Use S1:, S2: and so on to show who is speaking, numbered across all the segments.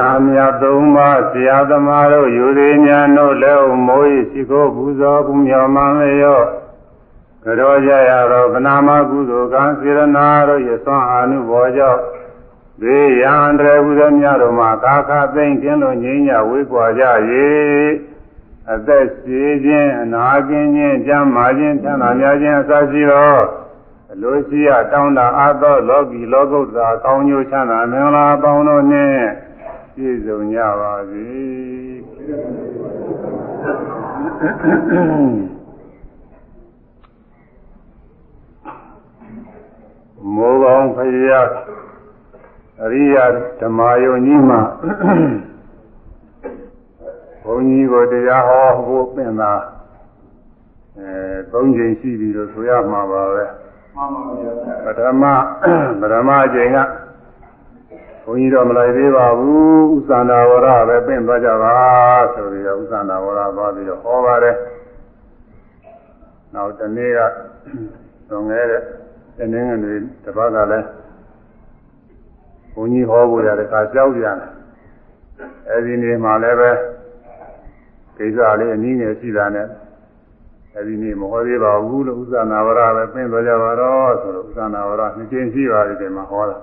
S1: နာမြတ်သုံးပါးဆရာသမားတို့ယူသေးညာတို့လည်းမိုး၏ရှိခိုးပူဇော်ကုမြော်မှန်လျော့ကြောကြရသောဗနာမကုသိုလ်ကံစေရနာတို့၏သွန်အာနုဘောကြောင့်ဒေယံတရဟုသောမြတ်တို့မှာကာခသိမ့်ခြင်းလို့ငြိမ်းညဝေးကွာကြ၏အသက်ရှိခြင်းအနာကျင်ခြင်းကြမ်းမာခြင်းချမ်းသာများခြင်းအစရှိသောအလိုရှိရတောင်းတာအသောလောကီလောကုတ္တရာကောင်းကျိုးချမ်းသာမင်္ဂလာပေါင်းတို့နှင့် ပြည့်စုံကြပါစေမောကောင်းဖရာအရိယဓမ္မယုံကြီးမှာဘုန်းကြီးကိုတရားဟောဖို့ပြင်တာအဲသုံးချိန်ရှိပြီလို့ဆိုရမှာပါပဲမှန်ပါဗျာပထမပထမအချိန်က ဘုန်းကြီးတော့မလိုက်သေးပါဘူးဥသန္တာဝရပဲပြင်သွားကြပါဆိုပြီးတော့ဥသန္တာဝရသွားပြီးတော့ဟောပါတယ်နောက်တနေ့ကသွန်ခဲ့တဲ့တနင်္ဂနွေတစ်ပတ်ကလည်းဘုန်းကြီးဟောဖို့ရတဲ့အခါကြောက်ကြတယ်အဲဒီနေ့မှလည်းပဲကိစ္စလေးအနည်းငယ်ရှိတာနဲ့အဲဒီနေ့မဟောသေးပါဘူးလို့ဥစ္စာနာဝရပဲပြင်သွားကြပါတော့ဆိုတော့ဥစ္စာနာဝရနှစ်ကျင်းရှိပါပြီဒီမှာဟောတာ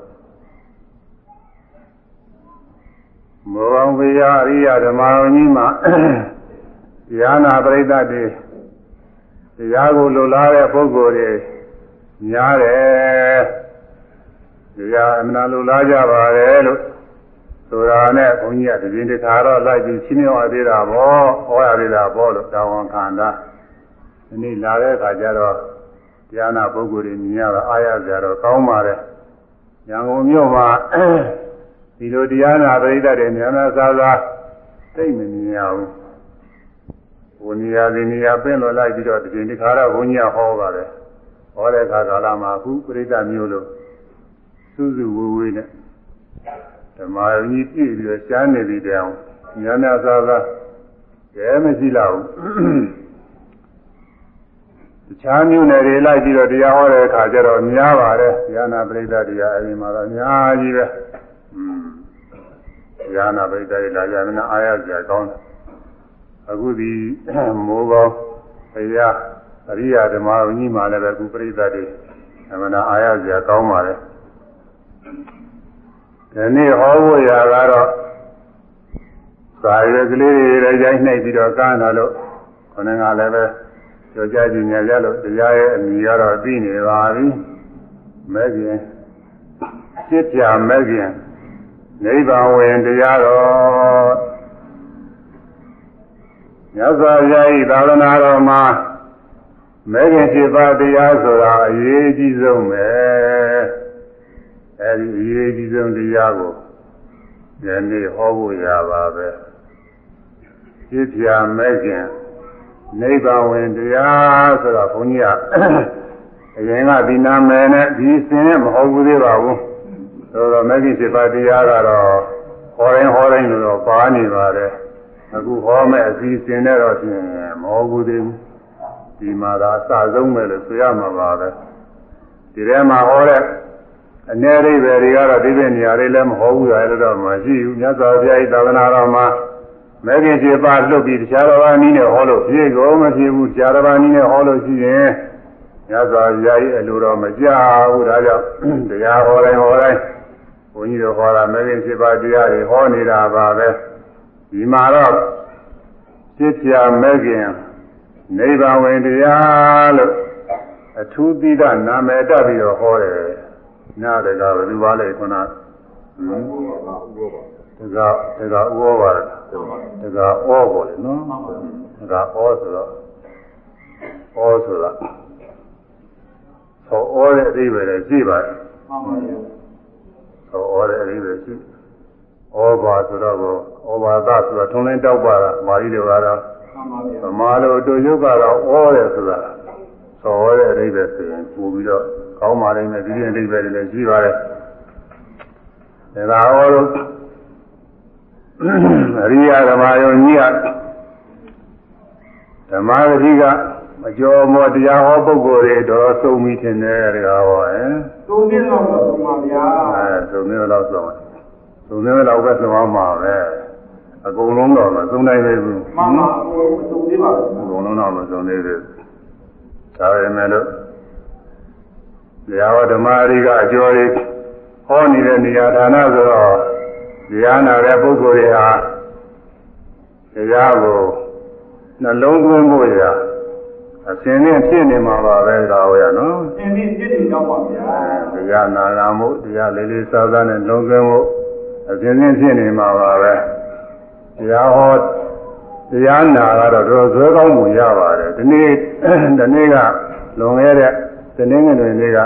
S1: မောဟဝိယအရိယဓမ္မဝကြီးမှာတရားနာပရိသတ်တွေတရားကိုလိုလားတဲ့ပုဂ္ဂိုလ်တွေများတယ်တရားအမှန်လိုလားကြပါတယ်လို့ဆိုတာနဲ့ဘုန်းကြီးကတည်င်းတခါတော့လိုက်ပြီးချင်းမြောက်သေးတာပေါ့ဟောရသေးတာပေါ့လို့တောင်းဝန်ခံတာဒီနေ့လာတဲ့အခါကျတော့တရားနာပုဂ္ဂိုလ်တွေမြင်ရတော့အားရကြတော့ကောင်းပါတယ်ရန်ကုန်မြို့မှာ ဒီလိုတရားနာပရိသတ်တွေများများစားစားသိမမြင်ရဘူးဘုန်းကြီးကဒီနေရာပင့်လို့လိုက်ပြီးတော့တည်င်းတခါတော့ဘုန်းကြီးကဟောပါတယ်ဟောတဲ့အခါကာလမှာအခုပရိသတ်မျိုးလို့စုစုဝေးဝေးနဲ့ဓမ္မယုံကြီးပြည့်ပြီးတော့ရှားနေပြီတောင်များများစားစားကျဲမရှိလောက်ဘူးတခြားမျိုးနယ်တွေလိုက်ပြီးတော့တရားဟောတဲ့အခါကျတော့များပါတယ်ဉာဏပရိသတ်တရားအဲဒီမှာတော့အများကြီးပဲ ဉာဏပရိသတ်တွေလာကြတယ်အားရစရာကောင်းတယ်အခုဒီမိုးကောင်းဘုရားအရိယာဓမ္မဝကြီးမှလည်းပဲအခုပြိဿတွေအမှန်အားအားရစရာကောင်းပါလေဒီနေ့ဟောဖို့ရာကတော့စာရွက်ကလေးတွေလည်းရိုက်နှိပ်ပြီးတော့ကမ်းတာလို့ခொနကလည်းပဲကြောကြကြညာကြလို့တရားရဲ့အမိကတော့သိနေပါပြီမဲ့ခင်စစ်ပြမဲ့ခင် နိဗ္ဗာန်ဝင်တရားတော်မြတ်စွာဘုရားဤသာသနာတော်မှာမဲခင်7ပါးတရားဆိုတာအရေးကြီးဆုံးပဲအဲဒီအရေးကြီးဆုံးတရားကိုဒီနေ့ဟောဖို့ရပါပဲဖြစ်ပြမဲခင်နိဗ္ဗာန်ဝင်တရားဆိုတော့ဘုန်းကြီးကအရင်ကဒီနာမည်နဲ့ဒီစင်နဲ့မဟုတ်ဘူးသေးပါဘူး ဆိုတော့မဲခင်7ပါးတရားကတော့ဟောရင်ဟောတိုင်းလို့တော့ပါနေပါတယ်အခုဟောမဲ့အစီအစဉ်နဲ့တော့ဖြင့်မဟုတ်ဘူးသေးဘူးဒီမှာသာအစဆုံးပဲလို့ဆိုရမှာပါပဲဒီထဲမှာဟောတဲ့အ내ရိပ်ပဲတွေကတော့ဒီပြနေရာတွေလည်းမဟုတ်ဘူးရတယ်တော့မရှိဘူးမြတ်စွာဘုရားဤသာသနာတော်မှာမဲခင်ခြေပါလွတ်ပြီးတရားတော်ဘာနည်းနဲ့ဟောလို့ပြေကုန်မဖြစ်ဘူးတရားတော်ဘာနည်းနဲ့ဟောလို့ရှိရင်မြတ်စွာဘုရားဤအလိုတော်မကြဘူးဒါကြောင့်တရားဟောတိုင်းဟောတိုင်းဘု န်းကြီးတို့ဟောတာမဲခင်ခြေပါတရားတွေဟောနေတာပါပဲဒီမှာတော့ဖြစ်ပြမဲခင်နိဗ္ဗာန်ဝင်တရားလို့အထူးသီးသနာမည်တက်ပြီးတော့ဟောတယ်။နားတကဘယ်လိုပါလဲခုနကဟမ်တကတကဥဩပါတကဩပေါ်လေနော်တကဩဆိုတော့ဩဆိုတာဟောဩတဲ့အဓိပ္ပာယ်လည်းရှိပါတယ်မှန်ပါဗျာ ဟောဩတဲ့အဓိပ္ပာယ်ရှိဩဘာဆိုတော့ဩဘာသဆိုတော့ထုံးလင်းတောက်ပါတာမာရီတွေကတော့သမာလိုတို့ယုတ်ကတော့ဩတယ်ဆိုတာသော်တဲ့အဓိပ္ပာယ်ဆိုရင်ပို့ပြီးတော့ကောင်းပါလိမ့်မယ်ဒီလိုအဓိပ္ပာယ်တွေလည်းရှိပါတယ်ဒါကဩလို့အရိယဓမ္မယုံကြီးကဓမ္မဂတိကအကျော်မောတရားဟောပုဂ္ဂိုလ်တွေတော့သုံးပြီးထင်တယ်တကားဟောဟဲ့
S2: သုံးပြင်းတော့သုံးပါဗျာ
S1: အဲသုံးပြင်းတော့သုံးပါသုံးနေတော့ပဲသဘောမှာပဲအကုန်လုံးတော့မသုံးနိုင်သေးဘူး
S2: မှန်ပါအကုန်လုံးသုံးသေးပါဘူး
S1: အကုန်လုံးတော့မသုံးသေးဘူးဒါပေမဲ့လို့တရားဝဓမ္မရိကအကျော်လေးဟောနေတဲ့နေရာဌာနဆိုတော့တရားနာတဲ့ပုဂ္ဂိုလ်တွေဟာတရားကိုနှလုံးသွင်းဖို့ရ အစဉ်နဲ့ဖြစ်နေမှာပါပဲဒါဟောရနော်
S2: သင်ပြီးပြည့်စုံတော့ပါဗျာ
S1: တရားနာဂမှုတရားလေးလေးစားစားနဲ့လုံးသွင်းမှုအစဉ်စဉ်ဖြစ်နေမှာပါပဲတရားဟောတရားနာကတော့တော်ဇွဲကောင်းမှုရပါတယ်ဒီနေ့ဒီနေ့ကလွန်ခဲ့တဲ့ဒီနေ့ငယ်တွေနေ့က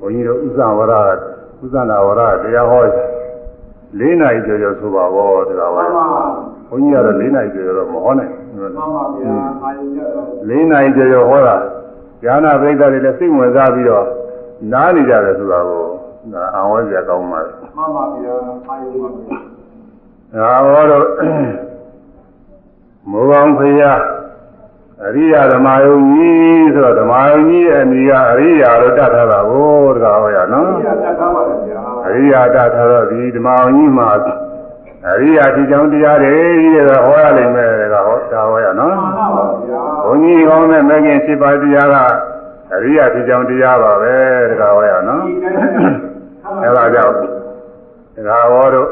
S1: ဘုန်းကြီးတို့ဥစ္စာဝရဥစ္စာနာဝရတရားဟော၄နာရီကျော်ကျော်ဆိုပါဘောတရားဟော
S2: မှန်ပါ
S1: ဘုန်းကြီးကတော့၄နာရီကျော်ကျော်တော့မဟောနိုင်ဘူး
S2: မှန်ပါဗျာအာယုကြတော့
S1: လေးနိုင်ကြရောဟောတာဉာဏပရိသတ်တွေလည်းစိတ်ဝင်စားပြီးတော့နားနေကြတယ်ဆိုတာကိုဒါအဝဲကြကောင်းပါလေ
S2: မှန်ပါဗျာအာယုပါဗျာ။
S1: ဒါဟောတော့မောကောင်ဖရာအရိယဓမ္မယုံကြီးဆိုတော့ဓမ္မယုံကြီးရဲ့အမိကအရိယာလို့တတ်ထားတာကိုတကားဟောရနော်
S2: ဒီကတတ်ထားပါလေဗျာ။
S1: အရိယာတတ်ထားတော့ဒီဓမ္မယုံကြီးမှာအရိယာဒီကြောင့်တရားတွေကြီးတဲ့ဟောရလိမ့်မယ်တကားဟော ဒါဟောရနော်
S2: မှန်ပါပါဗျာ
S1: ဘုန်းကြီးကောင်းတဲ့မဂ္ဂင်7ပါးတရားကအရိယာဖြစ်ကြောင်းတရားပါပဲတကားဟောရနော်
S2: ဒီတိုင်း
S1: အဲဒါကြောင့်တကားဟောတို့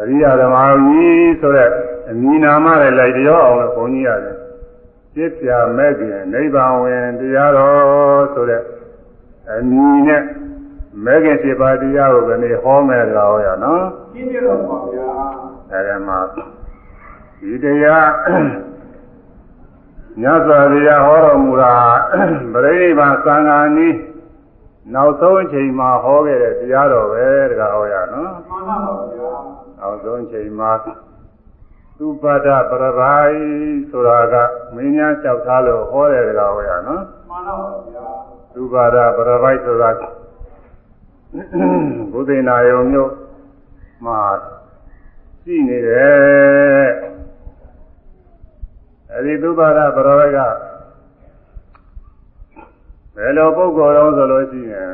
S1: အရိယာဓမ္မကြီးဆိုတဲ့အမည်နာမနဲ့လိုက်ပြောအောင်လို့ဘုန်းကြီးရတယ်ပြစ်ပြမဂ္ဂင်နိဗ္ဗာန်ဝင်တရားတော်ဆိုတဲ့အမည်နဲ့မဂ္ဂင်7ပါးတရားကိုဘယ်နေ့ဟောမယ်တကားဟောရနော်
S2: ရှင်းပြတော့ပါဗျာ
S1: အဲဒီမှာ ဒီတရားညဇာတရားဟောတော်မူတာပရိနိဗ္ဗာန်သံဃာနီးနောက်ဆုံးအချိန်မှာဟောခဲ့တဲ့တရားတော်ပဲတကားဟောရနော်
S2: မှန်ပါပါဗျာ
S1: နောက်ဆုံးအချိန်မှာသုပဒပရပိုင်ဆိုတာကမင်းများလျှောက်ထားလို့ဟောတဲ့တကားဟောရနော်
S2: မှန်ပါပါဗျာ
S1: သုပဒပရပိုင်ဆိုတာဘုဒ္ဓနာယုံမျိုးမှာရှိနေတယ် အဲဒီသုဘာရပရောကဘယ်လိုပုဂ္ဂိုလ်တော့ဆိုလို့ရှိရင်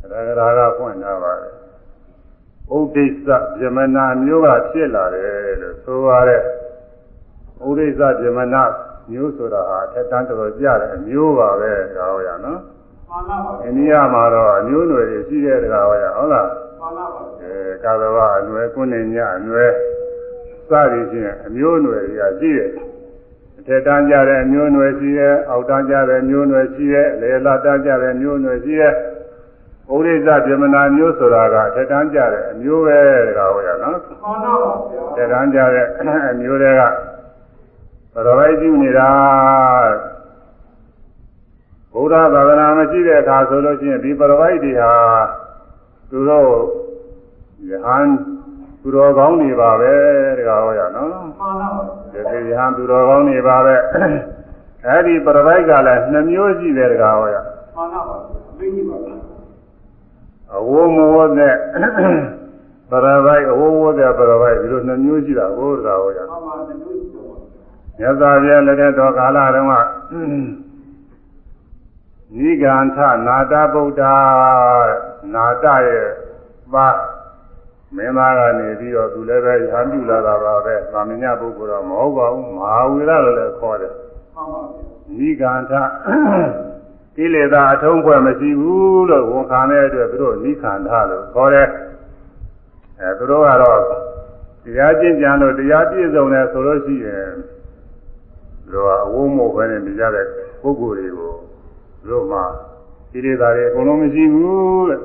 S1: ရဂရာကဖွင့်ထားပါတယ်ဥဒိစ္စဗြဟ္မနာမျိုးကဖြစ်လာတယ်လို့ဆိုရတဲ့ဥဒိစ္စဗြဟ္မနာမျိုးဆိုတာဟာထက်တန်းတော်တော်ကြတဲ့အမျိုးပါပဲဒါဟောရနော်
S2: မှန်ပါပါ
S1: အိန္ဒိယမှာတော့အမျိုးအနွယ်တွေရှိတဲ့တကားဟောရဟုတ်လား
S2: မှန်ပါပါ
S1: အဲကာသဝအနွယ်ကုနေညအနွယ်စသည်ဖြင့်အမျိုးအနွယ်တွေကရှိတယ် အထက်တန်းကြတဲ့အမျိုးအနွယ်ရှိတယ်အောက်တန်းကြတဲ့အမျိုးအနွယ်ရှိတယ်အလယ်လာတန်းကြတဲ့အမျိုးအနွယ်ရှိတယ်ဩရိဇဗြဟ္မနာမျိုးဆိုတာကအထက်တန်းကြတဲ့အမျိုးပဲတကားဟောရနော်
S2: မှန်ပါပါဗျာ
S1: အထက်တန်းကြတဲ့အမျိုးတွေကပရဝိပြုနေတာဘုရားသာသနာမရှိတဲ့အခါဆိုလို့ရှိရင်ဒီပရဝိတွေဟာသူတို့ယဟန်သူတော်ကောင်းနေပါပဲတကားဟောရနော်
S2: မှန်ပါပါ
S1: ဒီဒီယဟန်သူတော်ကောင်းနေပါပဲအဲ့ဒီပရဝိကလည်းနှမျိုးရှိတယ်တကားဟောရ
S2: မှန်ပါပါသိကြပါဗျာ
S1: အဝိုးမဝတ်တဲ့ပရဝိအဝိုးဝတ်တဲ့ပရဝိဒီလိုနှမျိုးရှိတာဘုရားဟောရ
S2: မှန်ပါတမျိုးရှိတော့ပါ
S1: မြတ်စွာဘုရားလက်ထက်တော်ကာလတုန်းကနိဂန္ထနာတဗုဒ္ဓနာတရဲ့ပါ မင်းသားကနေပြီးတော့သူလည်းပဲရဟန်းပြုလာတာပါပဲ။သာမညပုဂ္ဂိုလ်တော့မဟုတ်ပါဘူး။မဟာဝီရလို့လည်းခေါ်တယ်
S2: မှန်ပါဗျာ။
S1: နိဂန္ထကိလေသာအထုံးဖွဲ့မရှိဘူးလို့ဝန်ခံတဲ့အတွက်သူတို့နိခန္ဓလို့ခေါ်တယ်။အဲသူတို့ကတော့တရားကျင့်ကြံလို့တရားပြည့်စုံတယ်ဆိုလို့ရှိရင်တို့ကအဝုံမို့ပဲနဲ့ပြကြတဲ့ပုဂ္ဂိုလ်တွေကိုတို့မှဒီလေသာတွေအကုန်လုံးမရှိဘူးတဲ့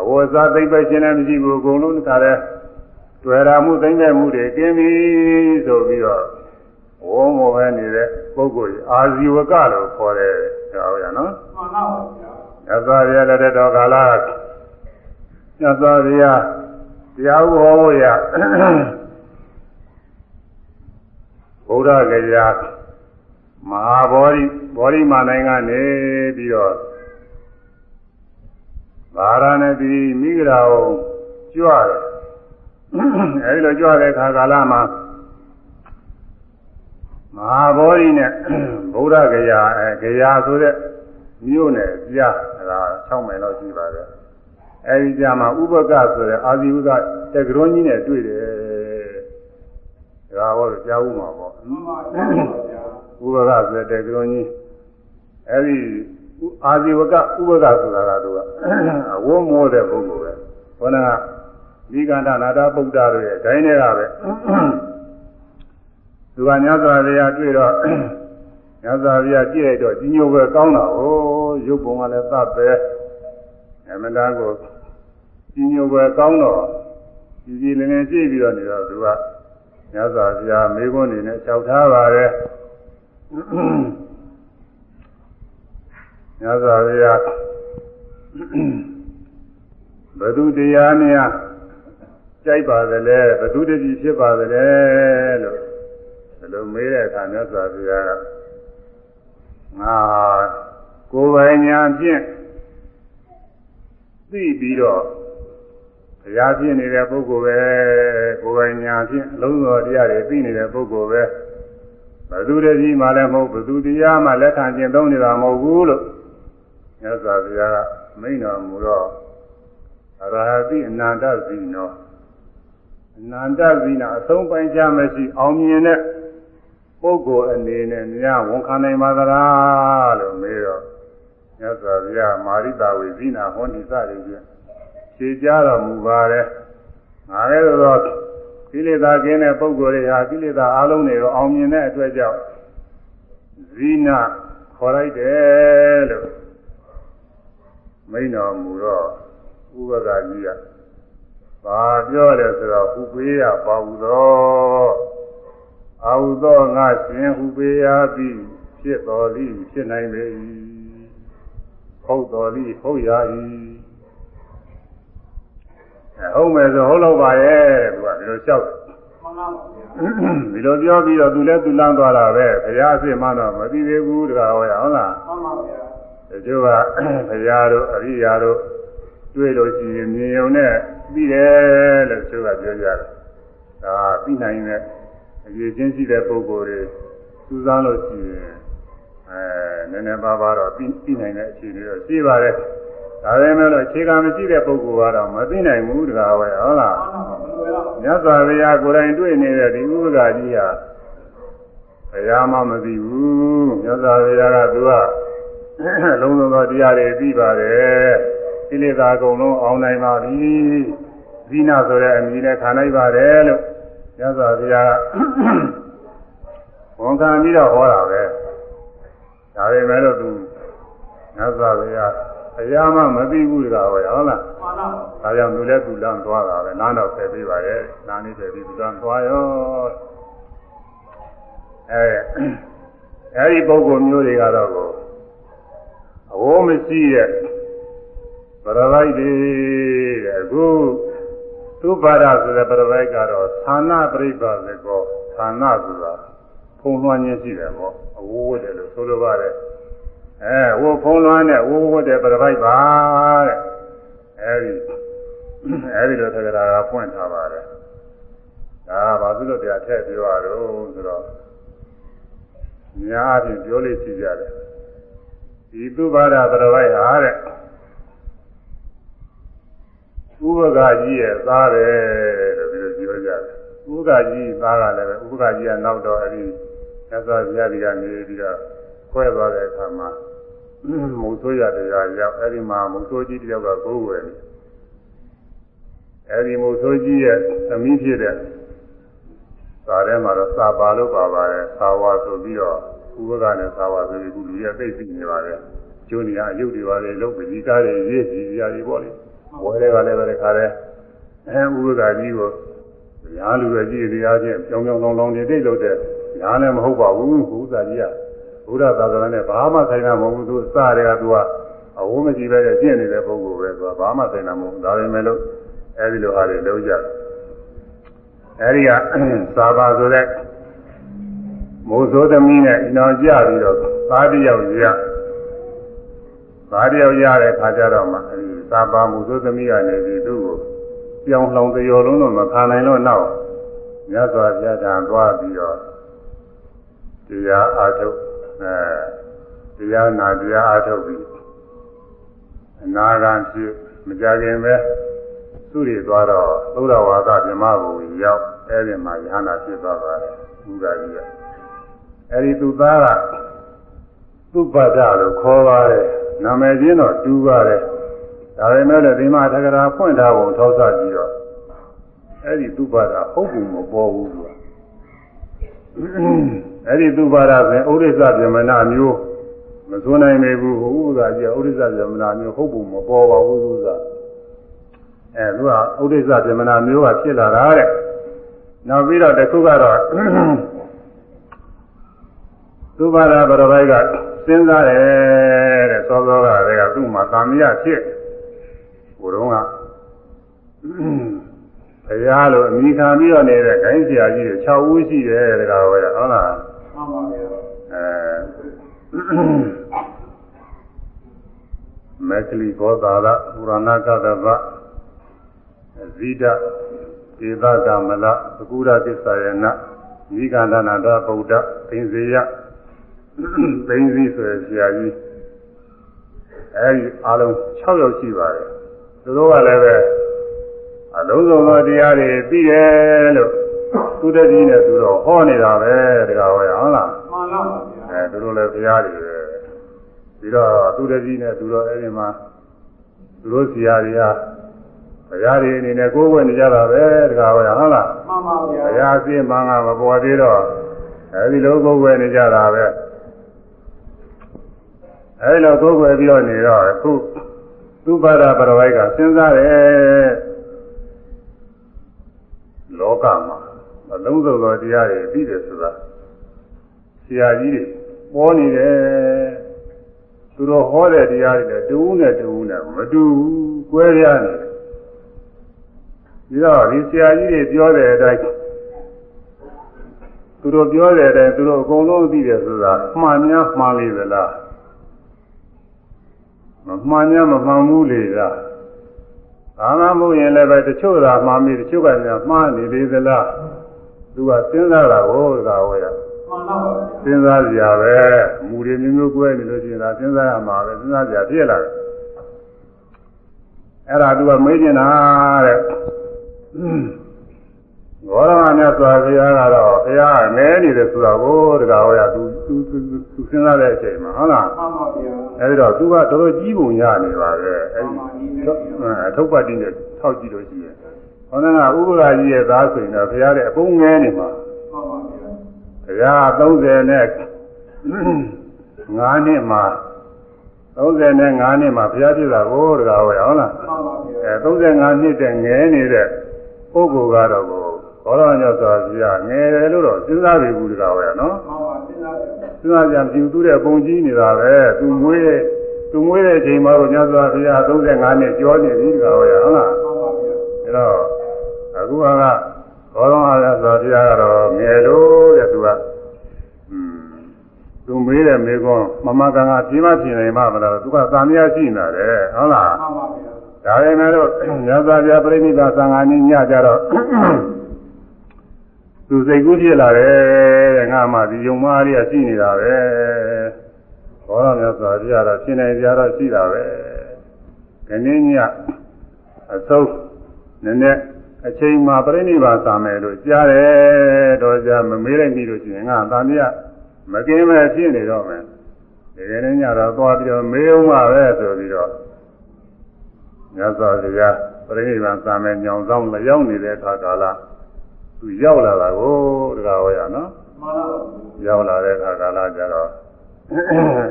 S1: အဝဇာသိမ့်ပဲရှင်းလည်းမရှိဘူးအကုန်လုံးတခါလဲတွေ့ရာမှုသိမ့်တဲ့မှုတွေကင်းပြီဆိုပြီးတော့ဝုံမို့ပဲနေတဲ့ပုဂ္ဂိုလ်ကြီးအာဇီဝကလို့ခေါ်တယ်ဒါဟုတ်ရနော်
S2: မှန်ပါပါဗျာ
S1: မြတ်စွာဘုရားလက်ထက်တော်ကာလမြတ်စွာဘုရားတရားဟောဖို့ရဘုရားကြရာမဟာဗောဓိဗောဓိမနိုင်ငံနေပြီးတော့ ဗာရာဏသီမိဂရာကိုကြွတယ်အဲဒီလိုကြွတဲ့ခါကာလမှာမဟာဗောဓိနဲ့ဗုဒ္ဓဂရာအဲဂရာဆိုတဲ့မြို့နယ်ကြားအဲဒါ6မိုင်လောက်ရှိပါတယ်အဲဒီကြမှာဥပကဆိုတဲ့အာဇီဝကတက်ကရွန်ကြီးနဲ့တွေ့တယ်ဒါဟောကြားဦးမှာပေါ့
S2: မှန်ပါဗျာဗျာ
S1: ဥပကဆိုတဲ့တက်ကရွန်ကြီးအဲဒီ အာဇီဝကဥပကဆိုတာကတော့အဝုံမိုးတဲ့ပုဂ္ဂိုလ်ပဲခေါင်းကဒီကန္တနာတာပုဒ္ဒါတို့ရဲ့ဒိုင်းတွေကပဲသူကညစွာဘုရားတွေ့တော့ညစွာဘုရားကြည့်လိုက်တော့ကြီးညိုပဲကောင်းတာဟိုရုပ်ပုံကလည်းသတ်ပဲအမနာကိုကြီးညိုပဲကောင်းတော့ကြီးကြီးလင်းလင်းကြည့်ပြီးတော့နေတော့သူကညစွာဘုရားမေးခွန်းနေနဲ့လျှောက်ထားပါတယ် ညစွာဘုရားဘဒုတရားများကြိုက်ပါသလဲဘဒုတတိဖြစ်ပါသလဲလို့ဘယ်လိုမေးတဲ့အခါမြတ်စွာဘုရားကငါကိုယ်ပိုင်ညာဖြင့်သိပြီးတော့ဘုရားဖြစ်နေတဲ့ပုဂ္ဂိုလ်ပဲကိုယ်ပိုင်ညာဖြင့်အလုံးစုံတရားတွေသိနေတဲ့ပုဂ္ဂိုလ်ပဲဘဒုတတိမှလည်းမဟုတ်ဘဒုတရားမှလက်ခံကျင့်သုံးနေတာမဟုတ်ဘူးလို့ မြတ်စွာဘုရားကမိန့်တော်မူတော့အရဟတိအနန္တဇီနောအနန္တဇီနာအဆုံးပိုင်းခြားမရှိအောင်မြင်တဲ့ပုဂ္ဂိုလ်အနေနဲ့များဝန်ခံနိုင်ပါသလားလို့မေးတော့မြတ်စွာဘုရားမာရိတာဝေဇိနာဟောတိစတွေဖြင့်ဖြေကြတော်မူပါတယ်ငါလည်းတော့ကိလေသာကင်းတဲ့ပုဂ္ဂိုလ်တွေဟာကိလေသာအလုံးတွေကိုအောင်မြင်တဲ့အတွက်ကြောင့်ဇိနာခေါ်လိုက်တယ်လို့ မိန်တော်မူတော့ဥပကကြီးကဘာပြောလဲဆိုတော့ဥပေးရပါဟုသောအာဟုသောငါရှင်ဥပေးရသည်ဖြစ်တော်သည်ဖြစ်နိုင်ပေ၏ဟုတ်တော်သည်ဟုတ်ရ၏အဲဟုတ်မယ်ဆိုဟုတ်တော့ပါရဲ့တဲ့သူကဒီလိုလျှောက်တယ်
S2: မှန်ပါဗျာ
S1: ဒီလိုပြောပြီးတော့သူလည်းသူလမ်းသွားတာပဲဘုရားအစ်မတော့မသိသေးဘူးတကားဟောရဟုတ်လား
S2: မှန်ပါဗျာ
S1: တချို့ကဘုရားတို့အရိယာတို့တွေ့လို့ရှိရင်မြင်ုံနဲ့ပြီးတယ်လို့တချို့ကပြောကြတယ်ဒါပြီးနိုင်တဲ့အရေးချင်းရှိတဲ့ပုဂ္ဂိုလ်တွေစူးစမ်းလို့ရှိရင်အဲနည်းနည်းပါးပါးတော့ပြီးပြီးနိုင်တဲ့အခြေအနေတော့ရှိပါတယ်ဒါပေမဲ့လို့အခြေခံမရှိတဲ့ပုဂ္ဂိုလ်ကတော့မသိနိုင်ဘူးတကားဟောရဟုတ်လား
S2: မှန်ပါဘယ်လိုရလဲ
S1: မြတ်စွာဘုရားကိုယ်တိုင်တွေ့နေတဲ့ဒီဥပက္ခကြီးဟာဘုရားမှမသိဘူးမြတ်စွာဘုရားကသူက လုံးစုံသောတရားတွေသိပါတယ်ကိလေသာအကုန်လုံးအောင်နိုင်ပါပြီဇိနာဆိုတဲ့အမည်နဲ့ခံနိုင်ပါတယ်လို့မြတ်စွာဘုရားဝန်ခံပြီးတော့ဟောတာပဲဒါပေမဲ့လို့သူမြတ်စွာဘုရားဘုရားမှမသိဘူးတကားပဲဟုတ်လား
S2: မှန်ပါဗျာ
S1: ဒါကြောင့်သူလည်းသူလမ်းသွားတာပဲနားတော့ဖယ်ပေးပါရဲ့နားနေဖယ်ပြီးသူလမ်းသွားရောအဲအဲဒီပုဂ္ဂိုလ်မျိုးတွေကတော့ ကိုအဝိုးမရှိတဲ့ပရဝိုက်တွေတဲ့အခုသူပါဒဆိုတဲ့ပရဝိုက်ကတော့ဌာနပြိပါစေကောဌာနဆိုတာဖုံလွှမ်းခြင်းရှိတယ်ပေါ့အဝိုးဝတ်တယ်လို့ဆိုလိုပါတယ်အဲဝိုးဖုံလွှမ်းတဲ့ဝိုးဝတ်တဲ့ပရဝိုက်ပါတဲ့အဲဒီအဲဒီလိုသက္ကရာကဖွင့်ထားပါတယ်ဒါကဘာလို့တရားထည့်ပြောရတော့ဆိုတော့များအပြင်ပြောလို့ရှိကြတယ် ဒီသူဘာဒပရဝိုက်ဟာတဲ့ဥပကကြီးရဲ့သားတယ်လို့ဒီလိုပြောကြတယ်ဥပကကြီးသားကလည်းပဲဥပကကြီးကနောက်တော့အဲဒီသစ္စာပြားကြီးကနေပြီးတော့ခွဲသွားတဲ့အခါမှာမုံဆိုးရတရားရောက်အဲဒီမှာမုံဆိုးကြီးတယောက်ကကိုးဝယ်နေအဲဒီမုံဆိုးကြီးရဲ့သမီးဖြစ်တဲ့သာထဲမှာတော့စာပါလို့ပါပါတယ်သာဝါဆိုပြီးတော့ ဥပကနဲ့သာဝါဆိုပြီးခုလူရသိသိနေပါတယ်ကျိုးနေရအယုတ်တွေပါလေလုံးပကြီးကားတွေရေးစီရာတွေပေါ့လေဝယ်တွေကလည်းပဲတခါတည်းအဲဥပကကြီးကိုညာလူပဲကြည့်တရားချင်းကြောင်ကြောင်လောင်လောင်နေတိတ်လို့တဲ့ညာလည်းမဟုတ်ပါဘူးဥစ္စာကြီးကဘုရားသာသနာနဲ့ဘာမှဆိုင်တာမဟုတ်ဘူးသူစတွေကသူကအဝုံးမရှိပဲကျင့်နေတဲ့ပုဂ္ဂိုလ်ပဲသူကဘာမှဆိုင်တာမဟုတ်ဘူးဒါပေမဲ့လို့အဲဒီလိုဟာတွေလုံးကြတယ်အဲဒီကသာဘာဆိုတဲ့ မိုးစိုးသမီးနဲ့အနောင်ကြပြီးတော့သားတယောက်ရသားတယောက်ရတဲ့ခါကျတော့မှအဲဒီသာဘာမိုးစိုးသမီးကနေပြီးသူ့ကိုပြောင်းလောင်ကြော်လုံးတော့မခံနိုင်လို့နောက်မြတ်စွာဘုရားထံသွားပြီးတော့တရားအားထုတ်အဲတရားနာတရားအားထုတ်ပြီးအနာဂံဖြစ်မကြခင်ပဲသူတွေသွားတော့သုဒ္ဓဝါဒပြမဘူရောက်အဲဒီမှာယဟနာဖြစ်သွားပါတယ်ဘုရားကြီးက အဲဒီသူသားကသုပဒလို့ခေါ်ပါတယ်နာမည်ချင်းတော့တူပါတယ်ဒါပေမဲ့လည်းဒီမှာသက္ကရာဖွင့်ထားပုံထောက်ဆကြည့်တော့အဲဒီသုပဒဟုတ်ဘူးမပေါ်ဘူးသူကအဲဒီသုပဒဆိုရင်ဥရိစ္ဆဗြဟ္မဏမျိုးမသွန်းနိုင်ပေဘူးဟိုဥဒ္ဒါကြီးဥရိစ္ဆဗြဟ္မဏမျိုးဟုတ်ဘူးမပေါ်ပါဘူးသူကအဲသူကဥရိစ္ဆဗြဟ္မဏမျိုးကဖြစ်လာတာတဲ့နောက်ပြီးတော့တခုကတော့ သုဘာရဘရဘိုက်ကစဉ်းစားတယ်တဲ့သောသောကလည်းကသူ့မှာတာမယဖြစ်ဘုရုံးကဘုရားလိုအမိခံပြီးတော့နေတဲ့ခိုင်းဆရာကြီးတွေ6ဦးရှိတယ်တကားဟောရဟုတ်လား
S2: မှန်ပါဗျာ
S1: အဲမက်ကလီဘောသာရပူရဏကတဗဇိဒဧသကမလသကုရသစ္စာယနာမိဂန္ဓနာတဗုဒ္ဓသင်္စေယ သိင်းစည်းဆိုရဆရာကြီးအဲဒီအလုံး6ယောက်ရှိပါတယ်သူတို့ကလည်းပဲအလုံးစုံသောတရားတွေသိတယ်လို့သူတည်းကြီးနဲ့သူတော့ဟောနေတာပဲတကားဟောရဟုတ်လား
S2: မှန်လားပါဗျာ
S1: အဲသူတို့လည်းဘုရားတွေပဲပြီးတော့သူတကြီးနဲ့သူတို့အဲဒီမှာသူတို့ဆရာတွေကဘုရားတွေအနေနဲ့ကိုယ်ဝယ်နေကြတာပဲတကားဟောရဟုတ်လား
S2: မှန်ပါဗျာ
S1: ဘုရားအစင်းမှန်ကမပေါ်သေးတော့အဲဒီလိုကိုယ်ဝယ်နေကြတာပဲ အဲဒီလိုကိုယ်ဝယ်ပြီးတော့နေတော့အခုသူပါဒပရဝိုက်ကစဉ်းစားတယ်လောကမှာအလုံးစုံသောတရားတွေပြီးတယ်ဆိုတာဆရာကြီးတွေပေါ်နေတယ်သူတို့ဟောတဲ့တရားတွေလည်းတူးနဲ့တူးနဲ့မတူဘူးကွဲပြားနေတယ်ပြီးတော့ဒီဆရာကြီးတွေပြောတဲ့အတိုင်းသူတို့ပြောတဲ့အတိုင်းသူတို့အကုန်လုံးသိတယ်ဆိုတာမှန်များမှန်လေသလား မမှန်များမမှန်ဘူးလေလားဘာမှမဟုတ်ရင်လည်းပဲတချို့သာမှန်ပြီတချို့ကများမှားနေလေသလားသူကစဉ်းစားတာကိုဒါဝယ်ရ
S2: မှန်လားပါဗျာ
S1: စဉ်းစားကြပဲမူတွေမျိုးမျိုးကွဲနေလို့ရှိရင်ဒါစဉ်းစားရမှာပဲစဉ်းစားကြဖြစ်လာတယ်အဲ့ဒါသူကမေးနေတာတဲ့ ဘောရမမြတ်စွာဘုရားကတော့ဘုရားငဲနေတယ်ဆိုတာကိုတကားဟောရသူသူသူစဉ်းစားတဲ့အချိန်မှာဟုတ်လား
S2: မှန်ပါဗျာ
S1: အဲဒီတော့သူကတော်တော်ကြီးပုံရနေပါပဲအဲဒီအထုပ်ပတ်တိနဲ့ထောက်ကြည့်လို့ရှိရင်ဟောနာကဥပ္ပဒါကြီးရဲ့သားဆိုရင်တော့ဘုရားတဲ့အပုံငဲနေမှာ
S2: မှန်ပါဗျာ
S1: ဘုရား30နဲ့5နှစ်မှာ30နဲ့5နှစ်မှာဘုရားပြည့်တာကိုတကားဟောရဟုတ်လား
S2: မှန်ပါဗျာ
S1: အဲ35နှစ်တည်းငဲနေတဲ့ပုဂ္ဂိုလ်ကတော့ကို ဘောရညောစွာဘုရားငဲတယ်လို့တော့စဉ်းစားပြီဘူးတကားဟောရနော်
S2: မှန်ပါစဉ်းစားကြ
S1: စဉ်းစားကြံပြူသူတဲ့ပုံကြီးနေတာပဲသူမွေးတဲ့သူမွေးတဲ့အချိန်မှာကိုညစွာဘုရား35နှစ်ကျော်နေပြီတကားဟောရဟုတ်လား
S2: မှန်ပါဗျာ
S1: အဲတော့အခုကဘောရမရသောဘုရားကတော့ငယ်လို့တဲ့သူကอืมသူမေးတဲ့မေကွန်းမမကန်ကပြင်းမပြင်းနေမှမလားသူကသာမယရှိနေတယ်ဟုတ်လား
S2: မှန်ပါဗျာ
S1: ဒါပေမဲ့လို့ညဇာပြပြိဋိဘာသံဃာနည်းညကြတော့ သူစိတ်ကူးဖြစ်လာတယ်တဲ့ငါမှဒီယုံမားလေးကရှိနေတာပဲဘောရမြတ်စွာဘုရားတော့ရှင်းနေကြတော့ရှိတာပဲခဏင်းညအသုတ်နည်းနည်းအချိန်မှာပြိဋိဘာသာမယ်လို့ကြားတယ်တော့ကြားမမေးလိုက်ပြီလို့ရှိရင်ငါသာမယမကင်းမဲ့ဖြစ်နေတော့မယ်ဒီကနေ့ညတော့သွားပြီးတော့မေးအောင်ပါပဲဆိုပြီးတော့မြတ်စွာဘုရားပြိဋိဘံသာမယ်ညောင်ဆောင်လျောင်းနေတဲ့အခါကာလ သူရောက်လာတာကိုတကားဟောရနော်
S2: မှန်လားပါ
S1: ရောက်လာတဲ့အခါကာလကျတော့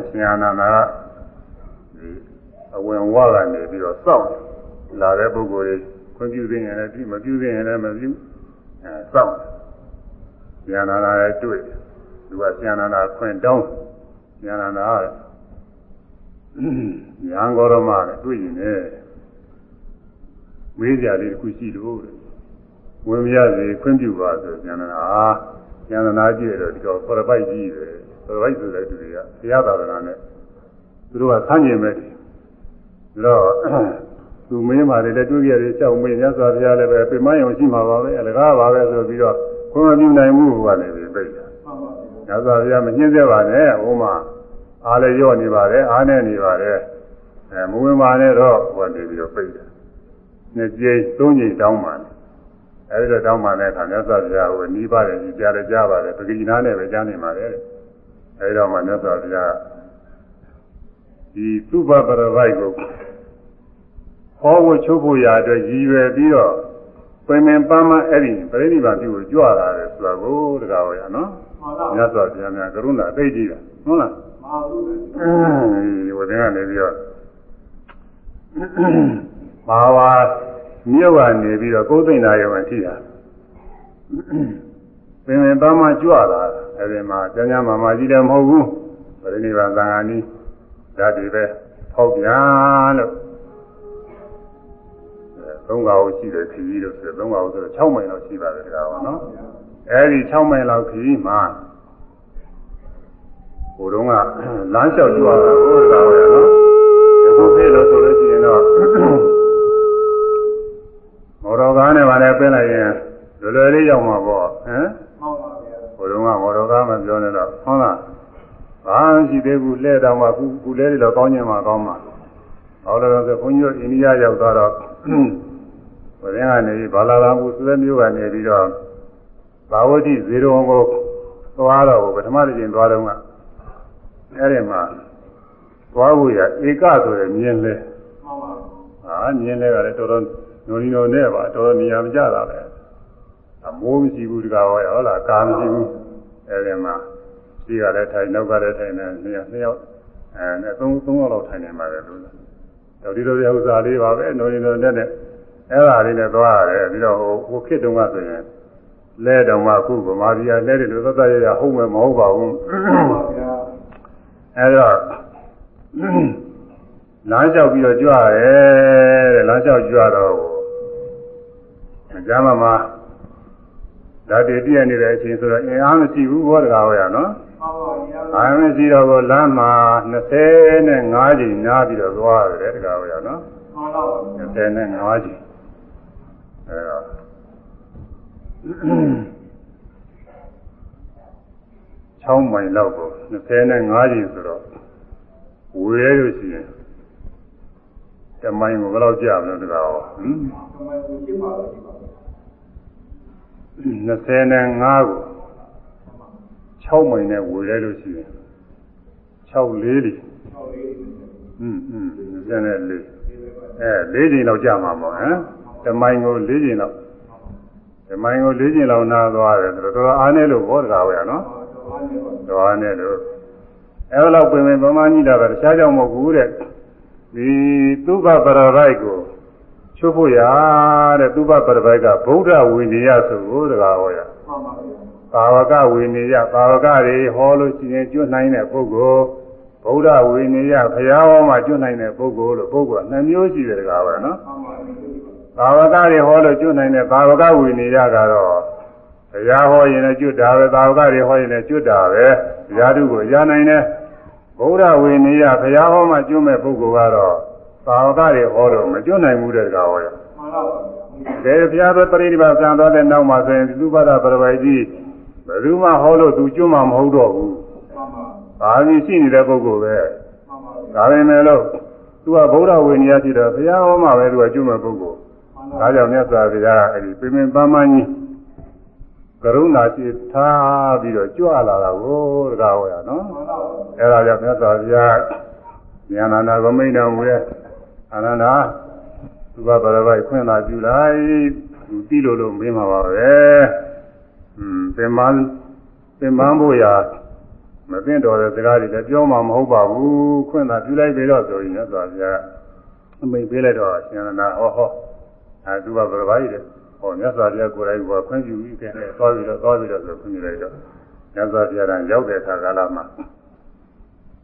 S1: ရှင်အာနန္ဒာကဒီအဝင်ဝါကနေပြီးတော့စောင့်လာတဲ့ပုဂ္ဂိုလ်တွေခွင့်ပြုသိရင်လည်းပြုမပြုသိရင်လည်းမပြုအဲစောင့်ရှင်အာနန္ဒာရဲ့တွေ့သူကရှင်အာနန္ဒာခွင့်တောင်းရှင်အာနန္ဒာကရံဂေါရမနဲ့တွေ့ရင်လည်းမေးကြလေးတစ်ခုရှိလို့တဲ့ ဝင်မရစေခွင့်ပြုပါဆိုဉာဏ်နာဉာဏ်နာကြည့်တော့ဒီတော့ပရပိုက်ကြီးတယ်ပရပိုက်ဆိုတဲ့သူတွေကဘုရားသာသနာနဲ့သူတို့ကဆန်းကျင်မဲ့တယ်ဒါတော့သူမင်းမာတွေလည်းတွေ့ကြတယ်ကြောက်မေးမြတ်စွာဘုရားလည်းပဲပြမယုံရှိမှာပါပဲအလကားပါပဲဆိုပြီးတော့ခွင့်မပြုနိုင်ဘူးဟိုကလည်းပြိတ်တာ
S2: မှန်ပါဗျာ
S1: မြတ်စွာဘုရားမညှင်းစေပါနဲ့ဟိုမှာအားလည်းရော့နေပါတယ်အားနဲ့နေပါတယ်အဲမဝင်ပါနဲ့တော့ဟိုကနေပြီးတော့ပြိတ်တယ်နှစ်ကြိမ်သုံးကြိမ်တောင်းပါနဲ့ အဲဒီတော့တောင်းပါတဲ့အခါမြတ်စွာဘုရားကိုနီးပါတယ်ကြီးကြားတယ်ကြားပါတယ်ပဂိနာနဲ့ပဲကြားနေပါလေအဲဒီတော့မှမြတ်စွာဘုရားဒီသုဘပရပိုက်ကိုဟောဖို့ချုပ်ဖို့ရာအတွက်ရည်ရွယ်ပြီးတော့ပင်ပင်ပန်းပန်းအဲ့ဒီပြိဋိဘံပြုကိုကြွလာတယ်ဆိုတာကိုတကားဟောရနော်
S2: မှန်ပါ
S1: မြတ်စွာဘုရားများကရုဏာသိကြည့်တာဟုတ်လား
S2: မဟာဘုရား
S1: အဲဒီဝိသင်ကနေပြီးတော့မာဝါ မြို့ကနေပြီးတော့ကိုယ်သိမ့်နာရုံအထိတာပင်ပင်ပန်းပန်းကြွလာအဲဒီမှာကျမ်းကျမ်းမာမာကြီးလည်းမဟုတ်ဘူးပရိနိဗ္ဗာန်သံဃာနီးဓာတ်တွေပဲဖောက်ပြန်လို့သုံးကောင်ရှိတယ်ခကြီးလို့ဆိုသုံးကောင်ဆိုတော့6မိုင်လောက်ရှိပါတယ်တကားပါနော်အဲဒီ6မိုင်လောက်ခကြီးမှာဟိုတုန်းကလမ်းလျှောက်ကြွားတာကိုတကားပါရနော်ဒီခုဖေးလို့ဆိုလို့ရှိရင်တော့ မော်တော်ကားနဲ့ဗာနဲ့ပင်းလိုက်ရင်လွယ်လွယ်လေးရောက်မှာပေါ့ဟမ်
S2: မှန်ပါဗျာ
S1: ဟိုတုန်းကမော်တော်ကားမပြောနဲ့တော့ဟုတ်လားဘာရှိသေးဘူးလဲတောင်မှခုခုလဲတွေတော့ကောင်းကျင်မှာကောင်းမှာဟောလို့ဆိုဘုန်းကြီးတို့အိန္ဒိယရောက်သွားတော့ဘုရင်ကနေဘာလာလာမှုစွဲမျိုးကနေပြီးတော့ဘာဝတိဇေရုံကိုသွားတော့ပထမတစ်ချိန်သွားတော့ကအဲ့ဒီမှာသွားဖို့ရဧကဆိုရယ်မြင်လဲ
S2: မှန်ပါ
S1: ဟာမြင်လဲကလည်းတော်တော် နိုနီနိုနဲ့ပါတော်တော်နေရာမကျတာပဲအမိုးမရှိဘူးတကားဟောရဟုတ်လားကာမရှိဘူးအဲ့ဒီမှာရှိကလည်းထိုင်နောက်ကလည်းထိုင်နေနှစ်ယောက်နှစ်ယောက်အဲနဲ့သုံးသုံးယောက်လောက်ထိုင်နေမှာပဲလို့တော်ဒီလိုရဥစ္စာလေးပါပဲနိုနီနိုနဲ့နဲ့အဲ့ဒါလေးနဲ့သွားရတယ်ပြီးတော့ဟိုဟိုခေတ်တုန်းကဆိုရင်လဲတော်မှအခုဗမာပြည်ကလဲတယ်လို့သတ်သတ်ရရဟုတ်မယ်မဟုတ်ပါဘူး
S2: မှန်ပါဗျာ
S1: အဲတော့လမ်းလျှောက်ပြီးတော့ကြွရတယ်တဲ့လမ်းလျှောက်ကြွတော့ မကြမ်းမမဓာတ်တည်ပြည့်နေတဲ့အချိန်ဆိုတော့အင်အားမရှိဘူးဘောတကားဟောရနော်
S2: မှန်ပါဗျာ
S1: အာမရှိတော့ကိုလမ်းမှာ25ချိန်နားပြီးတော့သွားရတယ်တကားဟောရနော်
S2: မှန်ပါဗျာ
S1: 25ချိန်အဲတော့6မိုင်လောက်ကို25ချိန်ဆိုတော့ဝေရလို့ရှိရင်တမိုင်ကိုဘယ်လောက်ကြာမလဲတကားဟောဟမ်
S2: သမိုင်းကိုရှင်းပါလို့ဒီပါ
S1: 25ကို6မိုင်နဲ့ဝေလိုက်လို့ရှိရင်6လေးလी
S2: ဟွ
S1: န်းဟွန်း24အဲ၄ချိန်လောက်ကြာမှာပေါ့ဟမ်တမိုင်ကို၄ချိန်လောက်တမိုင်ကို၄ချိန်လောက်နားသွားတယ်တော်တော်အားနဲ့လို့ဟောတကားဝယ်ရနော်တော်အားနဲ့လို့အဲလိုပင်ပင်ပမာကြီးတာပဲတခြားကြောင့်မဟုတ်ဘူးတဲ့ဒီသုဘပရရိုက်ကို ချုပ်ဖို့ရတဲ့သုဘပရပိုက်ကဗုဒ္ဓဝိနည်းဆိုကိုတကားဟောရ
S2: မှန်ပါဗျာ
S1: ပါဝကဝိနည်းပါဝကတွေဟောလို့ရှိရင်ကျွတ်နိုင်တဲ့ပုဂ္ဂိုလ်ဗုဒ္ဓဝိနည်းဘုရားဟောမှာကျွတ်နိုင်တဲ့ပုဂ္ဂိုလ်လို့ပုဂ္ဂိုလ်ကနှစ်မျိုးရှိတယ်တကားပဲနော်
S2: မှန်ပါဗျာ
S1: ဘာဝကတွေဟောလို့ကျွတ်နိုင်တဲ့ဘာဝကဝိနည်းကတော့ဘုရားဟောရင်လည်းကျွတ်တာပဲဘာဝကတွေဟောရင်လည်းကျွတ်တာပဲဘုရားတုကိုရနိုင်တယ်ဗုဒ္ဓဝိနည်းဘုရားဟောမှကျွတ်မဲ့ပုဂ္ဂိုလ်ကတော့ ဘာဝကတွေဟောလို့မကျွတ်နိုင်ဘူးတဲ့ကောင်ဟောရ
S2: မှန်ပါဗျာ
S1: ကဲဘုရားသောပရိနိဗ္ဗာန်ဆံသွားတဲ့နောက်မှာဆိုရင်သုဘဒပရပိုက်ကြီးဘယ်သူမှဟောလို့သူကျွတ်မှမဟုတ်တော့ဘူး
S2: မှန်ပါ
S1: ဘာလို့ရှိနေတဲ့ပုဂ္ဂိုလ်ပဲ
S2: မှန်ပါ
S1: ဒါပေမဲ့လို့သူကဗုဒ္ဓဝိနည်းရှိတော့ဘုရားဟောမှပဲသူကကျွတ်မဲ့ပုဂ္ဂိုလ်
S2: မှန်
S1: ဒါ
S2: ပါ
S1: ကြောင့်မြတ်စွာဘုရားအဲ့ဒီပြင်းပြင်းပန်းပန်းကြီးကရုဏာရှိထားပြီးတော့ကြွလာတာကိုတကားဟောရနော်
S2: မှန်ပါ
S1: အဲ့ဒါကြောင့်မြတ်စွာဘုရားဉာဏနာကမိန်တော်မူရဲ့ အာနန္ဒာသူကဘရပိုက်ခွင့်သာပြုလိုက်သူတိလို့လို့မင်းမှာပါပဲอืมပင်မပင်မဖို့ရာမသိတော်တဲ့စကားတွေလည်းပြောမှမဟုတ်ပါဘူးခွင့်သာပြုလိုက်ပြီတော့ဆိုရင်မြတ်စွာဘုရားအမိန်ပေးလိုက်တော့ဉာဏနာဟောဟောအဲသူကဘရပိုက်တဲ့ဟောမြတ်စွာဘုရားကိုယ်တိုင်ကခွင့်ပြုပြီးခဲ့တယ်သွားပြီးတော့သွားပြီးတော့ဆိုခွင့်ပြုလိုက်တော့မြတ်စွာဘုရားကရောက်တဲ့အခါကာလမှာ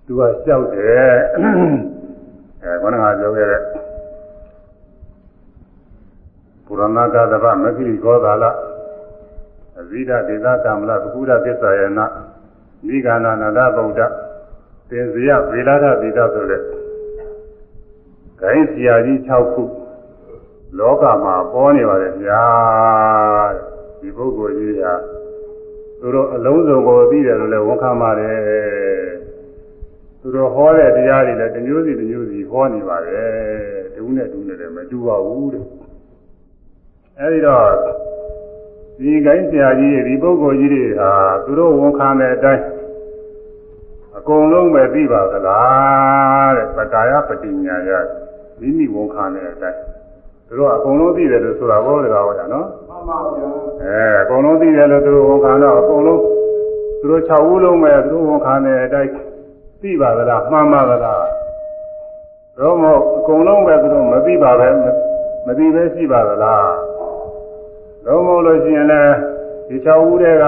S1: သူကကြောက်တယ် အဲခေါင်းကပြောခဲ့တဲ့ပုရဏဂသဗမခိဂောသာလအဇိဒဒေသကမ္မလပကုဒသစ္စာယနာမိဂာနာနန္ဒဗုဒ္ဓသင်္ဇယဗေလာထဒေသဆိုတဲ့ဂိုင်းဆရာကြီး6ခုလောကမှာပေါ်နေပါတယ်ဗျာဒီပုဂ္ဂိုလ်ကြီးဟာသူတို့အလုံးစုံကိုသိတယ်လို့လည်းဝန်ခံပါတယ် သူတို့ဟောတဲ့တရားတွေလည်းတစ်မျိုးစီတစ်မျိုးစီဟောနေပါတယ်တဦးနဲ့တူနဲ့လည်းမတူပါဘူးတဲ့အဲဒီတော့ဒီကိုင်းဆရာကြီးတွေဒီပုဂ္ဂိုလ်ကြီးတွေဟာသူတို့ဝန်ခံတဲ့အတိုင်းအကုန်လုံးပဲသိပါသလားတဲ့ပကာယပတိညာယမိမိဝန်ခံတဲ့အတိုင်းသူတို့ကအကုန်လုံးသိတယ်လို့ဆိုတာဘောတကားဟောတာနော်
S2: မှန်ပါဗျာ
S1: အဲအကုန်လုံးသိတယ်လို့သူတို့ဝန်ခံတော့အကုန်လုံးသူတို့6ဦးလုံးပဲသူတို့ဝန်ခံတဲ့အတိုင်း သိပါသလားမှန်ပါသလားတော့မဟုတ်အကုန်လုံးပဲသူတို့မသိပါပဲမသိပဲရှိပါသလားတော့မဟုတ်လို့ရှိရင်လည်းဒီ6ဦးတည်းက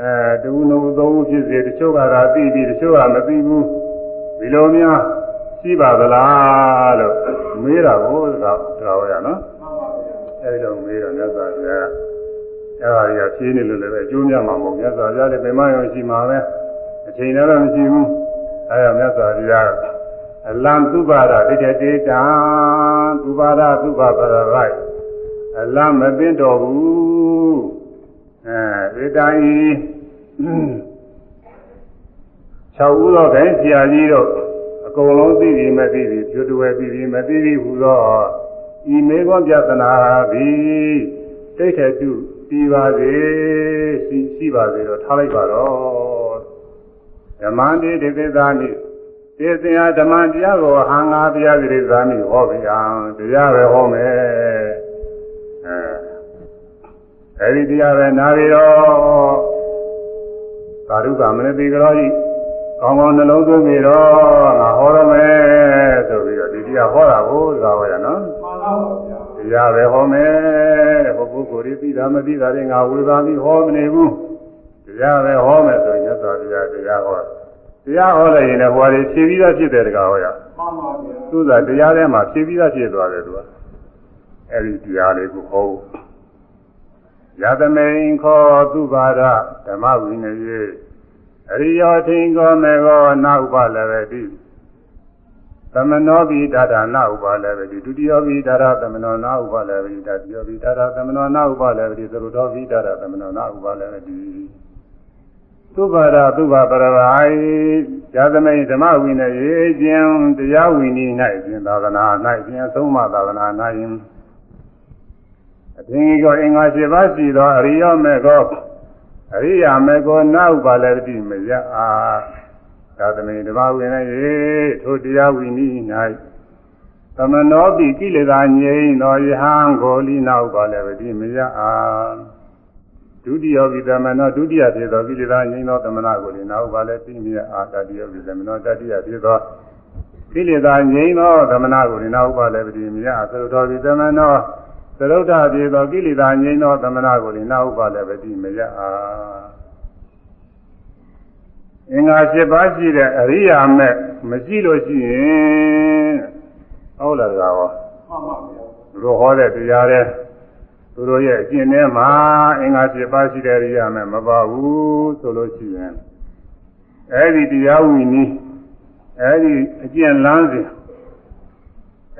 S1: အဲတူနုသုံးဦးဖြစ်စေတချို့ကသာသိပြီးတချို့ကမသိဘူးဒီလိုများရှိပါသလားလို့မေးတာကိုဒါတော်ရနော်
S2: မှန်ပါဗျာ
S1: အဲဒီလိုမေးတော့မြတ်စွာဘုရားအဲဒါတွေကဖြေးနေလို့လည်းပဲအကျိုးများမှာမဟုတ်မြတ်စွာဘုရားလည်းပင်မရောရှိမှာပဲ အချိန်လည်းတော့မရှိဘူးအဲဒါမြတ်စွာဘုရားအလံသူပါဒတိတတေတံသူပါဒသူပါပရရိုက်အလံမသိတော်ဘူးအဲဧတံဤ၆ဦးသောခိုင်းဆရာကြီးတို့အကုန်လုံးသိပြီမသိပြီကျွတ်တွယ်သိပြီမသိပြီဟူသောဤမေဃပြသနာသည်တိတ်ထတုပြီးပါစေရှိရှိပါစေတော့ထားလိုက်ပါတော့ ဓမ္မတိဒေသသာနိသေသင်္ဟာဓမ္မတရားကိုဟံငါတရားတိသာနိဟောဗျာတရားပဲဟောမယ်အဲအဲဒီတရားပဲနာပြီးတော့သာဓုကမနတိကရောဤကောင်းကောင်းနှလုံးသွင်းပြီးတော့ငါဟောရမယ်ဆိုပြီးတော့ဒီတရားဟောတာကိုသာဝရနော်
S2: မှန်ပါဗျာ
S1: တရားပဲဟောမယ်တဲ့ဘုပုဂ္ဂိုလ်တွေသိတာမသိတာတွေငါဝေဘာပြီးဟောမနေဘူး တရားပဲဟောမယ်ဆိုရင်မြတ်စွာဘုရားတရားဟောတရားဟောလိုက်ရင်လည်းဟောတယ်ဖြည့်ပြီးသားဖြစ်တယ်တကားဟောရ
S2: မှန်ပါဗျာ
S1: သူကတရားထဲမှာဖြည့်ပြီးသားဖြစ်သွားတယ်သူကအဲ့ဒီတရားလေးကိုဟောယသမိန်ခောသူပါဒဓမ္မဝိနယေအရိယောထင်ကောမေကောနာဥပလည်းပဲတိသမနောပိဒါဒနာဥပါလည်းပဲဒီဒုတိယပိဒါဒသမနောနာဥပါလည်းပဲဒီတတိယပိဒါဒသမနောနာဥပါလည်းပဲဒီသရုတော်ပိဒါဒသမနောနာဥပါလည်းပဲဒီ သုဘာဒသုဘာပရဝိုင်ဇာသမိန်ဓမ္မဝိနယေခြင်းတရားဝိနည်း၌ခြင်းသာသနာ၌ခြင်းသုံးမသာသနာ၌အသင်္ကေကောအင်္ဂါ၈ပါးရှိသောအရိယောမေကောအရိယာမေကောနာဥပါလည်းတိမယအားသာသမိန်ဓမ္မဝိနယေထိုတရားဝိနည်း၌သမနောပိကိလေသာငြိမ်းသောယဟံကိုလိနာဥပါလည်းတိမယအား ဒုတိယဝိသမနောဒုတိယဖြစ်သောကိလေသာငြိမ်းသောသမဏကိုလိနာဥပါလည်းတိမယအားတတိယဝိသမနောတတိယဖြစ်သောကိလေသာငြိမ်းသောသမဏကိုလိနာဥပါလည်းတိမယအားသရုတော်ဝိသမနောသရုဒ္ဓပြေသောကိလေသာငြိမ်းသောသမဏကိုလိနာဥပါလည်းတိမယအားအင်္ဂါ၈ပါးရှိတဲ့အရိယာမဲ့မရှိလို့ရှိရင်ဟုတ်လားကော
S2: မှန်ပါဗျာ
S1: သူတို့ဟောတဲ့တရားတွေ သူတို့ရဲ့အကျင့်ထဲမှာအင်္ဂါ၈ပါးရှိတဲ့အရိယာမဲ့မပါဘူးဆိုလို့ရှိရင်အဲဒီတရားဝိနည်းအဲဒီအကျင့်လမ်းစဉ်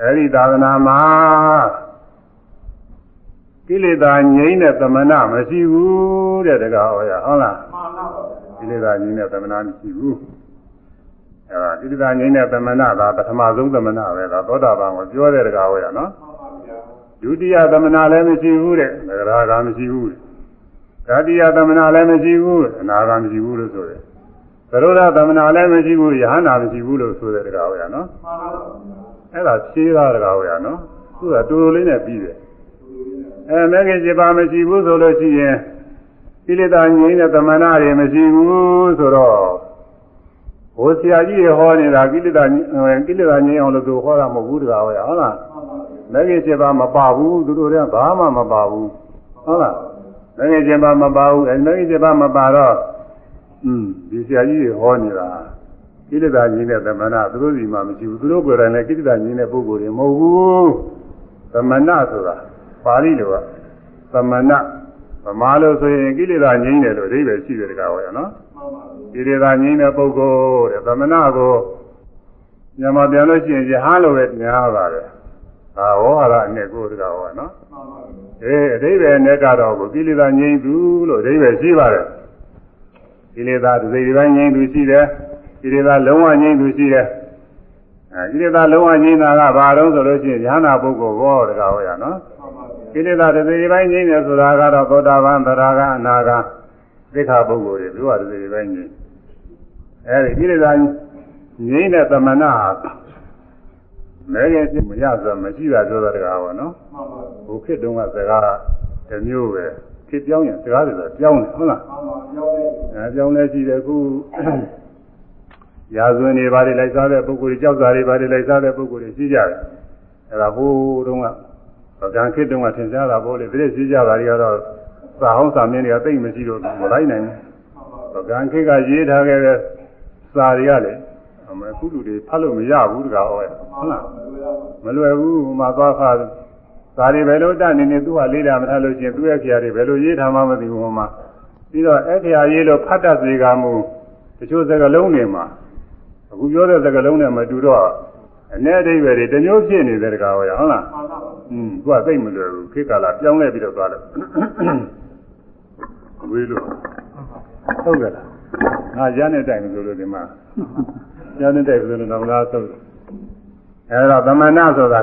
S1: အဲဒီသာသနာမှာကိလေသာငြိမ်းတဲ့သမဏမရှိဘူးတဲ့တကားဟောရဟုတ်လား
S2: မှန်ပါဗျာ
S1: ကိလေသာငြိမ်းတဲ့သမဏမရှိဘူးအဲဒါကိလေသာငြိမ်းတဲ့သမဏဒါပထမဆုံးသမဏပဲဒါသောတာပန်ကိုပြောတဲ့တကားဟောရနော်
S2: မှန်ပါဗျာ
S1: ဒုတိယသမဏလည်းမရှိဘူးတဲ့သဂရာကမရှိဘူးတဲ့တတိယသမဏလည်းမရှိဘူးအနာကမရှိဘူးလို့ဆိုတယ်သရုဒ္ဓသမဏလည်းမရှိဘူးယဟနာမရှိဘူးလို့ဆိုတဲ့တကားဟောရနော်
S2: မှန်ပါဗျာ
S1: အဲ့ဒါဖြေးသားတကားဟောရနော်သူကတူတူလေးနဲ့ပြီးတယ်အဲမဂ္ဂင်7ပါးမရှိဘူးဆိုလို့ရှိရင်ကိလေသာငြိမ်းတဲ့သမဏတွေမရှိဘူးဆိုတော့ဘိုးဆရာကြီးတွေဟောနေတာကိလေသာကိလေသာငြိမ်းအောင်လို့သူဟောတာမဟုတ်ဘူးတကားဟောရဟုတ်လား
S2: မှန်ပါဗျာ
S1: မဂ္ဂင်7ပါးမပါဘူးသူတို့တွေကဘာမှမပါဘူးဟုတ်လားမဂ္ဂင်7ပါးမပါဘူးအဲမဂ္ဂင်7ပါးမပါတော့อืมဒီဆရာကြီးတွေဟောနေတာကိလေသာကြီးတဲ့သမဏသူတို့စီမှာမရှိဘူးသူတို့ကိုယ်တိုင်လည်းကိလေသာကြီးတဲ့ပုဂ္ဂိုလ်တွေမဟုတ်ဘူးသမဏဆိုတာပါဠိလိုကသမဏဗမာလို့ဆိုရင်ကိလေသာငြိမ်းတယ်လို့အဓိပ္ပာယ်ရှိတယ်တကားဟောရနော်
S2: မှန်ပါဗျာ
S1: ကိလေသာငြိမ်းတဲ့ပုဂ္ဂိုလ်တဲ့သမဏကိုမြန်မာပြန်လို့ရှိရင်ယဟန်လိုပဲညားပါတယ် ဒါဝေါဟာရအနေကိုတကားဟောနော်
S2: မှန်ပါဗျာ
S1: အေးအဓိပ္ပာယ်နဲ့ကတော့ကိလေသာငြိမ်းသူလို့အဓိပ္ပာယ်ရှိပါတယ်ကိလေသာတစ်စိတ်တစ်ပိုင်းငြိမ်းသူရှိတယ်ကိလေသာလုံးဝငြိမ်းသူရှိတယ်အဲကိလေသာလုံးဝငြိမ်းတာကဘာတော့ဆိုလို့ရှိရင်ဉာဏပုဂ္ဂိုလ်ဘောတကားဟောရနော်ကိလေသာတစ်စိပိုင်းငြိမ်းတယ်ဆိုတာကတော့သောတာပန်သရဂအနာဂသိက္ခာပုဂ္ဂိုလ်တွေသူကတစ်စိပိုင်းငြိမ်းအဲဒီကိလေသာငြိမ်းတဲ့သမဏဟာ မဲရဲ့ဖြစ်မရဆိုမရှိတာပြောတာတကားဟောနော်ဘုခေတ်တုန်းကစကားတစ်မျိုးပဲခေတ်ပြောင်းရင်စကားတွေဆိုပြောင်းတယ်ဟုတ်လားအဲပြောင်းလဲရှိတယ်ခုရာဇဝင်တွေဘာတွေလိုက်စားတဲ့ပုဂ္ဂိုလ်တွေကြောက်စာတွေဘာတွေလိုက်စားတဲ့ပုဂ္ဂိုလ်တွေရှိကြတယ်အဲဒါဟိုတုန်းကဗကံခေတ်တုန်းကသင်ကြားတာပေါ့လေဒီလိုရှိကြတာတွေကတော့စာဟောင်းစာမင်းတွေကသိမ့်မရှိတော့မလိုက်နိုင်ဘူးဗကံခေတ်ကရေးထားခဲ့တဲ့စာတွေကလေအ မေအခုလူတွေဖတ်လို့မရဘူးတကားဟောဟုတ်လားမလွယ်ဘူးဟိုမှာသွားခါဒါတွေဘယ်လိုတတ်နေနေသူကလေးတာမထားလို့ချင်းသူ့ရဲ့ခရာတွေဘယ်လိုရေးထားမှမသိဘူးဟိုမှာပြီးတော့အဲ့ခရာရေးလို့ဖတ်တတ်စေကမူတချို့စကားလုံးတွေမှာအခုပြောတဲ့စကားလုံးနဲ့မတူတော့အ ਨੇ အဓိပ္ပာယ်တွေတမျိုးဖြစ်နေတဲ့တကားဟောရဟုတ်လားอืมသူကသိမလွယ်ဘူးခေတ်ကာလပြောင်းလဲပြီးတော့သွားတယ်ဝေးလို့ဟုတ်ကဲ့လားငါရတဲ့တိုင်ဆိုလို့ဒီမှာ ရတဲ့တိုင်ဆိုလို့တော့လားသုတ်အဲဒါသမဏဆိုတာ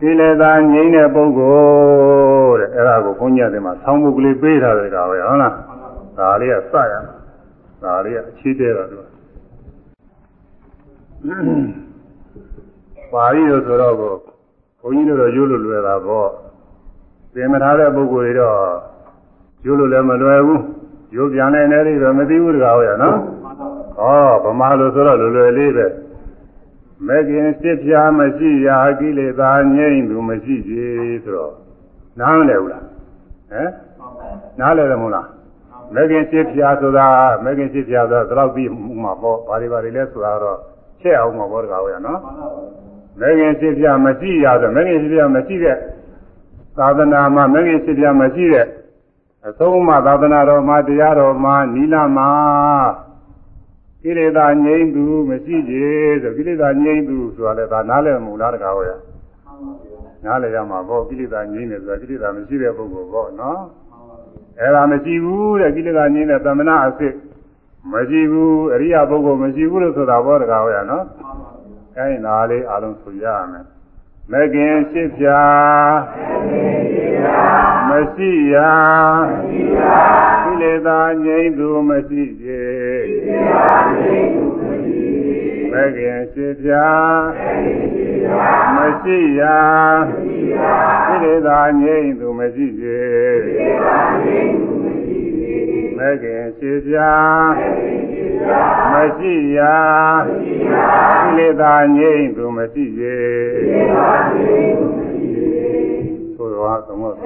S1: ကိလေသာငြိမ်းတဲ့ပုဂ္ဂိုလ်တဲ့အဲ့ဒါကိုဘုန်းကြီးတွေမှာဆောင်းမှုကလေးပေးထားတယ်ကောင်ပဲဟုတ်လားဒါလေးကစရဒါလေးကအခြေတဲတော့သူပါဠိလို့ဆိုတော့ကိုဘုန်းကြီးတို့တော့ရိုးလို့လွယ်တာပေါ့သင်မထားတဲ့ပုဂ္ဂိုလ်တွေတော့ရိုးလို့လည်းမလွယ်ဘူးရိုးပြန်တဲ့နေလေးတော့မသိဘူးတကားဟုတ်ရနော် ဟောဗမာလို့ဆိုတော့လွယ်လွယ်လေးပဲမကင်စစ်ပြာမရှိရာကိလေသာငြိမ့်သူမရှိကြီးဆိုတော့နားမလဲဘူးလားဟမ်နားလဲတယ်မဟုတ်လားမကင်စစ်ပြာဆိုတာမကင်စစ်ပြာဆိုတာဒီလောက်ပြီးမှာပေါ့ဘာတွေဘာတွေလဲဆိုတာတော့ချက်အောင်မှာပေါ့တကားဟုတ်ရနော်မကင်စစ်ပြာမရှိရာဆိုမကင်စစ်ပြာမရှိတဲ့သာသနာမှာမကင်စစ်ပြာမရှိတဲ့အဆုံးမသာသနာတော်မှာတရားတော်မှာနိလမှာ ကိလေသာငြိမ်းသူမရှိကြဆိုကိလေသာငြိမ်းသူဆိုတာလည်းဒါနားလည်မူလားတကားဟောရနားလည်ရမှာပေါ့ကိလေသာငြိမ်းတယ်ဆိုတာကိလေသာမရှိတဲ့ပုဂ္ဂိုလ်ပေါ့နော်အဲ့ဒါမရှိဘူးတဲ့ကိလေသာငြိမ်းတဲ့သမဏအစစ်မရှိဘူးအရိယပုဂ္ဂိုလ်မရှိဘူးလို့ဆိုတာပေါ့တကားဟောရနော်အဲ့ဒီနားလေးအားလုံးဆိုရမယ် မကင်ရှိဖြာမရှိရာကိလေသာငြိမ်းသူမရှိစေမကင်ရှိဖြာမရှိရာကိလေသာငြိမ်းသူမရှိစေမကင်ရှိဖြာမရှိရာ ကိလေသာငြိမ်းသူမရှိစေသို့တော်သမုတ်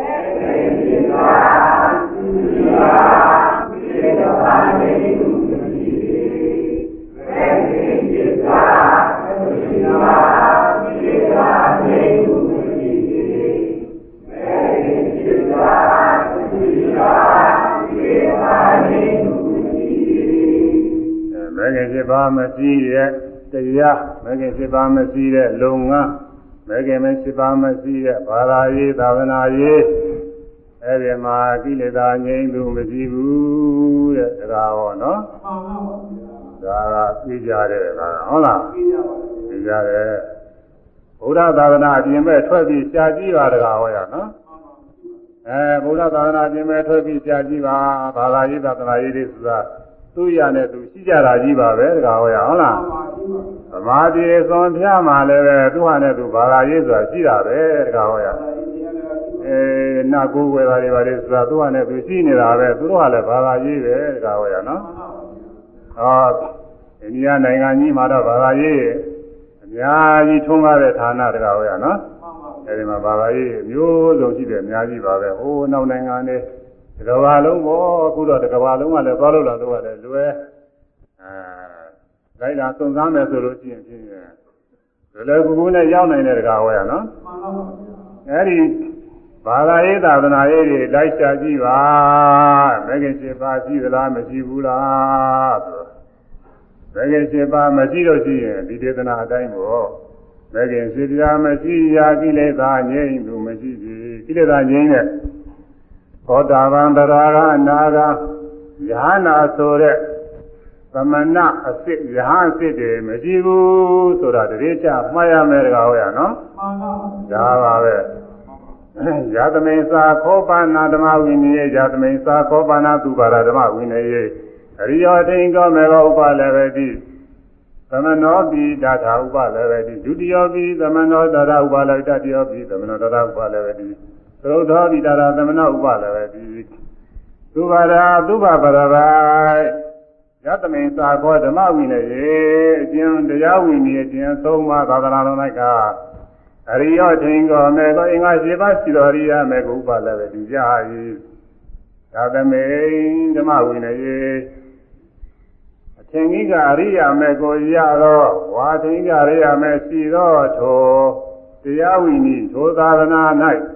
S1: မဂ္ဂင်7ပါးမရှိတဲ့တရားမဂ္ဂင်7ပါးမရှိတဲ့လုံငန်းမဂ္ဂင်7ပါးမရှိတဲ့ဘာသာရေးသာသနာရေးအဲ့ဒီမှာကိလေသာငြိမ်းသူမရှိဘူးတဲ့ဒါဟောနော်ဒါကသိကြတယ်ကဟုတ်လားသိကြတယ်ဘုရားသာသနာအပြင်မဲ့ထွက်ပြီးရှားကြည့်ပါတကားဟောရနော်အဲဘုရားသာသနာအပြင်မဲ့ထွက်ပြီးရှားကြည့်ပါဘာသာရေးသာသနာရေးတွေဆိုတာ သူ့ရနဲ့သူရှိကြတာကြီးပါပဲတကားဟောရဟုတ်လားသမာဓိသွန်ဖြားမှလည်းပဲသူ့ဟာနဲ့သူဘာသာရေးဆိုတာရှိတာပဲတကားဟောရအဲနာကိုယ်ွယ်တာတွေပါလေဆိုတာသူ့ဟာနဲ့သူရှိနေတာပဲသူတို့ဟာလည်းဘာသာရေးပဲတကားဟောရနော်ဟောအိန္ဒိယနိုင်ငံကြီးမှာတော့ဘာသာရေးအများကြီးထုံးကားတဲ့ဌာနတကားဟောရနော်အဲဒီမှာဘာသာရေးမျိုးစုံရှိတယ်အများကြီးပါပဲဟိုးနောက်နိုင်ငံတွေ တကဘာလုံးပေါ့အခုတော့တကဘာလုံးကလည်းသွားလို့လာတော့လည်းလွယ်အဲလိုက်လာစုံစမ်းမယ်ဆိုလို့ရှိရင်ဖြင့်လွယ်လွယ်ကူကူနဲ့ရောက်နိုင်တဲ့တကာဟောရနော်အဲဒီဘာသာရေးသာသနာရေးတွေလိုက်ရှာကြည့်ပါမဂ္ဂင်7ပါးရှိသလားမရှိဘူးလားဆိုမဂ္ဂင်7ပါးမရှိလို့ရှိရင်ဒီဒေသနာအတိုင်းပေါ့မဂ္ဂင်7ပါးမရှိရာကိလေသာငြိမ်းသူမရှိဘူးကိလေသာငြိမ်းတဲ့ သောတာပန်တရားကအနာဂယ ahanan ဆိုတဲ့သမဏအစ်စ်ယဟန်အစ်စ်တွေမရှိဘူးဆိုတာတရေချမှားရမယ်တကားဟုတ်ရနော်
S2: မှန်ပါဗျာ
S1: ဒါပါပဲယသမိန်သာခောပါဏဓမ္မဝိနည်းယသမိန်သာခောပါဏသူပါရဓမ္မဝိနည်းအရိယောတိန်ကောမေဘောဥပလည်းပဲတိသမနောပိဒါထာဥပလည်းပဲတိဒုတိယပိသမနောဒါရဥပလည်းတတိယပိသမနောဒါရဥပလည်းပဲတိ သရုပ်သောပိဒါရသမနောဥပလည်းပဲတိသူပါရာသူပါပရရိုက်ယသမိန်သာခောဓမ္မဝိနည်းအကျဉ်တရားဝိနည်းအကျဉ်သုံးပါးသာသနာတော်၌ကအရိယောထင်ကောမေကောအင်္ဂါရှိပါရှိတော်ရိယမေကုပလည်းပဲဒီကြ၏သာသမိန်ဓမ္မဝိနည်းအထင်ကြီးကအရိယာမေကိုရတော့ဝါထင်ကြီးကအရိယာမေရှိတော့ထိုတရားဝိနည်းထိုသာသနာ၌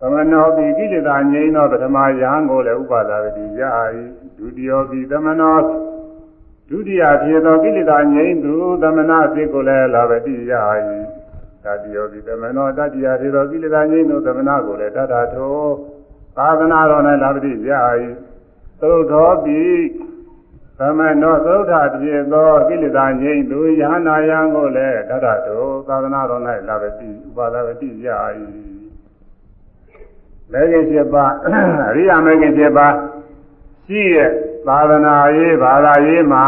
S1: သမနောပိကိလေသာငြိမ်းသောပထမယံကိုလည်းဥပါဒဝတိရ၏ဒုတိယပိသမနောဒုတိယဖြစ်သောကိလေသာငြိမ်းသူသမနာစိတ်ကိုလည်းလာဝတိရ၏တတိယပိသမနောတတိယဖြစ်သောကိလေသာငြိမ်းသူသမနာကိုလည်းတတ္ထာထောသာသနာတော်၌လာဝတိရ၏သုသောပိသမနောသုထဖြစ်သောကိလေသာငြိမ်းသူယဟနာယံကိုလည်းတတ္ထာထောသာသနာတော်၌လာဝတိဥပါဒဝတိရ၏ မဲခင်7ပါးအရိယာမဲခင်7ပါးရှိရဲ့သာသနာရေးဘာသာရေးမှာ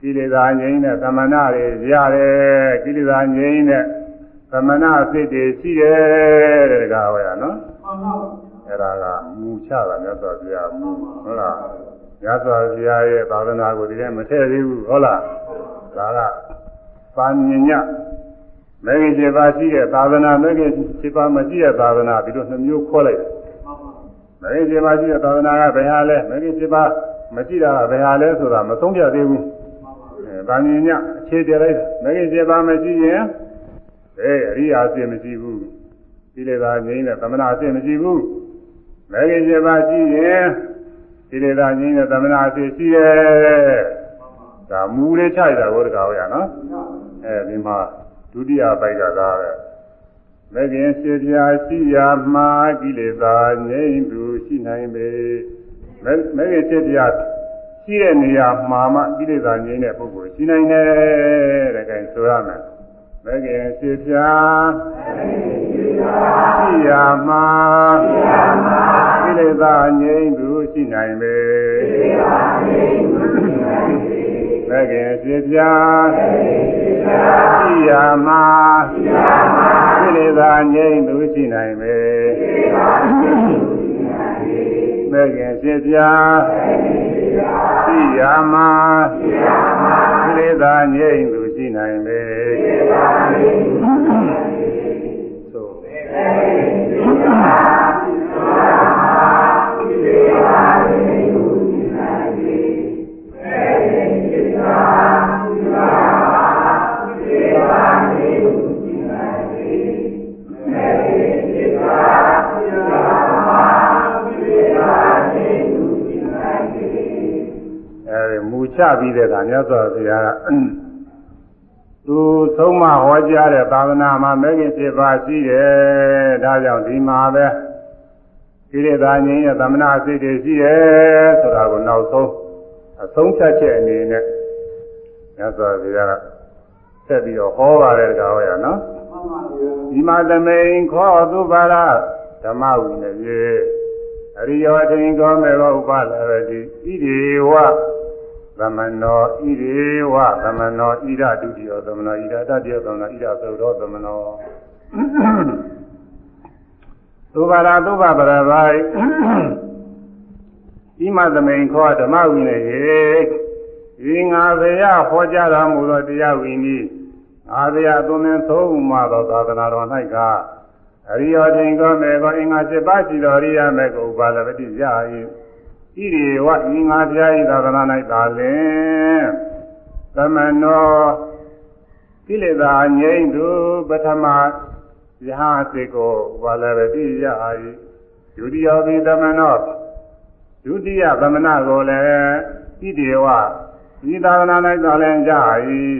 S1: ကိလေသာငြိမ်းတဲ့သမဏတွေရတယ်ကိလေသာငြိမ်းတဲ့သမဏစိတ်တွေရှိတယ်တဲ့ဒါကဟောရနော်
S2: မှန်ပါ
S1: အဲ့ဒါကမူချတာမြတ်စွာဘုရားမူဟုတ်လားမြတ်စွာဘုရားရဲ့သာသနာကိုဒီထဲမထည့်သေးဘူးဟုတ်လားဒါကပါညည မဂ္ဂင်7ပါးရှိတဲ့သာသနာမဂ္ဂင်7ပါးမရှိတဲ့သာသနာဒီလိုနှမျိုးခေါ်လိုက်တယ်
S2: မှန်ပါ
S1: မဂ္ဂင်7ပါးရှိတဲ့သာသနာကဘယ်ဟာလဲမဂ္ဂင်7ပါးမရှိတာကဘယ်ဟာလဲဆိုတာမဆုံးဖြတ်သေးဘူး
S2: မှန်ပါ
S1: အဲဗာမြင်ညအခြေတည်လိုက်တယ်မဂ္ဂင်7ပါးမရှိရင်အဲအရိယာအစစ်မရှိဘူးဒီလေသာငြိမ်းတဲ့သမဏအစစ်မရှိဘူးမဂ္ဂင်7ပါးရှိရင်ဒီလေသာငြိမ်းတဲ့သမဏအစစ်ရှိရဲ့ဒါမူလေးခြိုက်တာကိုတကားဟောရနော်အဲဒီမှာ ဒုတိယပိုက်ကသာပဲမဂ္ဂင်7ပြာရှိရာမှာကိလေသာငြိမ်းသူရှိနိုင်ပေမဂ္မဂ္ဂင်7ပြာရှိတဲ့နေရာမှာမှကိလေသာငြိမ်းတဲ့ပုဂ္ဂိုလ်ရှိနိုင်တယ်တဲ့ကဲဆိုရမယ်မဂ္ဂင်7ပြာရှိရာမှာကိလေသာငြိမ်းသူရှိနိုင်ပေမ ဂ္ဂင်7ပြာရှိရာမှာကိလေသာငြိမ်းသူရှိနိုင်ပေမဂ္ဂင်7ပြာရှိရာမှာကိလေသာငြိမ်းသူရှိနိုင်ပေသို့အဲဒီ ပြီးတဲ့အခါမြတ်စွာဘုရားကသူသုံးမဟောကြားတဲ့သာသနာမှာမဂ္ဂင်7ပါးရှိတယ်ဒါကြောင့်ဒီမှာပဲကိလေသာငြိမ်းရဲ့သမဏစိတ်တွေရှိတယ်ဆိုတာကိုနောက်ဆုံးအဆုံးဖြတ်ချက်အနေနဲ့မြတ်စွာဘုရားကဆက်ပြီးတော့ဟောပါတယ်တကားဟောရနော်
S2: မှန်ပါဗျာ
S1: ဒီမှာသမိန်ခောသုဘာရဓမ္မဝိနည်းအရိယောထင်ကောမေဘောဥပလာရတိဣတိဝ သမနောဣတိဝသမနောဣဒဒုတိယသမနောဣဒတတိယသမနောဣဒသုရောသမနောသုဘာရသုဘပရဘိုင်ဤမသမိန်ခောဓမ္မဝိနည်းဤငါဘယဟောကြားတော်မူသောတရားဝိနည်းအာရယသုံးသင်သုံးမှသောသာသနာတော်၌ကအရိယောတင်ကောမေကောအင်္ဂါ7ပါးရှိတော်ရိယာမေကိုဥပါဒဝတိရ၏ ဣရိဝဤငါပြာဤသာသနာ၌သာလင်သမနောကိလေသာငြိမ့်သူပထမယဟစိတ်ကိုဥပါဒဝတိရ၏ဒုတိယပိသမနောဒုတိယသမဏကိုလည်းဣတိဝဤသာသနာ၌သာလင်ကြ၏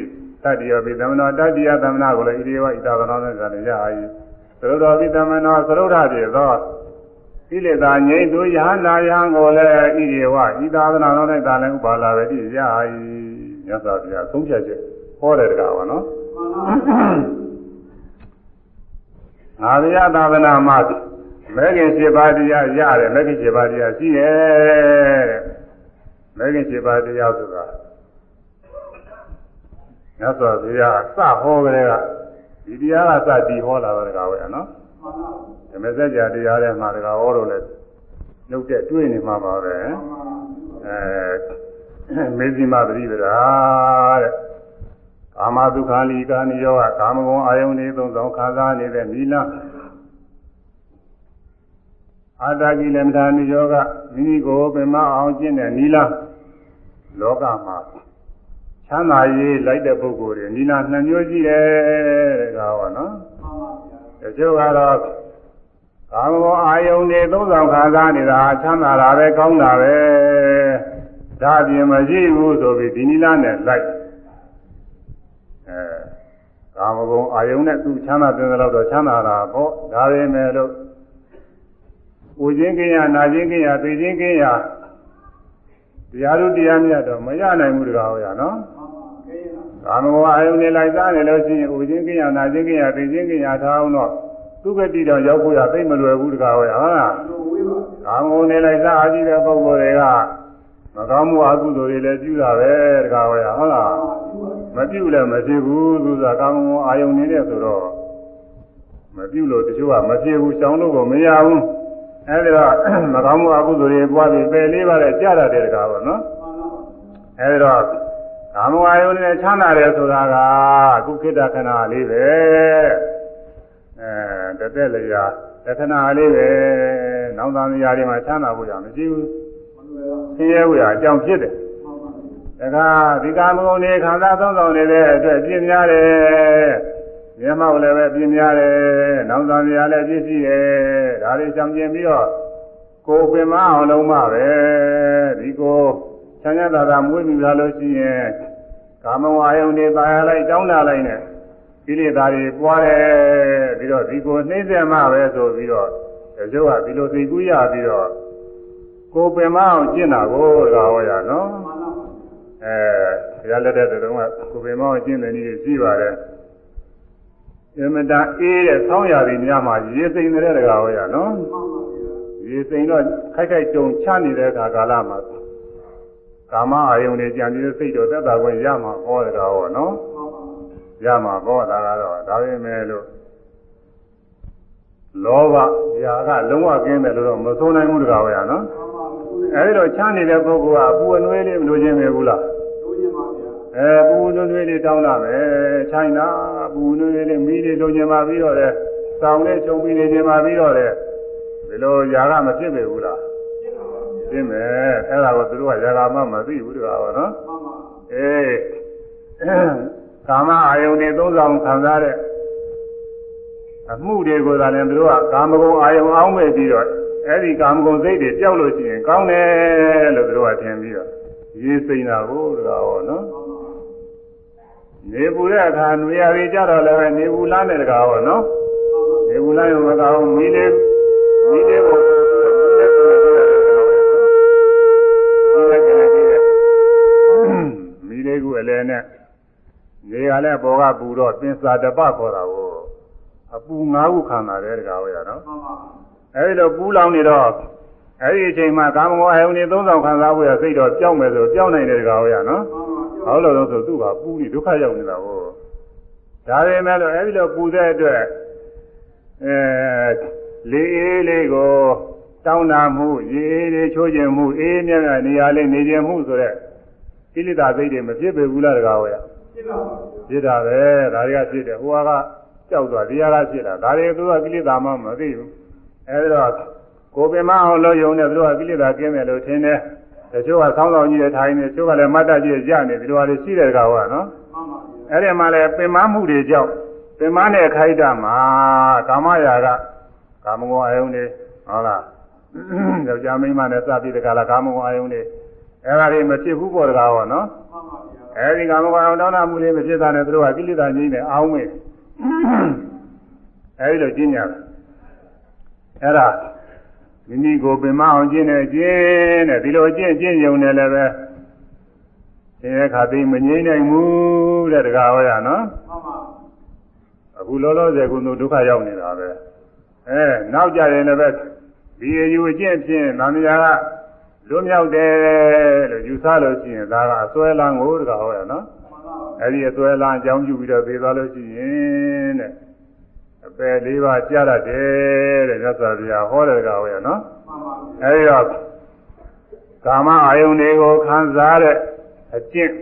S1: တတ္တိယပိသမနောတတ္တိယသမဏကိုလည်းဣတိဝဣသာသနာ၌သာလင်ကြ၏သရုပ်တော်ပိသမနောသရုပ်ထပြေသော ကိလေသာငြိမ်းသူယဟနာယဟံကိုလည်းဣရိဝဤသာသနာတော်၌တာလည်းဥပါလာပဲတိရ၏မြတ်စွာဘုရားသုံးဖြတ်ချက်ဟောတယ်တကားပါနော်
S2: မှန်ပါဗျာ
S1: ငါဗျာသာသနာမှာမဲခင်7ပါးတရားရတယ်မဲခင်7ပါးတရားရှိရဲ့တဲ့မဲခင်7ပါးတရားဆိုတာမြတ်စွာဘုရားအစဟောကြတဲ့ကဒီတရားကစတည်ဟောလာတော့တကားပဲနော်
S2: မှန်ပါ
S1: ဓမ္မစကြာတရားထဲမှာတကားဟောတော့လဲနှုတ်တဲ့တွေ့နေမှာပါပဲ
S2: မှန်ပါ
S1: အဲမေဇိမပရိပဒါတဲ့ကာမဒုက္ခလိကာနိယောကကာမဂုဏ်အာယုန်တွေသုံးဆောင်ခံစားနေတဲ့မိလအာတာကိလမထာနိယောကမိမိကိုပင်မအောင်ကျင့်တဲ့နိလလောကမှာချမ်းသာရေးလိုက်တဲ့ပုဂ္ဂိုလ်တွေနိလနှစ်မျိုးရှိတယ်တဲ့ကောနော်
S2: မှန်ပါဗျာ
S1: တချို့ကတော့ ကာမဂုဏ်အာယုန်တွေသုံးဆောင်ခံစားနေတာချမ်းသာတာပဲကောင်းတာပဲဒါအပြင်မရှိဘူးဆိုပြီးဒီနိလနဲ့လိုက်အဲကာမဂုဏ်အာယုန်နဲ့သူချမ်းသာတဲ့လောက်တော့ချမ်းသာတာပေါ့ဒါပဲမဲ့လို့ကိုချင်းကင်းရနာချင်းကင်းရသိချင်းကင်းရတရားတို့တရားမြတ်တော့မရနိုင်ဘူးတကားဟောရနော်
S2: မှန်ပါခဲရလား
S1: ကာမဂုဏ်အာယုန်နဲ့လိုက်စားနေလို့ရှိရင်ဥချင်းကင်းရနာချင်းကင်းရသိချင်းကင်းရထားအောင်တော့ သူကတိတော့ရောက်ဖို့ရသိမလွယ်ဘူးတကားဟောရဟုတ်လား
S2: လိုဝေးပါဗျာ
S1: ကာမဂုဏ်နဲ့လိုက်စားအကြည့်တဲ့ပုဂ္ဂိုလ်တွေကမကောင်းမှုအကုသိုလ်တွေလည်းပြုတာပဲတကားဟောရဟုတ်လားမပြုလည်းမဖြစ်ဘူးသူကကာမဂုဏ်အာယုန်နေတဲ့ဆိုတော့မပြုလို့တချို့ကမဖြစ်ဘူးရှောင်လို့ကိုမရဘူးအဲဒီတော့မကောင်းမှုအကုသိုလ်တွေပွားပြီးပယ်လေးပါးနဲ့ကြားရတဲ့တကားပေါ့နော်
S2: မှန်ပါ
S1: အဲဒီတော့ကာမဝါယုန်နဲ့ချမ်းသာတယ်ဆိုတာကအခုခေတ္တခဏလေးပဲ အဲတသက်လျာတခဏလေးပဲနောက်သားများတွေမှာချမ်းသာဖို့ရမရှိဘူး
S2: မလွယ်ပါ
S1: ဆင်းရဲဖို့ရအကြောင်းဖြစ်တယ်
S2: မှန်ပါ
S1: ဒါကဒီကာမဂုဏ်တွေခံစားသုံးဆောင်နေတဲ့အတွက်ပြင်းများတယ်မျက်မှောက်လည်းပဲပြင်းများတယ်နောက်သားများလည်းပြည့်စည်တယ်ဒါတွေကြောင့်ကျင်ပြီးတော့ကိုယ်ပင်မအောင်လုံးမပဲဒီကိုချမ်းသာသာမွေးမြူလာလို့ရှိရင်ကာမဝါယုန်တွေပါရလိုက်တောင်းတာလိုက်နဲ့ ကိလေသာတွေပွားတယ်ပြီးတော့ဒီကိုနှိမ့်ဆက်မှပဲဆိုပြီးတော့တချို့ကဒီလိုသိကူးရပြီးတော့ကိုယ်ပင်မအောင်ကျင့်တာကိုတကားဟောရနော်
S2: မှန်ပါ
S1: အဲဘုရားလက်ထက်တုန်းကကိုပင်မောင်းကျင့်တဲ့နည်းတွေရှိပါတယ်အမတန်အေးတဲ့ဆောင်းရာသီများမှာရေစိမ်တဲ့တကားဟောရနော်
S2: မှန်ပါဗျာ
S1: ရေစိမ်တော့ခိုက်ခိုက်ကြုံချနေတဲ့အခါကာလမှာကာမအာယုန်တွေကြံပြီးစိတ်တော့သက်သာခွင့်ရမှာဟောတကားဟောနော်
S2: မှန်ပါ
S1: ရမှာဟောတာကတော့ဒါပဲမဲ့လို့လောဘຢာကလုံးဝကင်းတယ်လို့တော့မဆိုနိုင်ဘူးတကားဟောရနော်
S2: မှန်ပါဘူးလေ
S1: အဲဒီတော့ချနေတဲ့ပုဂ္ဂိုလ်ကအပူအနွေးလေးမလို့ခြင်းပဲဘူးလား
S2: လိုချင်ပါဗျာ
S1: အဲပူနွေးနွေးလေးတောင်းတာပဲချိုင်းတာပူနွေးနွေးလေးမီးလေးလုံးကျင်ပါပြီးတော့လေစောင်းလေးချုံပြီးနေကျင်ပါပြီးတော့လေဒီလိုຢာကမဖြစ်ပေဘူးလား
S2: ရှင်းပါဗျာ
S1: ဖြစ်မယ်အဲ့ဒါကိုသူတို့ကຢာကမှမသိဘူးတကားပါနော်
S2: မှန်ပါ
S1: အေး ကာမအာယုန်တွေသုံးဆောင်ခံစားတဲ့အမှုတွေကိုသာလည်းသူတို့ကကာမဂုဏ်အာယုန်အောင်းမဲ့ပြီးတော့အဲ့ဒီကာမဂုဏ်စိတ်တွေကြောက်လို့ရှိရင်ကောင်းတယ်လို့သူတို့ကထင်ပြီးတော့ရေးစိမ့်တာကိုတကားဟောနော်
S2: မှန်ပါ
S1: နေပူတဲ့အခါနွေရည်ကြတော့လည်းပဲနေပူလားတဲ့တကားဟောနော်နေပူလားရောမကောင်းမီးလေးမီးလေးကိုမီးလေးကိုမီးလေးကိုအလဲနဲ့ နေရလဲဘောကပူတော့ပင်စာတပခေါ်တာကိုအပူ၅ခုခံတာတဲ့တကားဟောရနော်
S2: မှန်ပါ
S1: အဲဒီလိုပူလောင်နေတော့အဲဒီအချိန်မှာကာမဂုဏ်အယုန်နေသုံးဆောင်ခံစားဖို့ရစိတ်တော့ကြောက်မယ်ဆိုကြောက်နိုင်တဲ့တကားဟောရနော်
S2: မှန်ပါ
S1: ဘာလို့လဲဆိုသူကပူနေဒုက္ခရောက်နေတာကိုဒါပေမဲ့လို့အဲဒီလိုပူတဲ့အတွက်အဲလေအေးလေးကိုတောင်းတာမှုရေအေးလေးချိုးခြင်းမှုအေးမြတ်မြတ်နေရာလေးနေခြင်းမှုဆိုတဲ့ကိလေသာစိတ်တွေမဖြစ်ပေဘူးလားတကားဟောရ
S2: ရှင်းပါဗျာ
S1: ဖြစ်တာပဲဒါတွေကဖြစ်တယ်ဟိုကကြောက်သွားတရားကဖြစ်တာဒါတွေသူကကိလေသာမှမသိဘူးအဲဒီတော့ကိုယ်ပင်မအောင်လို့ယုံနေသူကကိလေသာကင်းတယ်လို့ထင်တယ်တချို့ကဆောင်းဆောင်ကြီးတွေထိုင်နေတချို့ကလည်းမတ်တကြီးရနေဒီလိုဟာတွေရှိတယ်တကားဟောရနော်
S2: မှန်ပါဗျာ
S1: အဲ့ဒီမှာလည်းပင်မမှုတွေကြောင့်ပင်မနဲ့ခိုက်တာမှာကာမရာဂကာမဂုဏ်အယုန်တွေဟုတ်လားယောက်ျားမိန်းမနဲ့စပြီးတကလားကာမဂုဏ်အယုန်တွေအဲ့ဒါတွေမဖြစ်ဘူးပေါ်တကားဟောနော်
S2: မှန်ပါဗျာ
S1: အဲ့ဒီကာမဂုဏ်အယုန်တောင်းတမှုတွေမဖြစ်တာနဲ့သူတို့ကကိလေသာကြီးနဲ့အောင်းဝင်အဲ့ဒီလိုကျင့်ကြတယ်အဲ့ဒါမိမိကိုပင်မအောင်ကျင့်တဲ့ကျင့်တဲ့ဒီလိုကျင့်ကျင့်ယုံတယ်လည်းပဲသင်ရခါသိမငြိမ့်နိုင်ဘူးတဲ့တကားဟောရနော်
S2: မှန်ပါ
S1: အခုလောလောဆယ်ကုသိုလ်ဒုက္ခရောက်နေတာပဲအဲနောက်ကြရင်လည်းပဲဒီအယူအကျင့်ဖြင့်သံဃာက လွတ်မြောက်တယ်လို့ယူဆလို့ရှိရင်ဒါကအစွဲလန်းကိုတကားဟောရနော်
S2: မှန်ပါ
S1: အဲဒီအစွဲလန်းအကြောင်းပြုပြီးတော့သေသွားလို့ရှိရင်တဲ့အပယ်လေးပါးကြားတတ်တယ်တဲ့မြတ်စွာဘုရားဟောတယ်တကားဟောရနော်
S2: မှန်ပါ
S1: အဲဒီတော့ကာမအာယုန်တွေကိုခံစားတဲ့အကျင့်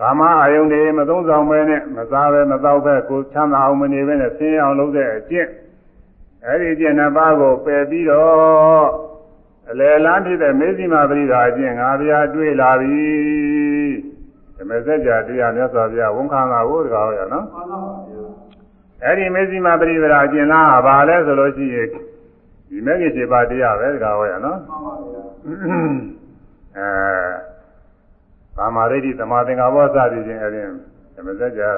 S1: ကာမအာယုန်တွေမသုံးဆောင်ပဲနဲ့မစားပဲမတော့ပဲကိုယ်ချမ်းသာအောင်မနေပဲနဲ့ဆင်းရဲအောင်လုပ်တဲ့အကျင့်အဲဒီအကျင့်နှစ်ပါးကိုပယ်ပြီးတော့ အလယ်လန်းဖြစ်တဲ့မေဇိမာပရိဒါအကျင့်ငါဗျာတွေ့လာပြီဓမ္မစကြာတရားမြတ်စွာဘုရားဝန်ခံတာကိုတကားဟောရနော်
S2: မှန်ပါဗျာ
S1: အဲ့ဒီမေဇိမာပရိပဒါအကျင့်လားဘာလဲဆိုလို့ရှိရင်ဒီမဂ္ဂင်7ပါးတရားပဲတကားဟောရနော်
S2: မှန်ပါဗျာ
S1: အဲကာမရိဋ္ဌိသမာသင်္ကပ္ပစသည်ချင်းအဲ့ဒီဓမ္မစကြာ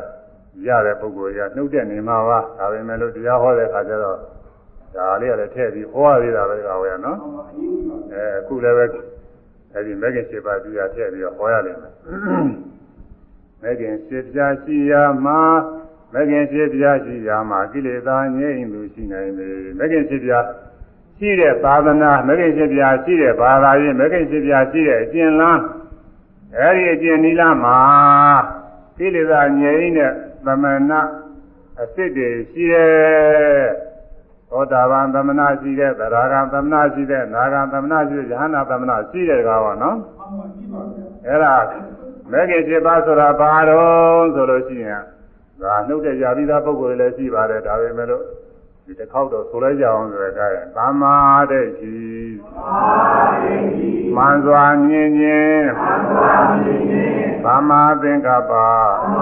S1: ရတဲ့ပုဂ္ဂိုလ်ကနှုတ်တဲ့နေမှာပါဒါပေမဲ့လို့တရားဟောတဲ့အခါကျတော့ ဒါလေးကလည်းထည့်ပြီးဟောရသေးတာပဲတကားဟောရနော်
S2: မှန်ပါအရေးကြီးပါ
S1: အဲအခုလည်းပဲအဲဒီမဂ္ဂင်7ပါးတရားထည့်ပြီးတော့ဟောရလိမ့်မယ်မဂ္ဂင်7ပြားရှိရာမှာမဂ္ဂင်7ပြားရှိရာမှာကိလေသာငြိမ့်သူရှိနိုင်တယ်မဂ္ဂင်7ပြားရှိတဲ့သာသနာမဂ္ဂင်7ပြားရှိတဲ့ဘာသာရေးမဂ္ဂင်7ပြားရှိတဲ့အကျင့်လားအဲဒီအကျင့်နီလာမှာကိလေသာငြိမ့်တဲ့သမဏအစ်စ်တွေရှိတယ် သောတာပန်သမဏရှိတဲ့သရဂံသမဏရှိတဲ့နာဂံသမဏရှိတဲ့ယဟနာသမဏရှိတဲ့ကောပါနော်
S2: မှန်ပါကြီးပါဗျာ
S1: အဲ့ဒါမဂ္ဂင်7ပါးဆိုတာဘာတော့ဆိုလို့ရှိရင်ဒါနှုတ်တဲ့ယာပိသားပုဂ္ဂိုလ်တွေလည်းရှိပါတယ်ဒါပေမဲ့လို့ဒီတစ်ခေါက်တော့ဆိုလိုက်ကြအောင်ဆိုရတဲ့ကာမတဲ့ကြီးမန်စွာမြင်ခြင်းဘာမာသင်္ကပ္ပမ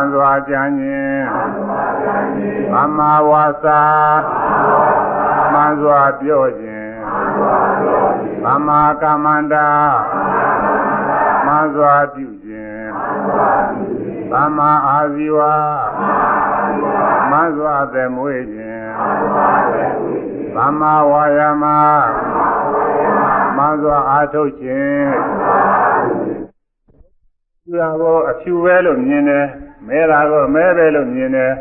S1: န်စွာကြံခြင်းဘာမာဝါစာမန်စွာပြောခြင်းဘာမာကမ္မန္တာမန်စွာပြုခြင်းဘာမာအာဇီဝမန်စွာသက်မွေးခြင်းဘာမာဝါယမမန်စွာအာထုတ်ခြင်း သူရာကိုအဖြူပဲလို့မြင်တယ်မဲတာကိုမဲပဲလို့မြင်တယ်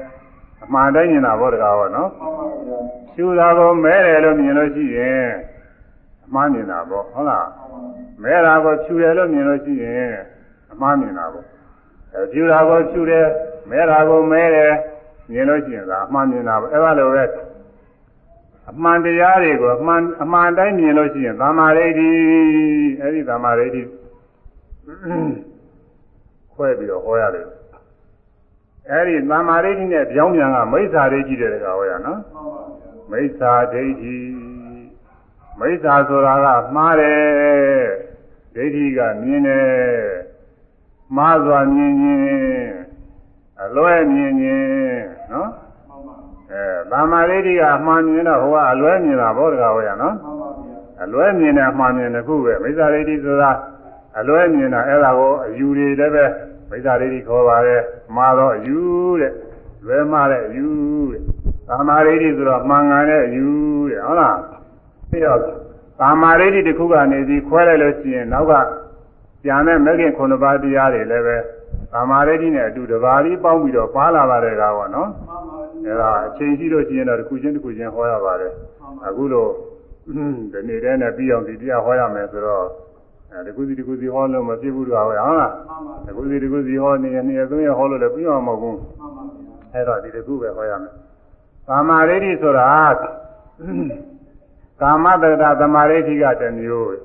S1: အမှန်တိုင်းမြင်တာဘောတကားဘောနော်
S2: မှန်ပါဗျာ
S1: ဖြူတာကိုမဲတယ်လို့မြင်လို့ရှိရင်အမှားမြင်တာပေါ့ဟုတ်လားမဲတာကိုဖြူတယ်လို့မြင်လို့ရှိရင်အမှားမြင်တာပေါ့အဲဖြူတာကိုဖြူတယ်မဲတာကိုမဲတယ်မြင်လို့ရှိရင်ဒါအမှားမြင်တာပေါ့အဲ့ဒါလိုပဲအမှန်တရားတွေကိုအမှန်အမှန်တိုင်းမြင်လို့ရှိရင်သမာဓိဋ္ဌိအဲ့ဒီသမာဓိဋ္ဌိ ခွဲပြီးတော့ဟောရတယ်အဲ့ဒီသမာဓိဋ္ဌိနဲ့ပြောင်းပြန်ကမိစ္ဆာဒိဋ္ဌိတဲ့ကောင်ဟောရနော်
S2: မှန်ပါဗျာ
S1: မိစ္ဆာဒိဋ္ဌိမိစ္ဆာဆိုတာကမှားတယ်ဒိဋ္ဌိကမြင်တယ်မှားစွာမြင်ခြင်းအလွဲမြင်ခြင်းနော်
S2: မှန်ပါ
S1: အဲဗာမာဒိဋ္ဌိကအမှားမြင်တော့ဟိုကအလွဲမြင်တာဘောတကားဟောရနော်
S2: မှန်ပါဗျာ
S1: အလွဲမြင်တဲ့အမှားမြင်တစ်ခုပဲမိစ္ဆာဒိဋ္ဌိဆိုတာအလွဲမြင်တာအဲ့ဒါကိုအယူတွေလည်းပဲ မိစ္ဆာဒိဋ္ဌိခေါ်ပါတယ်မှားတော့အယူတဲ့လွဲမှားတဲ့အယူတဲ့သမာဓိဋ္ဌိဆိုတော့မှန်ကန်တဲ့အယူတဲ့ဟုတ်လားပြီးတော့သမာဓိဋ္ဌိတစ်ခုကနေပြီးခွဲလိုက်လို့ရှိရင်နောက်ကပြန်တဲ့မဂ္ဂင်9ပါးတရားတွေလည်းပဲသမာဓိဋ္ဌိနဲ့အတူတပါးပြီးပေါင်းပြီးတော့ပါလာပါတယ်ကားပေါ့နော်
S2: မှန်ပါ
S1: အဲဒါအချိန်ရှိလို့ရှိရင်တော့တစ်ခုချင်းတစ်ခုချင်းဟောရပါတယ်အခုလို့ဒီနေ့တည်းနဲ့ပြီးအောင်ဒီတရားဟောရမယ်ဆိုတော့ အဲတစ်ခုစီတစ်ခုစီဟောလို့မဖြစ်ဘူးတော့ဟုတ်လား
S2: မှန်ပါ
S1: တစ်ခုစီတစ်ခုစီဟောနေရင်နှစ်ရက်သုံးရက်ဟောလို့လည်းပြီးအောင်မဟုတ်ဘူး
S2: မှန်ပါဗျာ
S1: အဲတော့ဒီတစ်ခုပဲဟောရမယ်ကာမရိဋ္ဌိဆိုတာကာမတက္ကသမာရိဋ္ဌိကတစ်မျိုး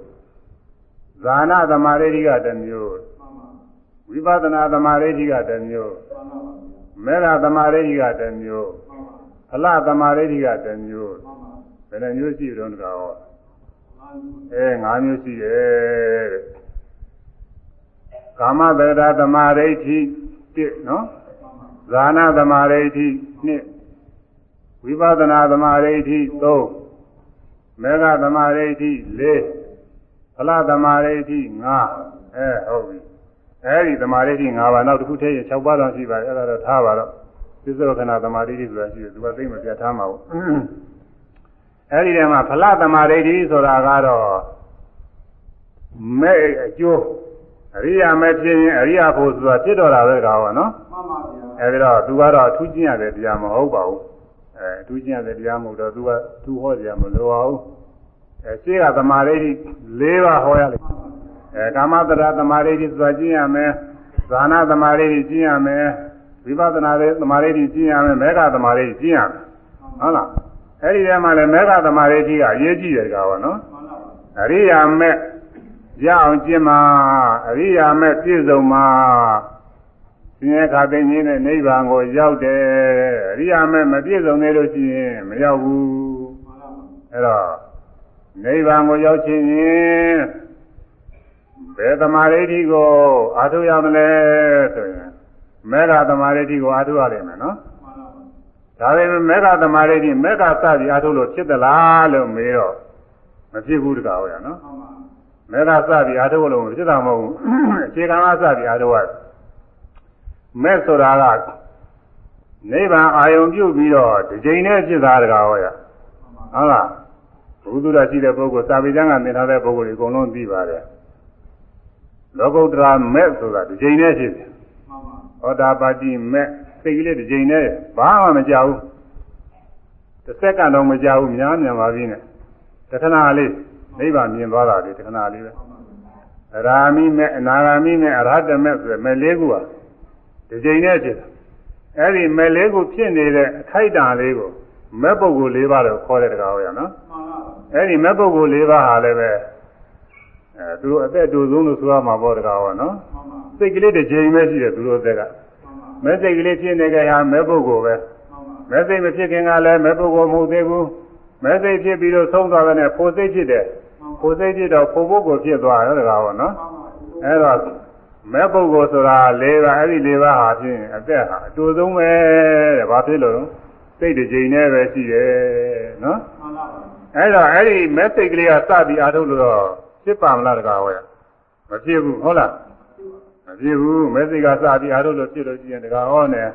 S1: ဇာနာသမာရိဋ္ဌိကတစ်မျိုး
S2: မှန်ပါ
S1: ဝိပဿနာသမာရိဋ္ဌိကတစ်မျိုး
S2: မှန်ပါဗျာ
S1: မေဃသမာရိဋ္ဌိကတစ်မျိုး
S2: မှန်ပါ
S1: ဖလသမာရိဋ္ဌိကတစ်မျိုး
S2: မှန်ပါ
S1: ဘယ်နှမျိုးရှိတုံးတကားဟော
S2: မှန်ပါ
S1: အဲ၅မျိုးရှိတယ်တဲ့ကာမတက္ကသမာရိဋ္ဌိ1နော်
S2: မှန်ပါ
S1: ဇာနာသမာရိဋ္ဌိ2ဝိပဿနာသမာရိဋ္ဌိ3မေဃသမာရိဋ္ဌိ4ဖလသမာရိဋ္ဌိ5အဲဟုတ်ပြီအဲဒီသမာရိဋ္ဌိ5ပါးနောက်တစ်ခုထည့်ရင်6ပါးတော့ရှိပါတယ်အဲ့ဒါတော့ထားပါတော့သစ္စောခဏသမာရိဋ္ဌိဆိုတာရှိတယ်သူကသိမပြတ်ထားမှာဘူး အဲဒီထဲမှာဖလသမာဓိဋ္ဌိဆိုတာကတော့မဲ့အကျိုးအရိယာမဲ့ဖြစ်ရင်အရိယာဖို့ဆိုတာဖြစ်တော်တာပဲကောနော်
S2: မှန်ပါဗျာ
S1: အဲဒီတော့သူကတော့အထူးကျင့်ရတဲ့တရားမဟုတ်ပါဘူးအဲအထူးကျင့်ရတဲ့တရားမဟုတ်တော့သူကသူဟောတရားမလိုပါဘူးအဲရှင်းကသမာဓိဋ္ဌိ၄ပါးဟောရလိမ့်အဲကာမတရသမာဓိဋ္ဌိဆိုတာကျင့်ရမယ်ဇာနာသမာဓိဋ္ဌိကျင့်ရမယ်ဝိပဿနာရဲ့သမာဓိဋ္ဌိကျင့်ရမယ်မေဃသမာဓိဋ္ဌိကျင့်ရမယ်ဟုတ်လား အဲဒီထဲမှာလည်းမေဃသမာဓိဋ္ဌိကအရေးကြီးတယ်ကောနော်
S2: မှန်ပါပါ
S1: အရိယာမဲ့ရအောင်ကျင့်မှာအရိယာမဲ့ပြည့်စုံမှာဆင်းရဲခါသိင်းခြင်းနဲ့နိဗ္ဗာန်ကိုရောက်တယ်အရိယာမဲ့မပြည့်စုံသေးလို့ရှိရင်မရောက်ဘူး
S2: မှန်ပါပါ
S1: အဲ့တော့နိဗ္ဗာန်ကိုရောက်ခြင်းရင်ဘယ်သမာဓိဋ္ဌိကိုအားထုတ်ရမလဲဆိုရင်မေဃသမာဓိဋ္ဌိကိုအားထုတ်ရလိမ့်မယ်နော်
S2: မှန်ပါပါ
S1: ဒါပေမဲ့မေဃသမာဓိဋ္ဌိမေဃစပြီးအားထုတ်လို့ဖြစ်သလားလို့မေးတော့မဖြစ်ဘူးတကားဟုတ်ရနော်
S2: မှန်ပါ
S1: မဲကစပြီးအားထုတ်လို့မဖြစ်တာမဟုတ်ဘူးအခြေခံကစပြီးအားထုတ်ရတယ်မဲဆိုတာကနိဗ္ဗာန်အာယုံပြုပြီးတော့ဒီချိန်နဲ့ဖြစ်တာတကားဟောရဟုတ်လားဘုသူရရှိတဲ့ပုဂ္ဂိုလ်စာပေကျမ်းကသင်ထားတဲ့ပုဂ္ဂိုလ်တွေအကုန်လုံးသိပါတယ်လောကုတ္တရာမဲဆိုတာဒီချိန်နဲ့ဖြစ်တယ်
S2: မှန်ပါ
S1: ဟောတာပါတိမဲ စိတ်ကလေးဒီချိန်နဲ့ဘာမှမကြောက်ဘူးတစ်စက္ကန့်တော့မကြောက်ဘူးများမြန်ပါပြီနဲ့တခဏလေးနိဗ္ဗာန်မြင်သွားတာလေတခဏလေးပဲအရာမိမဲ့အနာဂါမိမဲ့အရဟတမဲ့ဆိုရယ်မဲ့လေးခုဟာဒီချိန်နဲ့ဖြစ်တယ်အဲ့ဒီမဲ့လေးခုဖြစ်နေတဲ့အခိုက်အတန့်လေးကိုမဲ့ပုဂ္ဂိုလ်၄ပါးတော့ခေါ်တဲ့တကားဟောရနော်
S2: မှန်ပါပါ
S1: အဲ့ဒီမဲ့ပုဂ္ဂိုလ်၄ပါးဟာလည်းပဲအဲသူတို့အသက်တူဆုံးလို့ဆိုရမှာပေါ့တကားဟောနော်
S2: မှန်ပါ
S1: စိတ်ကလေးတစ်ချိန်ပဲရှိတယ်သူတို့အသက်က
S2: မှန်ပါ
S1: မဲ့စိတ်ကလေးဖြစ်နေကြဟာမဲ့ပုဂ္ဂိုလ်ပဲ
S2: မှန်ပါ
S1: မဲ့စိတ်မဖြစ်ခင်ကလည်းမဲ့ပုဂ္ဂိုလ်မဟုတ်သေးဘူးမဲ့စိတ်ဖြစ်ပြီးတော့ဆုံးသွားတဲ့နဲ့ဖို့စိတ်ဖြစ်တယ်ဖို့စိတ်ဖြစ်တော့ဖို့ပုဂ္ဂိုလ်ဖြစ်သွားတယ်တကားဟောနော်အဲ့တော့မဲ့ပုဂ္ဂိုလ်ဆိုတာ၄ပါးအဲ့ဒီ၄ပါးဟာဖြင့်အသက်ဟာအတူဆုံးပဲတဲ့ဘာဖြစ်လို့လဲစိတ်တစ်ကြိမ်နဲ့ပဲရှိတယ်နော်
S2: မှန်ပါပါ
S1: အဲ့တော့အဲ့ဒီမဲ့စိတ်ကလေးကစပြီးအားထုတ်လို့တော့ဖြစ်ပါမလားတကားဟောရမဖြစ်ဘူးဟုတ်လားမ ဖြစ်ဘူးမဲ့စိတ်ကစပြီးအားထုတ်လို့ဖြစ်လို့ရှိရင်တကားဟောနဲ့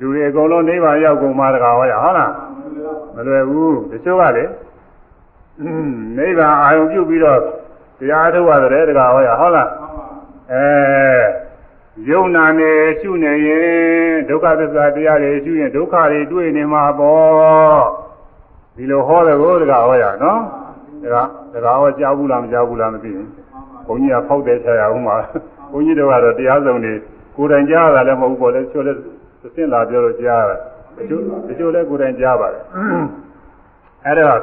S1: လူတွေအကုန်လုံးနိဗ္ဗာန်ရောက်ကုန်မှာတကားဟောရဟုတ်လားမလွယ်ဘူးတချို့ကလေအင်းနိဗ္ဗာန်အာရုံပြုပြီးတော့တရားထုတ်ရတယ်တကားဟောရဟုတ်လား
S2: မှန်ပါ
S1: အဲယုံနာနေရှုနေရင်ဒုက္ခသစ္စာတရားတွေရှုရင်ဒုက္ခတွေတွေ့နေမှာပေါ့ဒီလိုဟောတယ်ကိုတကဟောရနော်ဒါကဒါကဟောကြားဘူးလားမကြားဘူးလားမသိဘူးဘုန်းကြီးကဖောက်တယ်ချရအောင်ပါ ဘုန်းကြီးတို့ကတော့တရားစုံတွေကိုယ်တိုင်ကြားရတာလည်းမဟုတ်ဘူးပေါ့လေချို့လည်းသင်လာပြောလို့ကြားရတယ်တချို့တချို့လည်းကိုယ်တိုင်ကြားပါတယ်အဲ့တော့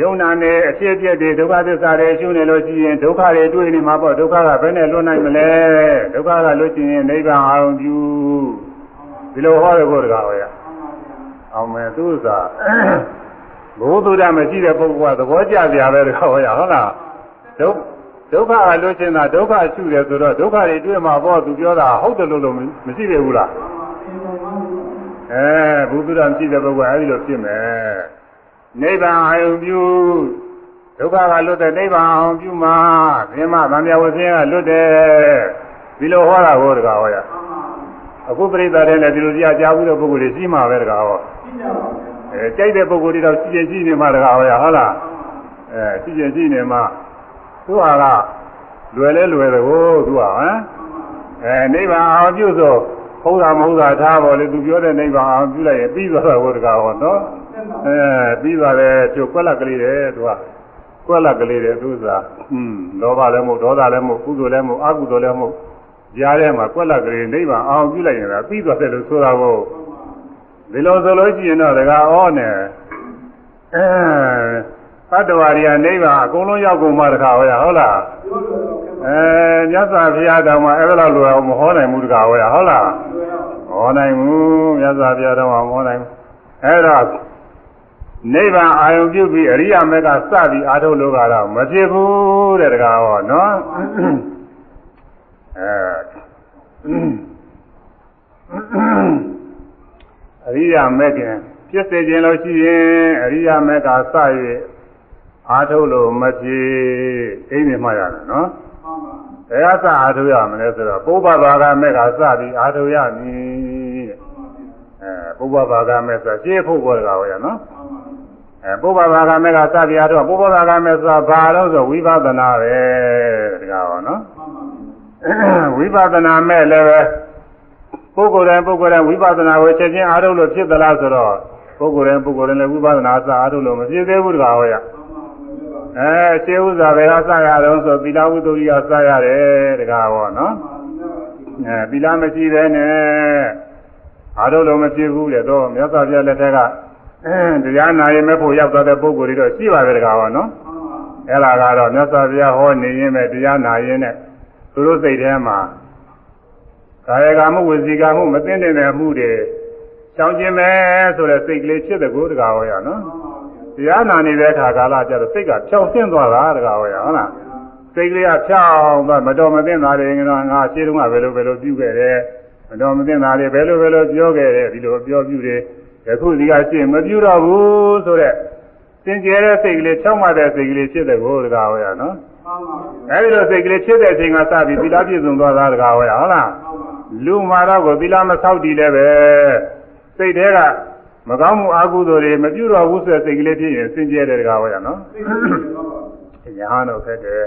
S1: ယုံနာနေအဖြစ်အပျက်တွေဒုက္ခသစ္စာတွေရှုနေလို့ရှိရင်ဒုက္ခတွေတွေ့နေမှာပေါ့ဒုက္ခကဘယ်နဲ့လွတ်နိုင်မလဲဒုက္ခကလွတ်ချင်ရင်နိဗ္ဗာန်အာရုံပြုဒီလိုဟောရဖို့တကားဟောရအောင်မယ်သူဥစ္စာဘုသူဒ္ဓမရှိတဲ့ပုဂ္ဂိုလ်ကသဘောကျကြပဲတကားဟောရဟုတ်လားဒု ဒုက္ခကလွတ်ချင်တာဒုက္ခရှုတယ်ဆိုတော့ဒုက္ခတွေတွေ့မှာပေါ့သူပြောတာဟုတ်တယ်လို့လို့မရှိသေးဘူးလားအဲဘုသူဒ္ဓမရှိတဲ့ပုဂ္ဂိုလ်အဲဒီလိုဖြစ်မယ်နိဗ္ဗာန်အာရုံပြုဒုက္ခကလွတ်တဲ့နိဗ္ဗာန်အာရုံပြုမှာသင်္မဗံမြဝဆင်းကလွတ်တယ်ဒီလိုဟောတာကိုတကားဟောရအခုပြိဿတဲ့လည်းဒီလိုကြားကြားဘူးတဲ့ပုဂ္ဂိုလ်တွေရှိမှာပဲတကားဟောအဲကြိုက်တဲ့ပုဂ္ဂိုလ်တွေတော့ရှိရင်ရှိနေမှာတကားဟောရဟုတ်လားအဲရှိရင်ရှိနေမှာ သူဟာကလွယ်လဲလွယ်တယ်ကိုသူဟာဟမ်အဲနိဗ္ဗာန်အာရုံပြုဆိုဟုတ်တာမဟုတ်တာထားပါလေသူပြောတဲ့နိဗ္ဗာန်အာရုံပြုလိုက်ရင်ပြီးသွားတာကိုတကားဟောနော်အဲပြီးသွားတယ်ကျုပ်ကွက်လက်ကလေးတယ်သူကကွက်လက်ကလေးတယ်သူစားอืมလောဘလည်းမဟုတ်ဒေါသလည်းမဟုတ်ကုသိုလ်လည်းမဟုတ်အကုသိုလ်လည်းမဟုတ်ကြားထဲမှာကွက်လက်ကလေးနိဗ္ဗာန်အာရုံပြုလိုက်ရင်ပြီးသွားတယ်လို့ဆိုတာကိုဒီလိုဆိုလို့ရှိရင်တော့တကားဩနဲ့အဲသ တ္တဝါတွေကနိဗ္ဗာန်အကုန်လုံးရောက်ကုန်မှတကားဟောရဟုတ်လားအဲမြတ်စွာဘုရားတော်မှာအဲ့ဒါလိုမဟောနိုင်ဘူးတကားဟောရဟုတ်လားမဟောနိုင်ဘူးမြတ်စွာဘုရားတော်မှာမဟောနိုင်ဘူးအဲ့တော့နိဗ္ဗာန်အာယုံပြုပြီးအရိယာမေကစပြီးအာထုတ်လို့ကတော့မဖြစ်ဘူးတဲ့တကားဟောနော်အဲအရိယာမေခင်ဖြစ်စေခြင်းလို့ရှိရင်အရိယာမေကစ၍ အာထုတ်လို့မဖြစ်အိမ်နေမှရတယ်နော်ဘယ်ကစအာထုတ်ရမလဲဆိုတော့ပုဗ္ဗဘာဂမေကစပြီးအာထုတ်ရမည်တဲ့အဲပုဗ္ဗဘာဂမေဆိုရှင်းဖို့ပေါ်တကားဟောရနော်အဲပုဗ္ဗဘာကမေကစပြတော့ပုဗ္ဗဘာကမေဆိုတာဘာလို့ဆိုဝိပဿနာပဲတကားပါနော်ဝိပဿနာမဲ့လည်းပဲပုဂ္ဂိုလ်တိုင်းပုဂ္ဂိုလ်တိုင်းဝိပဿနာကိုချက်ချင်းအားထုတ်လို့ဖြစ်သလားဆိုတော့ပုဂ္ဂိုလ်တိုင်းပုဂ္ဂိုလ်တိုင်းလည်းဝိပဿနာစအားထုတ်လို့မဖြစ်သေးဘူးတကားဟောရ အဲရှင်းဥစွာပဲကစရတော့ဆိုသီလဝိတ္တုရိယစရတယ်တကားဟောနော်အဲသီလမရှိပဲနဲ့အားထုတ်လို့မဖြစ်ဘူးလေတော့မြတ်စွာဘုရားလက်ထက်ကတရားနာရင်မဲ့ဖို့ရောက်သွားတဲ့ပုဂ္ဂိုလ်တွေတော့ရှိပါပဲတကားဟောနော်အဲ့ဒါကတော့မြတ်စွာဘုရားဟောနေရင်ပဲတရားနာရင်နဲ့သူတို့စိတ်ထဲမှာကာယကမှုဝစီကမှုမသိတဲ့မှုတွေရှောင်ကျင်မယ်ဆိုတဲ့စိတ်ကလေးဖြစ်တဲ့ကိုတကားဟောရနော် တရားနာနေတဲ့အခါကာလကျတော့စိတ်ကဖြောင်းဆင်းသွားတာတကားဟောရဟုတ်လားစိတ်ကလေးကဖြောင်းသွားမတော်မသိတာတွေငါငါရှင်းတုန်းကဘယ်လိုဘယ်လိုပြုခဲ့တယ်မတော်မသိတာတွေဘယ်လိုဘယ်လိုပြောခဲ့တယ်ဒီလိုပြောပြုတယ်ယခုဒီကရှင်းမပြုတော့ဘူးဆိုတော့စင်ကြဲတဲ့စိတ်ကလေးဖြောင်းမှတဲ့စိတ်ကလေးဖြစ်တဲ့ကိုတကားဟောရနော်အဲဒီလိုစိတ်ကလေးဖြစ်တဲ့အချိန်ကစပြီးသီလပြည့်စုံသွားတာတကားဟောရဟုတ်လားလူမာတော့ကိုသီလမဆောက်တည်လည်းပဲစိတ်ထဲက မကောင်းမှုအကုသိုလ်တွေမပြုတော့ဘူးဆိုတဲ့စိတ်ကလေးဖြစ်ရင်စင်ကြဲတဲ့တကားဟောရနော်ညာတော့ခက်တယ်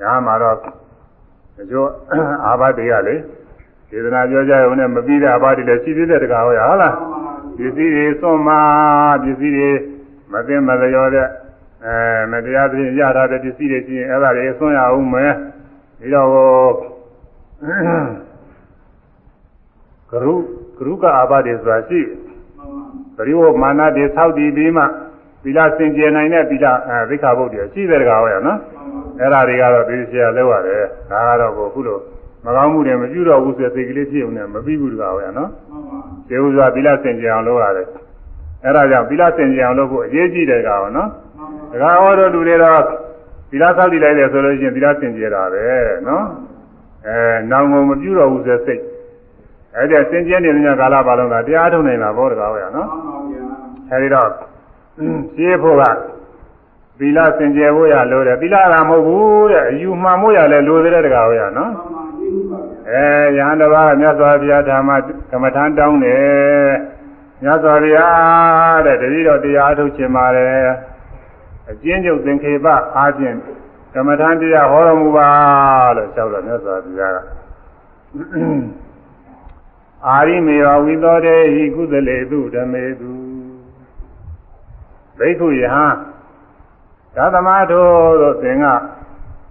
S1: ညာမှာတော့ဒီလိုအာဘတ်တွေကလေဒေသနာပြောကြရုံနဲ့မပြီးတဲ့အာဘတ်တွေလည်းရှိသေးတဲ့တကားဟောရဟုတ်လားပစ္စည်းတွေစွန့်မှာပစ္စည်းတွေမသိမလျော်တဲ့အဲမတရားသဖြင့်ရထားတဲ့ပစ္စည်းတွေရှိရင်အဲ့ဒါတွေစွန့်ရအောင်မယ်ပြီးတော့ကရုကရုကအာဘတွေဆိုတာရှိ ပရိဝမာနတွေဆောက်တည်ပြီးမှသီလစင်ကြယ်နိုင်တဲ့သီလအဲသိက္ခာပုဒ်တွေရှိတဲ့တကားဟောရနော်အဲ့ဒါတွေကတော့သိချာလောက်ရတယ်ဒါကတော့ကိုခုလိုမကောင်းမှုတွေမပြုတော့ဘူးဆိုတဲ့စိတ်ကလေးဖြစ်ုံနဲ့မပြီးဘူးတကားဟောရနော်ကျေဥစွာသီလစင်ကြယ်အောင်လုပ်ရတယ်အဲ့ဒါကြောင့်သီလစင်ကြယ်အောင်လုပ်ဖို့အရေးကြီးတယ်ကောင်နော်တကားဟောတော့လူတွေတော့သီလဆောက်တည်လိုက်တယ်ဆိုလို့ရှိရင်သီလစင်ကြယ်တာပဲနော်အဲနောင်ကုန်မပြုတော့ဘူးဆိုတဲ့စိတ် အဲ့ဒါစင်ကြယ်နေတဲ့ကာလပါလုံးကတရားထုတ်နိုင်တာဘောတကားဟောရနော်အဲဒီတော့ရှင်းဖို့ကသီလစင်ကြယ်ဖို့ရလို့တယ်သီလကမဟုတ်ဘူးတဲ့အယူမှန်ဖို့ရလဲလိုတဲ့တကားဟောရနော်အဲရဟန်းတစ်ပါးမြတ်စွာဘုရားဓမ္မကမ္မထမ်းတောင်းတယ်မြတ်စွာဘုရားတဲ့တတိတော်တရားထုတ်ခြင်းပါတယ်အကျဉ်းချုပ်သင်္ခေပအားဖြင့်ကမ္မထမ်းတရားဟောတော်မူပါလို့လျှောက်တော့မြတ်စွာဘုရားက အာရိမေဝဝိသောတေဟိကုသလေတုဓမေတုဘိက္ခုယဟသာသမာတို့သို့သင်က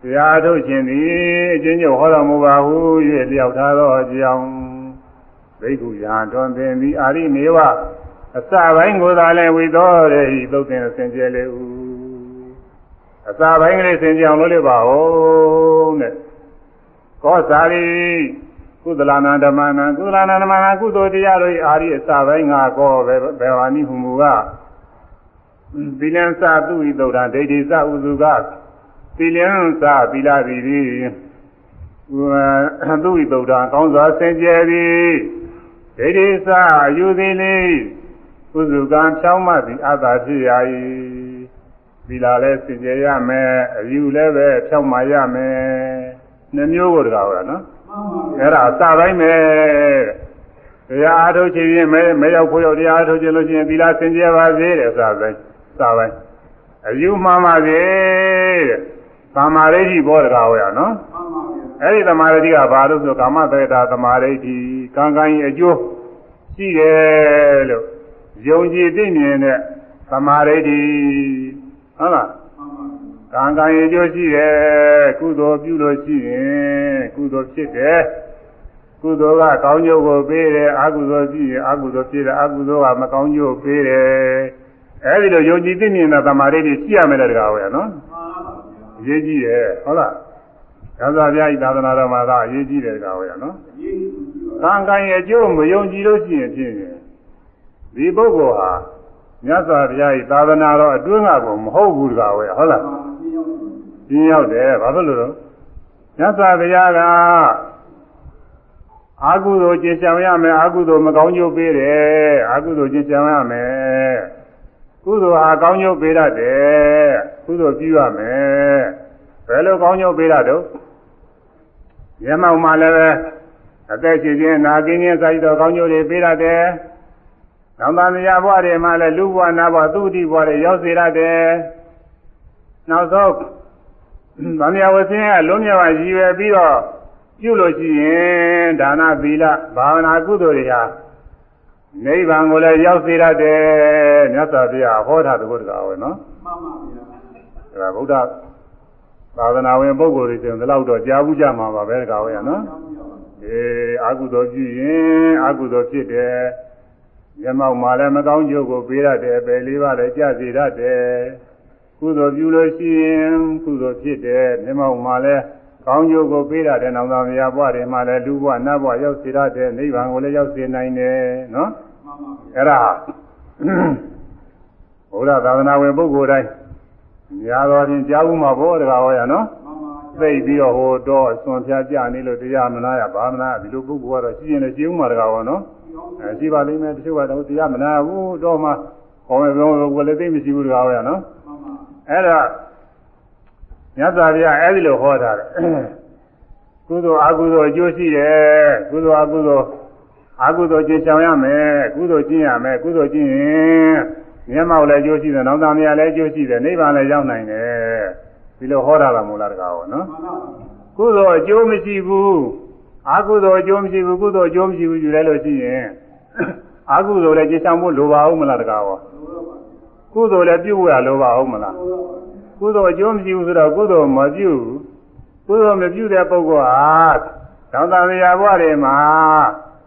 S1: တရားထုတ်ခြင်းသည်အချင်းချင်းဟောတော်မူပါဟု၍လျှောက်ထားသောအကြောင်းဘိက္ခုယဟတွင်သင်သည်အာရိမေဝအစပိုင်းကိုသာလည်းဝိသောတေဟိသုတ်သင်အစဉ်ကျဲလေဟုအစပိုင်းကလေးသင်ကြအောင်လုပ်လို့ပါဦးတဲ့ကောသာရိ ကုသလနာဓမ္မနာကုသလနာဓမ္မနာကုသိုလ်တရားတို့အာရိအစပိုင်းငါကောပဲဘေဝာနိဟုမူကသီလံစသူဤသုဒ္ဓဒိဋ္ဌိစဥစုကသီလံစသီလသည်သည်သူဤသုဒ္ဓကောင်းစွာစင်ကြယ်သည်ဒိဋ္ဌိစအယူသည်လေဥစုကံဖြောင်းမှသည်အသာဖြစ်ရ၏သီလလည်းစင်ကြယ်ရမယ်အယူလည်းပဲဖြောင်းမှရမယ်နှမျိုးကိုတကားဟောတာနော် အဲ့ဒါအစပိုင်းပဲတရားအားထုတ်ခြင်းဖြင့်မရောက်ဖို့ရောက်တရားအားထုတ်ခြင်းလို့ရှိရင်သီလစင်ကြယ်ပါစေတဲ့စပိုင်းစပိုင်းအယူမှန်ပါစေတဲ့သမာဓိဋ္ဌိဘောတကားဟောရနော်အဲ့ဒီသမာဓိဋ္ဌိကဘာလို့ဆိုကာမသေတာသမာဓိဋ္ဌိကံကံရဲ့အကျိုးရှိတယ်လို့ယုံကြည်သိမြင်တဲ့သမာဓိဋ္ဌိဟုတ်လား ကံကံရဲ့အကျိုးရှိတယ်ကုသိုလ်ပြုလို့ရှိရင်ကုသိုလ်ဖြစ်တယ်ကုသိုလ်ကကောင်းကျိုးကိုပေးတယ်အကုသိုလ်ရှိရင်အကုသိုလ်ဖြစ်တယ်အကုသိုလ်ကမကောင်းကျိုးပေးတယ်အဲဒီလိုယုံကြည်သိမြင်တဲ့သမာဓိတွေရှိရမယ်တဲ့တကားဟောရနော်အရေးကြီးတယ်ဟုတ်လားသစ္စာပြားဤသာသနာတော်မှာသာအရေးကြီးတယ်တကားဟောရနော်ကံကံရဲ့အကျိုးမယုံကြည်လို့ရှိရင်ဖြစ်ရင်ဒီပုဂ္ဂိုလ်ဟာမြတ်စွာဘုရားဤသာသနာတော်အတွင်းကကိုမဟုတ်ဘူးတကားဟောရဟုတ်လား ပြင်းရောက်တယ်ဘာဖြစ်လို့လဲမြတ်စွာဘုရားကအာဟုသောကျင့်ကြံရမယ်အာဟုသောမကောင်းကျိုးပေးတယ်အာဟုသောကျင့်ကြံရမယ်ကုသိုလ်ဟာကောင်းကျိုးပေးတတ်တယ်ကုသိုလ်ပြုရမယ်ဘယ်လိုကောင်းကျိုးပေးတတ်တော့မျက်မှောက်မှာလည်းပဲအသက်ရှင်ခြင်းနာကျင်ခြင်းစာရတော့ကောင်းကျိုးတွေပေးတတ်တယ်
S3: နောင်တမယာဘဝတွေမှာလည်းလူဘဝနာဘဝသူတိဘဝတွေရောက်စေရတယ် နောက်ဆုံးဗာမယာဝဆင်းကလုံးမြတ်ပါရည်ရွယ်ပြီးတော့ပြုလို့ရှိရင်ဒါနသီလဘာဝနာကုသိုလ်တွေဟာနိဗ္ဗာန်ကိုလည်းရောက်စေရတယ်မြတ်စွာဘုရားဟောတာတကုတ္တကဝယ်နော်
S2: မှန်ပါဗျာ
S3: ဒါကဗုဒ္ဓသာသနာဝင်ပုဂ္ဂိုလ်တွေဆိုရင်ဒီလောက်တော့ကြားဘူးကြမှာပါပဲတကားဝယ်နော်အေးအာဟုသောပြုရင်အာဟုသောဖြစ်တယ်မျက်မှောက်မှာလည်းမကောင်းကျိုးကိုပေးရတယ်ပယ်လေးပါးလည်းကြစေရတယ် ကုသိုလ်ပြုလို့ရှိရင်ကုသိုလ်ဖြစ်တယ်မျက်မှောက်မှာလည်းကောင်းကျိုးကိုပေးရတယ်နောင်သားမယားဘဝတွေမှာလည်းလူဘဝနတ်ဘဝရောက်စေရတယ်နိဗ္ဗာန်ကိုလည်းရောက်စေနိုင်တယ်နော်
S2: မှန်ပါဗျာ
S3: အဲ့ဒါဘုရားသာသနာဝင်ပုဂ္ဂိုလ်တိုင်းများသောဖြင့်ကြားဘူးမှာဘောတကားဟောရနော်
S2: မှန်ပါဗျာ
S3: သိပြီးတော့ဟိုတော့အစွန်ဖြားကြနေလို့တရားမနာရဘာမနာဒီလိုပုဂ္ဂိုလ်ကတော့ရှိရင်လည်းရှိဦးမှာတကားဟောနော်အဲရှိပါလိမ့်မယ်တချို့ကတော့တရားမနာဘူးတော့မှဟောမယ်ပြောလို့ကိုယ်လည်းသိမရှိဘူးတကားဟောရနော်
S2: မှန်ပါ
S3: အဲ့ဒါမြတ်စွာဘုရားအဲ့ဒီလိုဟောထားတယ်ကုသိုလ်အကုသိုလ်အကျိုးရှိတယ်ကုသိုလ်အကုသိုလ်အကုသိုလ်ကျင့်ဆောင်ရမယ်ကုသိုလ်ကျင့်ရမယ်ကုသိုလ်ကျင့်ရင်မျက်မှောက်လည်းအကျိုးရှိတယ်နောက်သားမယားလည်းအကျိုးရှိတယ်နိဗ္ဗာန်လည်းရောက်နိုင်တယ်ဒီလိုဟောတာကမို့လားတကားဟောနော်
S2: မှန်ပါဗျာ
S3: ကုသိုလ်အကျိုးမရှိဘူးအကုသိုလ်အကျိုးမရှိဘူးကုသိုလ်အကျိုးမရှိဘူးယူလိုက်လို့ရှိရင်အကုသိုလ်လည်းကျင့်ဆောင်ဖို့လိုပါဦးမလားတကားဟော
S2: လိုတော့ပါဗျာ
S3: ကုသိုလ်လည်းပြုဖို့ရလိုပါဦးမလား
S2: လိုတော့ပါဗျာ
S3: ကုသိုလ်အကျိုးမရှိဘူးဆိုတော့ကုသိုလ်မပြုဘူးကုသိုလ်မပြုတဲ့ပုဂ္ဂိုလ်ဟာသောတာပရာဘဝတွေမှာ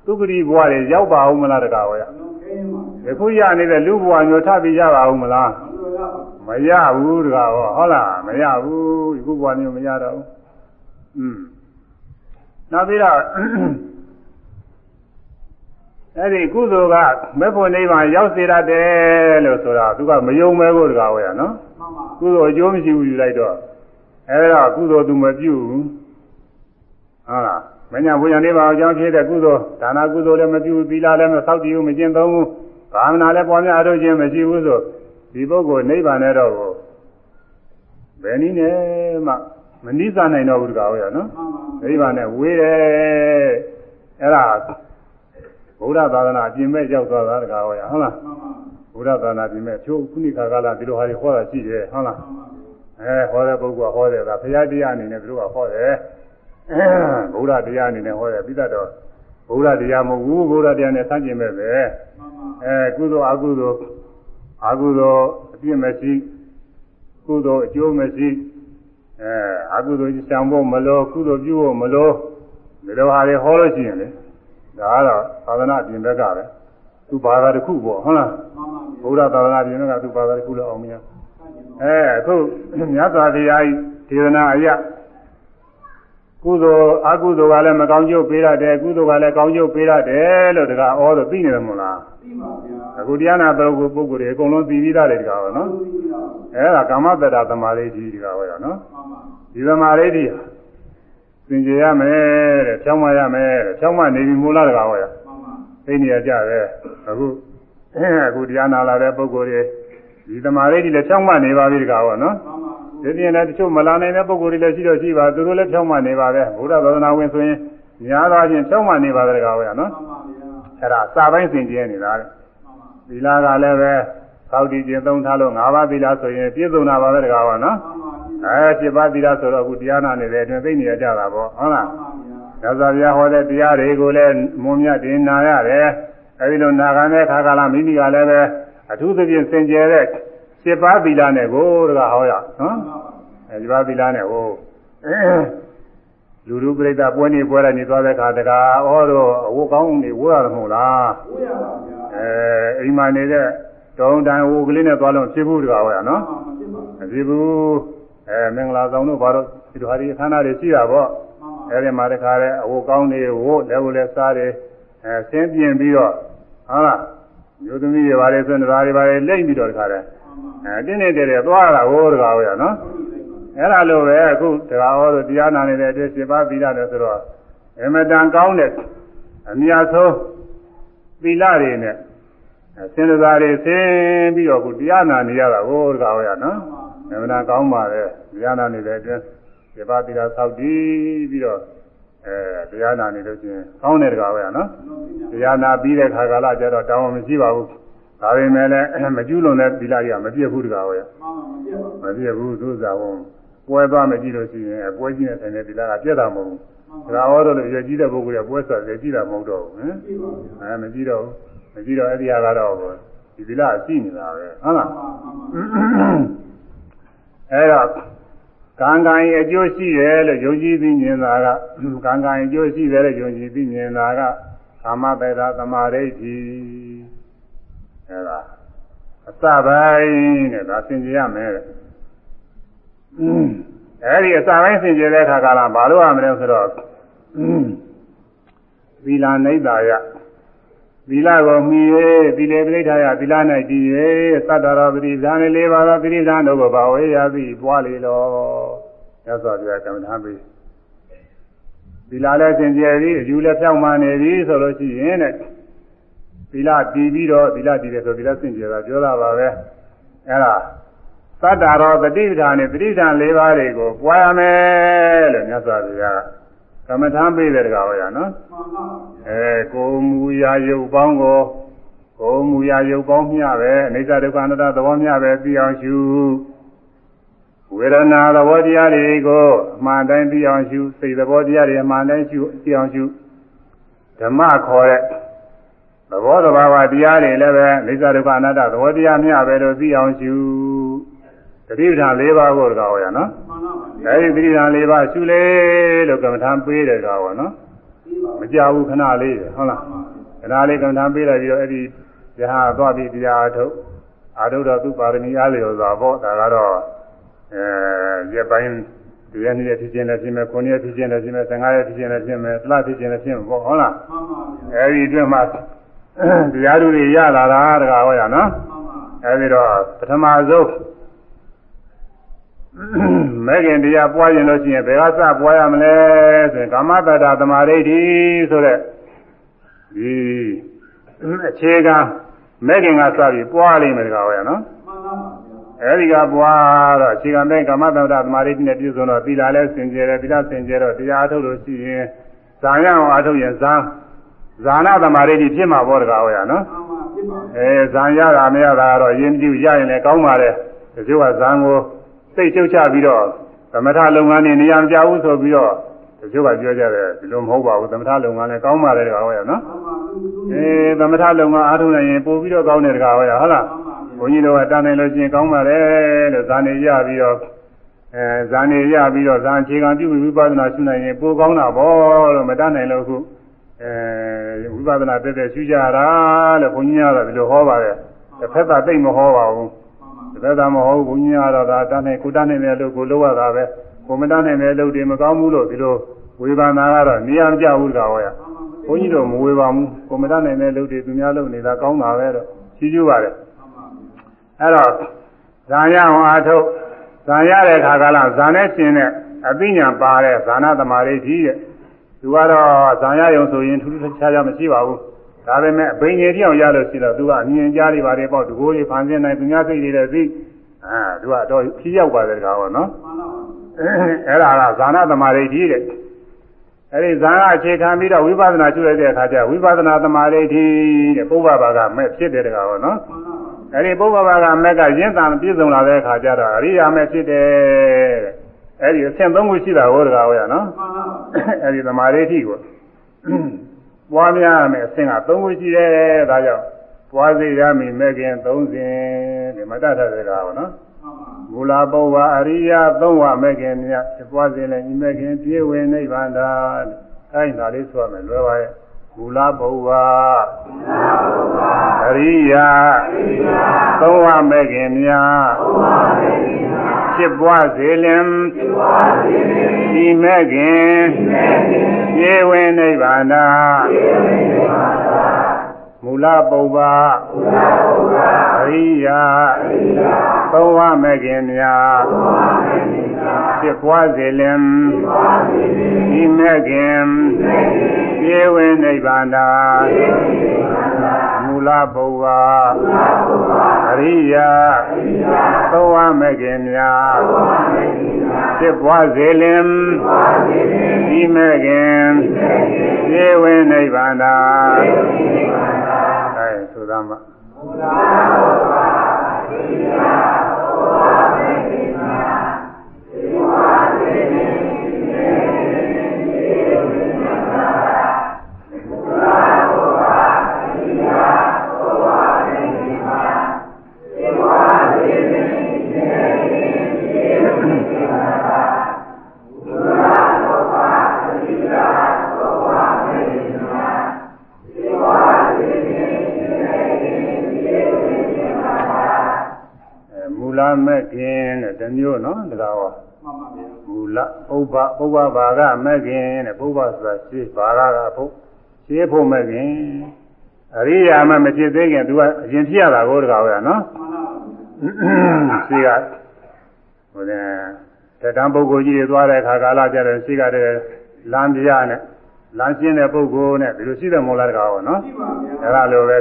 S3: သုခတိဘဝတွေရောက်ပါဦးမလားတကားဟောရ
S2: လုံးခင်းပါ
S3: ယခုရနေတဲ့လူဘဝမျိုးထပ်ပြီးရပါဦးမလား
S2: မလိုရပါ
S3: မရဘူးတကားဟောဟုတ်လားမရဘူးယခုဘဝမျိုးမရတော့ဘူးอืมနောက်ပြီးတော့ အဲ့ဒီကုသိုလ်ကမေဖို့နိဗ္ဗာန်ရောက်စေရတယ်လို့ဆိုတာသူကမယုံမဲကိုတကားဟောရနော်
S2: မှန်ပါ
S3: ကုသိုလ်အကျိုးမရှိဘူးယူလိုက်တော့အဲဒါကုသိုလ်သူမပြုဘူးဟုတ်လားမညာဘုရားနေပါအောင်ကြောင်းဖြစ်တဲ့ကုသိုလ်ဒါနကုသိုလ်လည်းမပြုဘူးသီလလည်းမစောင့်တည်ဘူးမကျင့်သုံးဘူးကာမနာလည်းပွားများအထုတ်ခြင်းမရှိဘူးဆိုဒီပုဂ္ဂိုလ်နိဗ္ဗာန်နဲ့တော့ကိုဘယ်နည်းနဲ့မှမနိစ္စနိုင်တော့ဘူးတကားဟုတ်ရနော်
S2: မှန်ပါ
S3: နိဗ္ဗာန်နဲ့ဝေးတယ်အဲ့ဒါ ဘုရားသာသနာအပြင်မဲ့ရောက်သွားတာတကားဟုတ်ရဟုတ်လား
S2: မှန်ပါ
S3: ဘုရားသာသနာအပြင်မဲ့ချိုးခုနိခါကာလဒီလိုဟာတွေဟောတာရှိတယ်ဟုတ်လား
S2: မှန်ပါ
S1: အဲဟောတဲ့ပုဂ္ဂိုလ်ကဟောတယ်ကဘုရားတရားအနေနဲ့သူတို့ကဟောတယ်ဘုရားတရားအနေနဲ့ဟောတယ်ပြီးတော့ဘုရားတရားမဟုတ်ဘူးဘုရားတရားနဲ့ဆန့်ကျင်မဲ့ပဲအဲကုသိုလ်အကုသိုလ်အကုသိုလ်အပြစ်မရှိကုသိုလ်အကျိုးမရှိအဲအကုသိုလ်ရှောင်ဖို့မလို့ကုသိုလ်ပြုဖို့မလို့ဒီလိုဟာတွေဟောလို့ရှိရင်လေ ဒါကတော့သာသနာအပြင်ဘက်ကပဲသူဘာသာတစ်ခုပေါ့ဟုတ်လားဘုရားသာသနာပြင်ဘက်ကသူဘာသာတစ်ခုလို့အောင်မရအဲအခုမြတ်စွာဘုရားဤဒေသနာအရကုသိုလ်အကုသိုလ်ကလည်းမကောင်းကျိုးပေးရတယ်ကုသိုလ်ကလည်းကောင်းကျိုးပေးရတယ်လို့တကားဩတော့သိနေတယ်မို့လား
S2: သိပါဗျာ
S1: အခုတရားနာပုဂ္ဂိုလ်ပုဂ္ဂိုလ်တွေအကုန်လုံးသိပြီးသားတယ်တကားပဲနော်
S2: သိပါ
S1: အဲဒါကာမတ္တရာသမာဓိကြီးတကားပဲနော်
S2: မှန်ပါ
S1: ဒီသမာဓိကြီး သင်ကြရမယ်တဲ့ဖြောင်းမရမယ်တဲ့ဖြောင်းမနေပြီမို့လားတကားပဲ
S2: မှန်ပါ
S1: သိနေရကြတယ်အခုအခုတရားနာလာတဲ့ပုဂ္ဂိုလ်တွေဒီသမာဓိကြီးလည်းဖြောင်းမနေပါပြီတကားပဲနော်
S2: မှန်ပါ
S1: ဒီပြင်လည်းတချို့မလာနိုင်တဲ့ပုဂ္ဂိုလ်တွေလည်းရှိတော့ရှိပါသူတို့လည်းဖြောင်းမနေပါပဲဘုရားသာသနာဝင်ဆိုရင်များသောအားဖြင့်ဖြောင်းမနေပါတဲ့တကားပဲနော်
S2: မှန်ပါဗျာ
S1: အဲ့ဒါစာပိုင်းစင်ကြဲနေတာတဲ့
S2: မှန်ပါ
S1: သီလကလည်းပဲသောက်တည်ခြင်းသုံးထားလို့၅ပါးသီလဆိုရင်ပြည့်စုံတာပါပဲတကားပါနော်
S2: မှန်ပါ
S1: အဲ7ပါးသီလဆိုတော့အခုတရားနာနေတဲ့အတွင်းသိနေရကြတာပေါ့ဟုတ်လား
S2: မှန်ပါဗျာ
S1: သစ္စာပြဟောတဲ့တရားတွေကိုလည်းမွန်မြတ်တင်နာရတယ်အဲဒီလိုနာခံတဲ့ခါကလာမိမိကလည်းပဲအထူးသဖြင့်စင်ကြယ်တဲ့7ပါးသီလနဲ့ကိုတကားဟောရနော်အဲဒီပါးသီလနဲ့ဟိုလူလူပြိဿပွဲနေပွဲတိုင်းနေသွားတဲ့ခါတကားဟောတော့အဝတ်ကောင်းနေဝတ်ရတယ်မဟုတ်လား
S2: ဝိရပါဗျာ
S1: အဲအိမ်မှာနေတဲ့တောင်းတန်ဟိုကလေးနဲ့သွားလို့ဖြစ်ဘူးတကားဟောရနော်
S2: မှန်ပါဖြစ်ပါ
S1: မဖြစ်ဘူး အဲမင်္ဂလာဆောင်တို့ဘာလို့ဒီလိုဟာဒီခန္ဓာတွေရှိတာပေါ့
S2: မှန်ပါ
S1: အဲဒီမှာတခါလဲအဝတ်ကောင်းတွေဝတ်လည်းဝတ်လည်းစားတယ်အဲဆင်းပြင်းပြီးတော့ဟုတ်လားမျိုးသမီးတွေဘာတွေဆိုရင်ဒါတွေဘာတွေလိမ့်ပြီးတော့တခါလဲအဲတင်းနေတယ်တယ်သွားတာဟိုတကားဟောရနော်အဲ့ဒါလိုပဲအခုတကားဟောတို့တရားနာနေတဲ့အတွက်ရှင်ပါသီလတယ်ဆိုတော့အမတန်ကောင်းတဲ့အမြတ်ဆုံးသီလတွေနဲ့ဆင်းရဲသားတွေဆင်းပြီးတော့အခုတရားနာနေရတာဟိုတကားဟောရနော် အမှန်တရားကောင်းပါလေဉာဏ်နာနေတဲ့အတွင်းဒီပါတိရာသောက်တည်ပြီးတော့အအဲတရားနာနေလို့ချင်းကောင်းတယ်တကားပဲနော်တရားနာပြီးတဲ့ခါကာလကျတော့တောင်းမရှိပါဘူးဒါပေမဲ့လည်းမကျူးလွန်တဲ့သီလကြီးကမပြည့်ဘူးတကားပဲ
S2: မှန်ပါမပြတ်ပါဘူး
S1: မပြည့်ဘူးသူစားဝန်ပွဲသွားမကြည့်လို့ရှိရင်အပွဲကြီးနဲ့ဆိုင်တဲ့သီလကပြည့်တာမဟုတ်ဘူးဒါဟောတော့လို့ရကြီးတဲ့ပုဂ္ဂိုလ်ကပွဲစားကြည့်တာမဟုတ်တော့ဘူးဟင်
S2: ကြည့်ပါဗျာ
S1: အဲမကြည့်တော့ဘူးမကြည့်တော့အဲ့ဒီဟာကတော့ဒီသီလရှိနေတာပဲဟုတ်လား
S2: မှန်ပါမှန်ပါ
S1: အဲ့တော့ကံကံရဲ့အကျိုးရှိတယ်လို့ယုံကြည်သိမြင်တာကကံကံရဲ့အကျိုးရှိတယ်လို့ယုံကြည်သိမြင်တာကကာမပေတာသမာဓိဋ္ဌိအဲ့ဒါအစပိုင်းတဲ့ဒါသင်ကြရမယ်တဲ့အဲ့ဒီအစပိုင်းသင်ကြတဲ့အခါကလာဘာလို့ရမလဲဆိုတော့သီလနိဒာယ သီလကိုမှီ၍သီလေပရိဋ္ဌာယသီလ၌တည်၍သတ္တရောပရိသန်လေးပါးသောပရိသန်တို့ကိုဘာဝေရသည်ပွားလေလောရသော်ပြကမ္မထာပေးသီလလည်းသင်ကြယ်ပြီးအယူလည်းဖြောင်းမှနေပြီဆိုလို့ရှိရင်တဲ့သီလတည်ပြီးတော့သီလတည်တယ်ဆိုသီလသင်ကြယ်တာပြောတာပါပဲအဲ့ဒါသတ္တရောတတိပဌာနဲ့တတိပဌာန်၄ပါးတွေကိုပွားရမယ်လို့မြတ်စွာဘုရားက မ္မထာပေးတယ်တကားဟောရနော်
S2: မှန်ပါ
S1: အဲကိုမူရာယုတ်ပေါင်းကိုကိုမူရာယုတ်ပေါင်းမျှပဲအနိစ္စဒုက္ခအနတ္တသဘောမျှပဲသိအောင်ရှုဝေဒနာသဘောတရားတွေကိုအမှန်တိုင်းသိအောင်ရှုစိတ်သဘောတရားတွေအမှန်တိုင်းရှုသိအောင်ရှုဓမ္မခေါ်တဲ့သဘောတဘာဝတရားတွေလည်းပဲအနိစ္စဒုက္ခအနတ္တသဘောတရားမျှပဲလို့သိအောင်ရှု တတိပဌာန်၄ပါးကိုတော့ဟောရနော်
S2: မှန်ပါပါ
S1: အဲဒီတတိပဌာန်၄ပါးရှုလေလို့ကမ္မထာပေးတယ်ကောဟောနော်
S2: ပြီးပါ
S1: မကြဘူးခဏလေးပဲဟုတ်လားခဏလေးကံထမ်းပေးလိုက်ပြီးတော့အဲ့ဒီယဟသွားပြီးတရားအထုတ်အာထုတ်တော့သူပါရမီအားလျော်စွာပေါ့ဒါကတော့အဲရက်ပိုင်းတရားနည်းဖြစ်ခြင်းလည်းဖြစ်မယ်ခုနှစ်ရက်ဖြစ်ခြင်းလည်းဖြစ်မယ်15ရက်ဖြစ်ခြင်းလည်းဖြစ်မယ်တစ်လဖြစ်ခြင်းလည်းဖြစ်မယ်ပေါ့ဟုတ်လား
S2: မှန်ပါဗျာ
S1: အဲဒီအတွင်းမှာတရားဓုတွေရလာတာတကားဟောရနော်
S2: မှန်ပါ
S1: အဲဒီတော့ပထမဆုံး မဲခင်တရားပွားရင်လို့ရှိရင်ဘယ်ကစပွားရမလဲဆိုရင်ကာမတ္တသမာဓိဋ္ဌိဆိုတဲ့ဒီအခြေခံမဲခင်ကစပြီးပွားလိမ့်မယ်တကားဟောရနော်
S2: မှန်ပါဗျာ
S1: အဲဒီကပွားတော့အခြေခံမဲ့ကာမတ္တသမာဓိဋ္ဌိနဲ့ပြည့်စုံတော့သီလလည်းစင်ကြယ်တယ်သီလစင်ကြယ်တော့တရားအထုတ်လို့ရှိရင်ဇာယအောင်အထုတ်ရင်ဇာဇာနာသမာဓိဋ္ဌိဖြစ်မှာပေါ့တကားဟောရနော်
S2: မှန်ပါဖြစ်ပါ
S1: အဲဇံရတာမရတာကတော့ယဉ်ကြည့်ရရင်လည်းကောင်းပါတယ်တချို့ကဇံကို စိတ်ချုပ်ချပြီးတော့သမထလုပ်ငန်းနေနေရာမကြဘူးဆိုပြီးတော့တချို့ကပြောကြတယ်ဒီလိုမဟုတ်ပါဘူးသမထလုပ်ငန်းလည်းကောင်းပါတယ်တကားဟောရနော်
S2: မှန်ပါသူသူ
S1: အေးသမထလုပ်ငန်းအားထုတ်နိုင်ရင်ပို့ပြီးတော့ကောင်းတယ်တကားဟောရဟုတ်လား
S2: မှန်ပါဗျာ
S1: ဘုန်းကြီးတို့ကတန်းနိုင်လို့ရှိရင်ကောင်းပါတယ်လို့ဇာနေရပြီးတော့အဲဇာနေရပြီးတော့ဇာအခြေခံပြုပြီးဝိပဿနာရှုနိုင်ရင်ပိုကောင်းတာပေါ့လို့မတတ်နိုင်လို့ခုအဲဝိပဿနာတက်တက်ရှုကြတာလို့ဘုန်းကြီးကတော့ဒီလိုဟောပါတယ်တစ်ဖက်ကတိတ်မဟောပါဘူး
S2: မှန်ပါ
S1: တစ်ဖက်ကမဟောဘူးဘုန်းကြီးကတော့ဒါတတ်နိုင်ကိုတတ်နိုင်တဲ့လို့ကိုလုပ်ရတာပဲကိုမတတ်နိုင်တဲ့လို့တွေမကောင်းဘူးလို့ဒီလိုဝေဘာနာကတော့နေရာမကျဘူးတကားဟောရဘုန်းကြီးတို့မဝေပါဘူးကိုမတတ်နိုင်တဲ့လူတွေသူများလုပ်နေတာကောင်းတာပဲတော့ရှိကျူပါတယ်
S2: မှန်ပါ
S1: အဲ့တော့ဇာရအောင်အာထုတ်ဇာရတဲ့ခါကလာဇာနဲ့ရှင်တဲ့အသိဉာဏ်ပါတဲ့ဇာနာသမารိဋ္ဌိတဲ့သူကတော့ဇာရယုံဆိုရင်ထူးထူးခြားခြားမရှိပါဘူး ဒါပေမဲ့အဘိညာဉ်တိအောင်ရလို့ရှိတော့သူကအမြင်ကြားတွေပါတယ်ပေါ့ဒီကိုယ်တွေဖန်ဆင်းနိုင်သူများစိတ်တွေလည်းသိအာသူကတော့ဖြီးရောက်ပါတယ်တကားပေါ့နော်အဲ့ဒါကဇာနာသမာဓိကြီးတဲ့အဲ့ဒီဇာကအခြေခံပြီးတော့ဝိပဿနာကျุလိုက်တဲ့အခါကျဝိပဿနာသမာဓိတိတဲ့ပုဗ္ဗဘာကမဲ့ဖြစ်တယ်တကားပေါ့နော်အဲ့ဒီပုဗ္ဗဘာကမဲ့ကရင်းတန်ပြည့်စုံလာတဲ့အခါကျတော့အရိယာမဲ့ဖြစ်တယ်တဲ့အဲ့ဒီအဆင့်၃ခုရှိတာဟောတကားဟောရနော်အဲ့ဒီသမာဓိတိကို ပွားများရမယ်အဆင့်ကသုံးခုရှိတယ်ဒါကြောင့်ပွားစေရမည်မဲ့ခင်သုံးစဉ်ဒီမတတ်တဲ့ကားဟောနော်
S2: မှန်ပါ
S1: မူလာပုဗ္ဗအရိယာသုံးဝမဲ့ခင်မြတ်ဖြစ်ပွားစေလည်းဤမဲ့ခင်ပြည့်ဝင်နိဗ္ဗာန်တာအဲ့ဒါလေးဆိုရမယ်လွယ်ပါရဲ့ မူလာပုဗ္ဗအရိယာသုံးဝမဲ့ခင်မြတ်ဖြစ်ပွားစေလင်ဤမဲ့ခင်ပြည့်ဝင်နိဗ္ဗာန် တာမူလာပုဗ္ဗအရိယာသုံးဝမဲ့ခင်မြတ်ဖြစ်ပွားစေလင်ဤမဲ့ခင်ပြည့်ဝင်နိဗ္ဗာန်တာမူလာပုဗ္ဗအရိယာသုံးဝမဲ့ခင်မြတ်ဖြစ်ပွားစေလင်ဒီမဲ့ခင်သေဝိနိဗ္ဗာန်သာ အဲဆိုသားမှာအဲမူလ မဲ့ခင်တဲ့တစ်မျိုးနော်တကားဟော
S2: မှန်ပါဗျာ
S1: မူလဥပ္ပဥပ္ပဘာကမဲ့ခင်တဲ့ပုဗ္ဗဆိုတာရှင်းဘာကကဖို့ရှင်းဖို့မဲ့ခင်အရိယာမမဖြစ်သေးခင် तू ကအရင်ဖြစ်ရတာကိုတကားဟောရနော်
S2: မှန်ပါဗျာ
S1: ရှိကဟိုတဲ့တတန်းပုဂ္ဂိုလ်ကြီးတွေသွားတဲ့အခါကာလကြတဲ့ရှိကတဲ့လမ်းပြနဲ့လမ်းရှင်းတဲ့ပုဂ္ဂိုလ်နဲ့ဒီလိုရှိတယ်မို့လားတကားဟောနော်
S2: ရှိပါဗျာ
S1: အဲ့ဒါလိုပဲ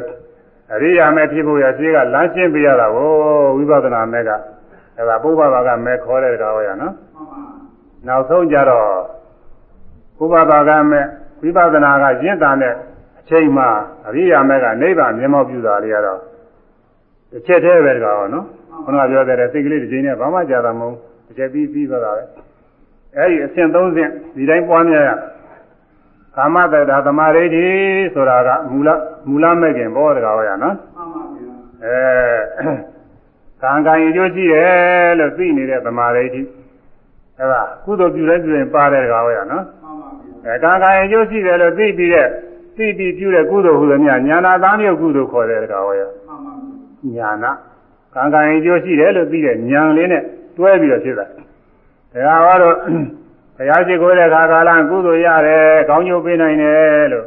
S1: အရိယာမဲ့ဖြစ်ဖို့ရရှိကလမ်းရှင်းပြရတာကိုဝိပဿနာမဲ့ကအဲ့ဒါပုဗ္ဗဘာကမဲ့ခေါ်တဲ့တကားဟောရနော်
S2: မှန်ပါ
S1: နောက်ဆုံးကြတော့ဥပပါကမဲ့ဝိပဿနာကရင့်တာနဲ့အချိန်မှအရိယာမဲ့ကနိဗ္ဗာန်မျက်မှောက်ပြုတာလေးကတော့တစ်ချက်တည်းပဲတကားဟောနော်ခုနကပြောတဲ့စိတ်ကလေးတစ်ချိန်နဲ့ဘာမှကြာတာမဟုတ်တစ်ချက်ပြီးပြီးသွားတာပဲအဲဒီအဆင့်၃ဆင့်ဒီတိုင်းပွားများရ ကာမတ္တာသမာဓိဋ္ဌိဆိုတာကမူလမူလမဲ့ခင်ဘောတကားဟောရနော်
S2: မှန်ပါဗျာ
S1: အဲကံကံအကျိုးရှိတယ်လို့သိနေတဲ့သမာဓိဋ္ဌိအဲဒါကုသိုလ်ပြုတဲ့ပြုရင်ပါတဲ့ကောင်ရနော်
S2: မှန်ပါဗျာ
S1: အဲကံကံအကျိုးရှိတယ်လို့သိပြီးတဲ့သိပြီးပြုတဲ့ကုသိုလ်ဟူသည်များညာနာသားမျိုးကုသိုလ်ခေါ်တဲ့ကောင်ရ
S2: မှန်ပါ
S1: ညာနာကံကံအကျိုးရှိတယ်လို့သိတဲ့ဉာဏ်လေးနဲ့တွဲပြီးတော့ဖြစ်တာဒါကတော့ ဘုရားရှိခိုးတဲ့ခါကာလကုသိုလ်ရတယ်ကောင်းကျိုးပေးနိုင်တယ်လို့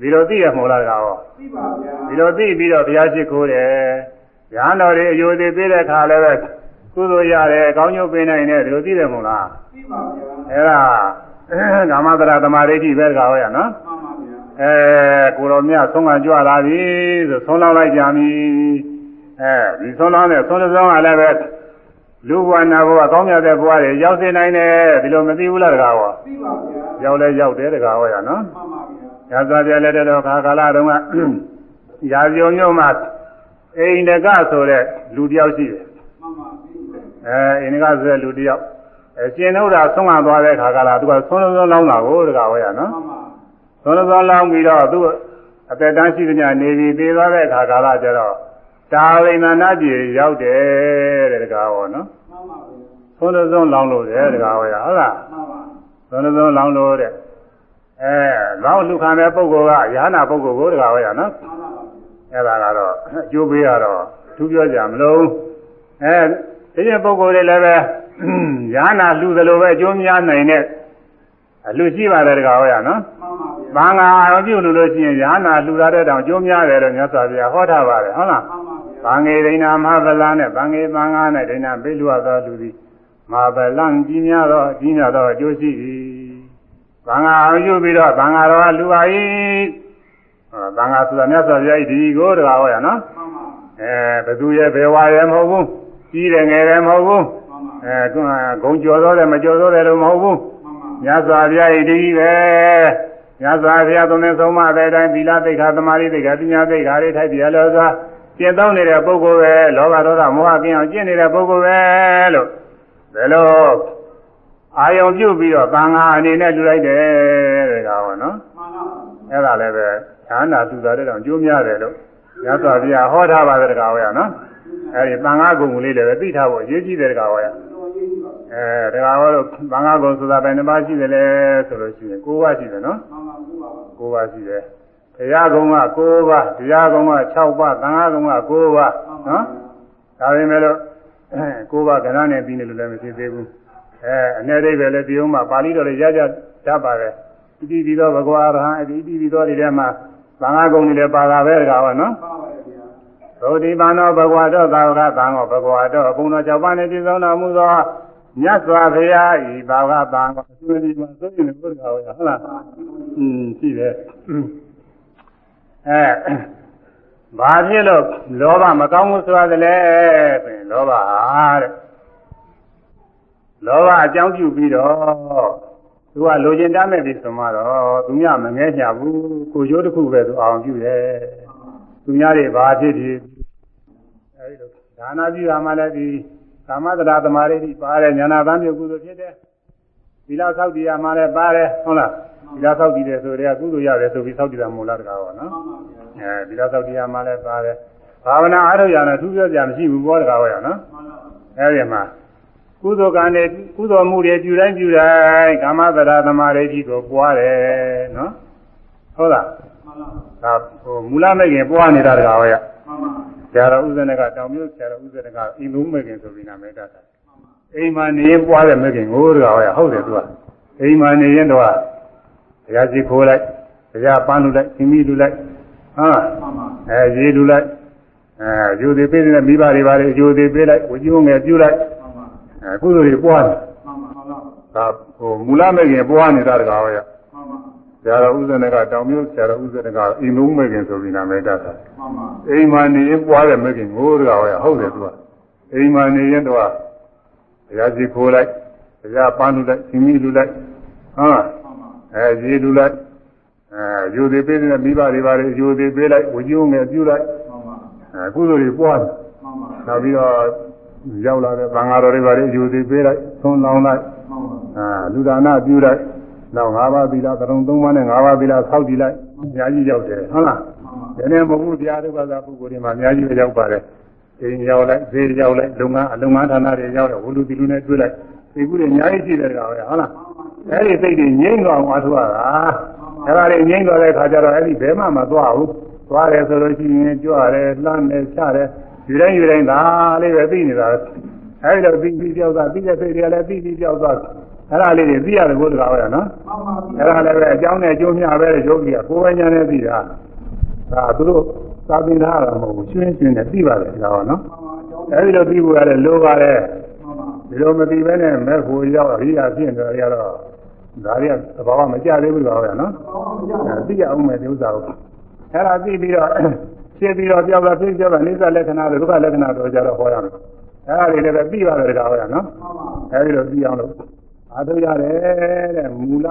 S1: ဒီလိုသိရမို့လားကောင်
S2: ရှိပါဗျာ
S1: ဒီလိုသိပြီးတော့ဘုရားရှိခိုးတယ်။ညာတော်တွေအယုသေးပေးတဲ့ခါလည်းပဲကုသိုလ်ရတယ်အကောင်းကျိုးပေးနိုင်တယ်ဒီလိုသိတယ်မို့လား
S2: ရှိပါဗျာ။
S1: အဲဒါကာမတရာသမာဓိဋ္ဌိပဲကောရနော်
S2: မှန်ပါဗျာ။
S1: အဲကိုတော်မြတ်ဆုံးကကြွလာပြီဆိုဆုံးလောက်လိုက်ကြပြီ။အဲဒီဆုံးလောက်နဲ့ဆုံးတဲ့ဆုံးကလည်းပဲ လူဘဝနာဘဝကောင်းမြတ်တဲ့ဘဝတွေရောက်စေနိုင်တယ်ဒီလိုမသိဘူးလားတကားဟော
S2: ရှိပါဗျာ
S1: ရောက်လဲရောက်တယ်တကားဟောရနော်
S2: မှန်ပါဗျာ
S1: ရသော်ပြလက်တော်ခါကာလတုန်းကရာဇုံမြို့မှာအိန္ဒကဆိုတဲ့လူတစ်ယောက်ရှိတယ်
S2: မှန်ပါပြီ။
S1: အဲအိန္ဒကဆိုတဲ့လူတစ်ယောက်အဲရှင်တို့တာဆုံးမသွားတဲ့ခါကာလသူကဆုံးလုံးလောင်းတာကိုတကားဟောရနော်
S2: မှန်ပါ။
S1: ဆုံးလုံးလောင်းပြီးတော့သူအသက်တန်းရှိသမျှနေပြီးသေသွားတဲ့ခါကာလကျတော့ တာရိဏနာပြည်ရောက်တယ်တဲ့တကားဟောနော်
S2: မှန်ပါဗျာ။
S1: ဆုံးလုံးလောင်းလို့တယ်တကားဟောရဟုတ်လား
S2: မှန်ပါ။
S1: ဆုံးလုံးလောင်းလို့တဲ့အဲလောင်းလူခံတဲ့ပုဂ္ဂိုလ်ကယာနာပုဂ္ဂိုလ်ကိုတကားဟောရနော်
S2: မှန်ပါဗျာ
S1: အဲ့ဒါကတော့အကျိုးပေးရတော့သူပြောကြမလို့အဲဒီရင်ပုဂ္ဂိုလ်တွေလည်းပဲယာနာလှူသလိုပဲအကျိုးများနိုင်တဲ့အလှရှိပါတယ်တကားဟောရနော်
S2: မှန်ပါဗျာ
S1: ဘာငါအာရုံပြုလို့လို့ရှိရင်ယာနာလှူရတဲ့တောင်အကျိုးများတယ်လို့မြတ်စွာဘုရားဟောထားပါတယ်ဟုတ်လား
S2: မှန်ပါ ဗျာ
S1: ဘာငေဒိဏမဟာဗလာနဲ့ဘာငေသံဃာနဲ့ဒိဏပေးလူရသောလူသည်မဟာဗလံကြီးများသောအကြီးများသောအကျိုးရှိ၏ဘာငါအာရုံပြုပြီးတော့ဘာငါတော်ကလူပါ၏ဟောဘာငါဆိုတာမြတ်စွာဘုရားဤဒီကိုတကားဟောရနော်
S2: မှန်ပါ
S1: အဲဘသူရဲ့ဘယ်ဝါရဲ့မဟုတ်ဘူးကြီးတယ်ငယ်တယ်မဟုတ်ဘူး
S2: မှန်ပါ
S1: အဲဂုံကျော်သောတယ်မကျော်သောတယ်လို့မဟုတ်ဘူး
S2: မှန်ပါ
S1: မြတ်စွာဘုရားဤဒီပဲမြတ်စွာဘုရားသုံးတဲ့ဆုံးမတဲ့အတိုင်းသီလသိက္ခာသမာဓိသိက္ခာပညာသိက္ခာတွေထိုက်ပြရလို့စွာ ကျင့်သုံးနေတဲ့ပုဂ္ဂိုလ်ပဲလောဘဒေါသမောဟကင်းအောင်ကျင့်နေတဲ့ပုဂ္ဂိုလ်ပဲလို့ဘယ်လိုအာယုံပြုပြီးတော့သံဃာအနေနဲ့လူလိုက်တယ်တဲ့ကောင်နော်
S2: မှန်ပါ
S1: အဲ့ဒါလည်းပဲဌာနာသူသားတဲ့တောင်ကျိုးများတယ်လို့ရသော်ဘုရားဟောထားပါတယ်တကားဝရနော်အဲ့ဒီသံဃာကုံလေးလည်းပဲသိထားဖို့အရေးကြီးတယ်တကားဝရ
S2: တော်ရေးပါ
S1: အဲတကားဝလို့သံဃာကုံဆိုတာပဲနှစ်ပါးရှိတယ်လေဆိုလို့ရှိရင်၉ပါးရှိတယ်နော်
S2: မှန်ပါဘူးပါ
S1: ၉ပါးရှိတယ် တရားကုံက၉ပါးတရားကုံက6ပါးသံဃာကုံက9ပါးနော်ဒါပေမဲ့လို့၉ပါးကဏ္ဍနဲ့ပြီးနေလို့လည်းမဖြစ်သေးဘူးအဲအနေအိဗယ်လည်းဒီဥမှာပါဠိတော်လည်းရကြတတ်ပါတယ်ဣတိပိသောဘဂဝါရဟံဣတိပိသောဒီထဲမှာသံဃာကုံတွေလည်းပါတာပဲတကားဝနော်
S2: ပါပါဗျာ
S1: သုတိပန္နောဘဂဝါတောသာဝကသံဃောဘဂဝါတောအဘုံတော်၆ပါးနဲ့ပြည့်စုံတော်မူသောမြတ်စွာဘုရားဤဘာဝကသံဃောအကျိုးဒီမှာသိရင်ဘုရားဝရဟုတ်လားอืมရှိတယ် အဲဘာဖြစ်လို့လောဘမကောင်းဘူးဆိုရတယ်လဲဆိုရင်လောဘဟာတဲ့လောဘအကြောင်းပြုပြီးတော့သူကလိုချင်တတ်မဲ့ပြီဆိုမှတော့သူများမငဲချဘူးကိုရိုးတစ်ခုပဲသူအောင်ပြုတယ်သူများတွေဘာဖြစ်ဖြစ်အဲဒီလိုဒါနာပြုရမှလည်းဒီကာမတရာသမာဓိတိပါတယ်ညာနာသံပြုကုသိုလ်ဖြစ်တယ်သီလဆောက်တည်ရမှလည်းပါတယ်ဟုတ်လား သီလဆောက်တည်တယ်ဆိုတဲ့ကုသိုလ်ရတယ်ဆိုပြီးဆောက်တည်တာမဟုတ်လားတကားပါနော်အဲဒီလဆောက်တည်ရမှလည်းပါတယ်ဘာဝနာအားထုတ်ရတာသူပြောကြမရှိဘူးဘောတကားပါရနော်အဲဒီမှာကုသိုလ်ကံနဲ့ကုသိုလ်မှုတွေပြုတိုင်းပြုတိုင်းကာမတရာသမာဓိတိကိုပွားတယ်နော်ဟုတ်လားဒါဟိုမူလမဲ့ခင်ပွားနေတာတကားပါရဆရာတော်ဥဇနကတောင်မြို့ဆရာတော်ဥဇနကအိမ်လုံးမဲ့ခင်ဆိုပြီးနာမည်တတ်တာအိမ်မှာနေရင်ပွားတဲ့မဲ့ခင်ကိုတကားပါရဟုတ်တယ်သူကအိမ်မှာနေရင်တော့ ဘုရားရှိခိုးလိုက်ဘုရားပန်းလူလိုက်ရှင်မီလူလိုက်ဟာအဲရေလူလိုက်အဲယူသေးပေးတဲ့မိဘတွေပါလေယူသေးပေးလိုက်ဝကျုံးငယ်ပြုလိုက်အဲကုသိုလ်တွေပွားတယ်ဒါဟိုမူလမဲ့ခင်ပွားနေတာတကားပါရဆရာတော်ဥဇနကတောင်မြို့ဆရာတော်ဥဇနကအိမ်လုံးမဲ့ခင်ဆိုပြီးနာမည်တတ်တာအိမ်မှာနေရင်ပွားတဲ့မဲ့ခင်ကိုတကားပါရဟုတ်တယ်သူကအိမ်မှာနေရင်တော့ဘုရားရှိခိုးလိုက်ဘုရားပန်းလူလိုက်ရှင်မီလူလိုက်ဟာ အဲရေလူလိုက်အဲယူသေးပေးတဲ့မိဘတွေပါလေယူသေးပေးလိုက်ဝကျုံးငယ်ပြုလိုက်အဲကုသိုလ်တွေပွားတယ်နောက်ပြီးတော့ရောက်လာတဲ့သံဃာတော်တွေပါလေယူသေးပေးလိုက်သွန်လောင်းလိုက်အာလူဒါနပြုလိုက်နောက်၅ပါးသီလသရုံ၃ပါးနဲ့၅ပါးသီလဆောက်တည်လိုက်အများကြီးရောက်တယ်ဟုတ်လားဒီနေ့မဟုတ်ဘူးတရားထုတ်ပါသာပုဂ္ဂိုလ်တွေမှာအများကြီးပဲရောက်ပါတယ်အိမ်ရောက်လိုက်ဈေးရောက်လိုက်လုပ်ငန်းအလုပ်ငန်းဌာနတွေရောက်တယ်ဝလူတီလူနဲ့တွေ့လိုက်ဒီကုတွေအများကြီးရှိတယ်ကောင်ပဲဟုတ်လား အဲ့ဒီစိတ်တွေငြိမ့်သွားအောင်အားထုတ်ရတာအဲ့ဒါတွေငြိမ့်သွားတဲ့ခါကျတော့အဲ့ဒီဘယ်မှမသွားဘူးသွားတယ်ဆိုလို့ရှိရင်ကြွရတယ်လှမ်းတယ်ချတယ်ယူတိုင်းယူတိုင်းဒါလေးပဲသိနေတာအဲ့ဒီတော့ပြီးပြီးပြောက်သွားပြီးတဲ့စိတ်တွေကလည်းပြီးပြီးပြောက်သွားအဲ့ဒါလေးတွေသိရတယ်ဘုရားကနော်အဲ့ဒါလည်းပဲအကြောင်းနဲ့အကျိုးမျှပဲယောဂီကကိုယ်ပဲညာနဲ့သိတာဒါသူတို့သာသင်ထားတာမဟုတ်ဘူးရှင်းရှင်းနဲ့သိပါတယ်ဒါကနော်အဲ့ဒီလိုသိဖို့ရတယ်လိုပါတယ်ဒီလိုမသိဘဲနဲ့မဲ့ဖို့ရောက်အရိယာဖြစ်နေတယ်ရတော့ ဒါတွေကသဘာဝမကြသေးဘူးပါပဲနော်သိရအောင်မယ်ဒီဥစ္စာကိုအဲ့ဒါသိပြီးတော့ဖြစ်ပြီးတော့ပြောက်တာဖြစ်ပြောက်တာနိစ္စလက္ခဏာတွေဒုက္ခလက္ခဏာတွေကြတော့ဟောရမယ်အဲ့ဒါတွေလည်းပဲပြီးပါတယ်ဒါဟောရနော်အဲ့ဒီလိုပြီးအောင်လို့အားထုတ်ရတယ်တဲ့မူလ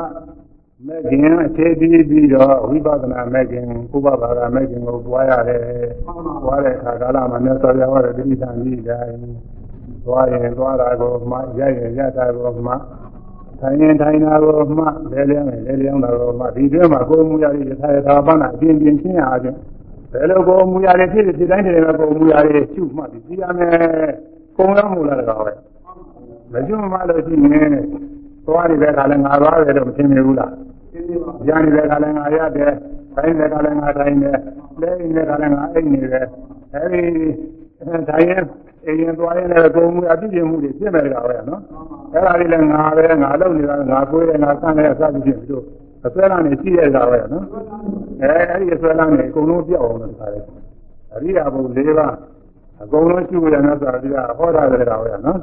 S1: မဲ့ခင်အခြေပြီးပြီးတော့ဝိပဿနာမဲ့ခင်ဥပပါဒမဲ့ခင်ကိုပွားရတယ်ပွားတဲ့အခါကာလမှာမြတ်စွာဘုရားဟောတဲ့တိဋ္ဌာန်ကြီးတိုင်းသွားရင်သွားတာကိုမှရရင်ရတာကိုမှ ထိုင်ရင်ထိုင်တာကိုမှလဲလျောင်းရင်လဲလျောင်းတာကိုမှဒီတွဲမှာကိုယ်မူရည်ယထာယထာပဏအပြင်းပြင်းချင်းရအောင်ဘယ်လိုကိုယ်မူရည်ဖြစ်ဖြစ်တိုင်းတည်းမှာကိုယ်မူရည်ရှုမှတ်ပြီးသိရမယ်ကုံရမှုလားတော့ပဲမကျွမ်းမှလို့ရှိရင်သွားနေတဲ့ခါလဲငါသွားတယ်လို့မသိမြင်ဘူးလားရနေတဲ့ခါလဲငါရတယ်ထိုင်နေတဲ့ခါလဲငါထိုင်တယ်လဲနေတဲ့ခါလဲငါအိတ်နေတယ်အဲဒီထိုင်ရင် အိမ်ရင်သွားရင်လည်းကိုယ်မူအပြည့်ပြည့်မှုတွေဖြစ်နေတာပဲနော်အဲ့ဒါလေးလည်းငါပဲငါလုပ်နေတာငါကိုယ်ရဲ့ငါဆန်းတဲ့အစပြုဖြစ်ပြီးတော့အစွဲလမ်းနေရှိရတာပဲနော်အဲအဲ့ဒီအစွဲလမ်းနေအကုန်လုံးပြောက်အောင်လို့ခါတယ်အရိယာဘုံ၄ပါးအကုန်လုံးရှိရတဲ့ဆိုတော့ဟောတာလည်းတာပဲနော်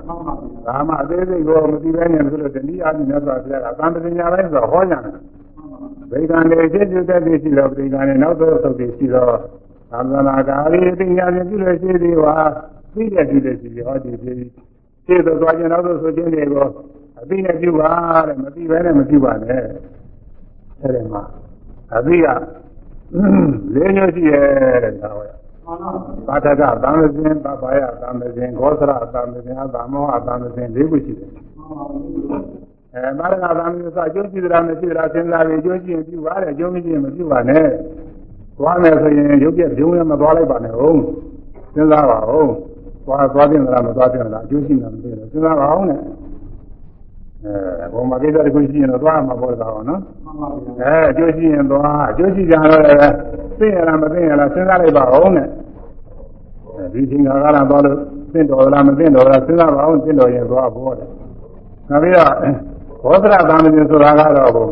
S1: ဒါမှအသေးစိတ်ကိုမသိဘဲနဲ့ဆိုလို့တနည်းအားဖြင့်မြတ်စွာဘုရားကသံပညာပိုင်းဆိုဟောကြတယ်ဗေဒံတွေဖြစ်ဖြစ်တဲ့ရှိတော့ဗေဒံတွေနောက်တော့သုတ်တွေရှိတော့သံဃာကာရီပညာဖြင့်ပြုလို့ရှိသေးပါ သိတဲ့ပြုတဲ့ရှိဟောဒီဖြစ်ရှင်းတော့သွားခြင်းနောက်တော့ဆိုခြင်းတွေကိုအသိနဲ့ပြုပါတဲ့မသိဘဲနဲ့မပြုပါနဲ့အဲ့ဒီမှာအသိကလေးမျိုးရှိရဲ့ဒါပဲပါထကသံသင်ပပယသံသင်ဂောသရသံသင်အသမောဟသံသင်လေးခုရှိတယ်အဲမာရကသံသင်စအကျိုးရှိသလားမရှိသလားစဉ်းစားပြီးအကျိုးရှိရင်ပြုပါတဲ့အကျိုးမရှိရင်မပြုပါနဲ့သွားမယ်ဆိုရင်ရုပ်ပြပြုံးရမသွားလိုက်ပါနဲ့ဟုတ်စဉ်းစားပါဦး သွားသွားပြင်လားမသွားပြင်လားအကျိုးရှိမှမသိဘူးစဉ်းစားပါအောင်နဲ့အဲဘုံမှာကိစ္စတစ်ခုရှိရင်တော့သွားမှာပေါ့သားအောင်နော်အဲအကျိုးရှိရင်သွားအကျိုးရှိကြတော့လည်းသိရလားမသိရလားစဉ်းစားလိုက်ပါအောင်နဲ့ဒီချိန်ကလာသွားလို့သိတော်လားမသိတော်လားစဉ်းစားပါအောင်သိတော်ရင်သွားဖို့တယ်နောက်ပြီးတော့ဘောဓရသာမဏေဆိုတာကတော့ဘုံ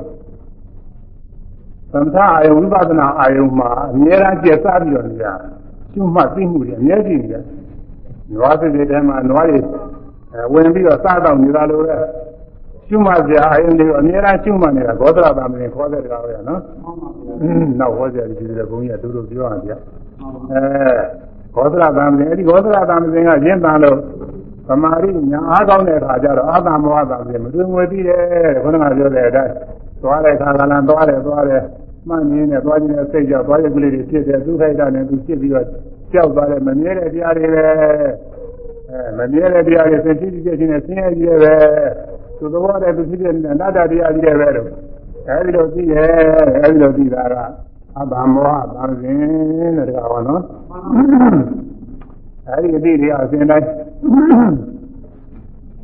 S1: သမထအာယုဝိပဿနာအာယုမှာအများအားကျက်စားပြီးတော့နေရကျွတ်မှသိမှုတွေအများကြီးနေတယ်။ နွားစိတ်တွေထဲမှာနွားတွေဝင်ပြီးတော့စားတော့နေတာလို့ပဲကျွတ်မှစရာအာယုတွေကိုအများအားကျွတ်မှနေတာဂေါသရသာမဏေခေါ်တဲ့ကောင်ပဲနော်။နောက်ဟောကြတယ်ဒီလိုဘုန်းကြီးကတို့တို့ပြောရကြ။အဲဂေါသရသာမဏေအဲ့ဒီဂေါသရသာမဏေကရင်းတန်လို့သမာဓိညာအားကောင်းတဲ့အခါကျတော့အာသမောဟတာပြင်မတွင်ငွေပြီးတယ်ခေါင်းကပြောတဲ့အတိုင်းသွားတဲ့ခါကလည်းသွားတယ်သွားတယ်မှန်နေနဲ့သွားခြင်းနဲ့စိတ်ကြောက်သွားရကလေးတွေဖြစ်တယ်သူခိုက်တာနဲ့သူဖြစ်ပြီးတော့ ကြောက်သွားတယ်မမြဲတဲ့တရားတွေပဲအဲမမြဲတဲ့တရားတွေသင်ကြည့်ကြည့်ချင်းနဲ့ဆင်းရဲကြီးပဲသူသဘောတည်းသူဖြစ်တဲ့နတ္တတရားကြီးတွေပဲလို့အဲဒီလိုသိရဲ့အဲဒီလိုသိတာကအဘမောဟသံစဉ်တဲ့တကားဟောနော်အဲဒီအတိတွေအစဉ်တိုင်း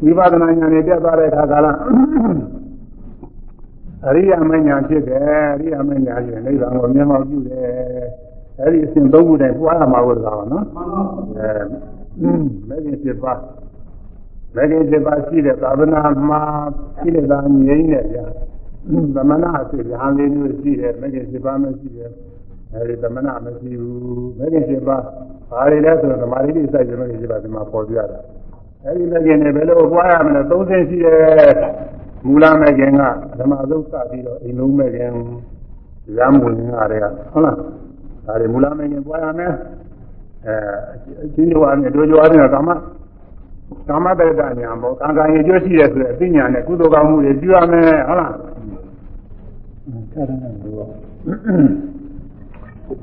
S1: ဝိပဿနာဉာဏ်နဲ့တက်သွားတဲ့အခါကလည်းအရိယာမဉာဏ်ဖြစ်တယ်အရိယာမဉာဏ်ရဲ့နိဗ္ဗာန်ကိုမြင်မောက်ပြုတယ် အဲဒီအစဉ်သုံးခုတိုင်ပွားရမှာကိုတကားဟောနော်အဲမဂ္ဂင်7ပါးမဂ္ဂင်7ပါးရှိတဲ့သာသနာမှာရှိတဲ့သာငြိမ်းတဲ့ဗျာသမဏအစစ်ရဟန်းလေးမျိုးရှိတယ်မဂ္ဂင်7ပါးမရှိတယ်အဲဒီသမဏမရှိဘူးမဂ္ဂင်7ပါးဘာတွေလဲဆိုတော့ဓမ္မရိတိစိုက်ကြလို့ဒီပါဒီမှာပေါ်ပြတာအဲဒီမဂ္ဂင်တွေဘယ်လိုပွားရမလဲသုံးဆင်းရှိတယ်မူလမဂ္ဂင်ကဓမ္မသုတ်စပြီးတော့အိမ်လုံးမဂ္ဂင်ရမ်းဝင်ငါတွေကဟုတ်လား ဒါတွေမူလမဂ္ဂင်ပွားရမယ်အဲအချင်းချင်းအားဖြင့်တို့ကြွားတဲ့ကာမကာမတ္တညာပေါ့ကံကံရဲ့ကျိုးရှိတယ်ဆိုတဲ့အသိဉာဏ်နဲ့ကုသိုလ်ကောင်းမှုတွေပြုရမယ်ဟုတ်လားအဲ့ဒါနဲ့လို့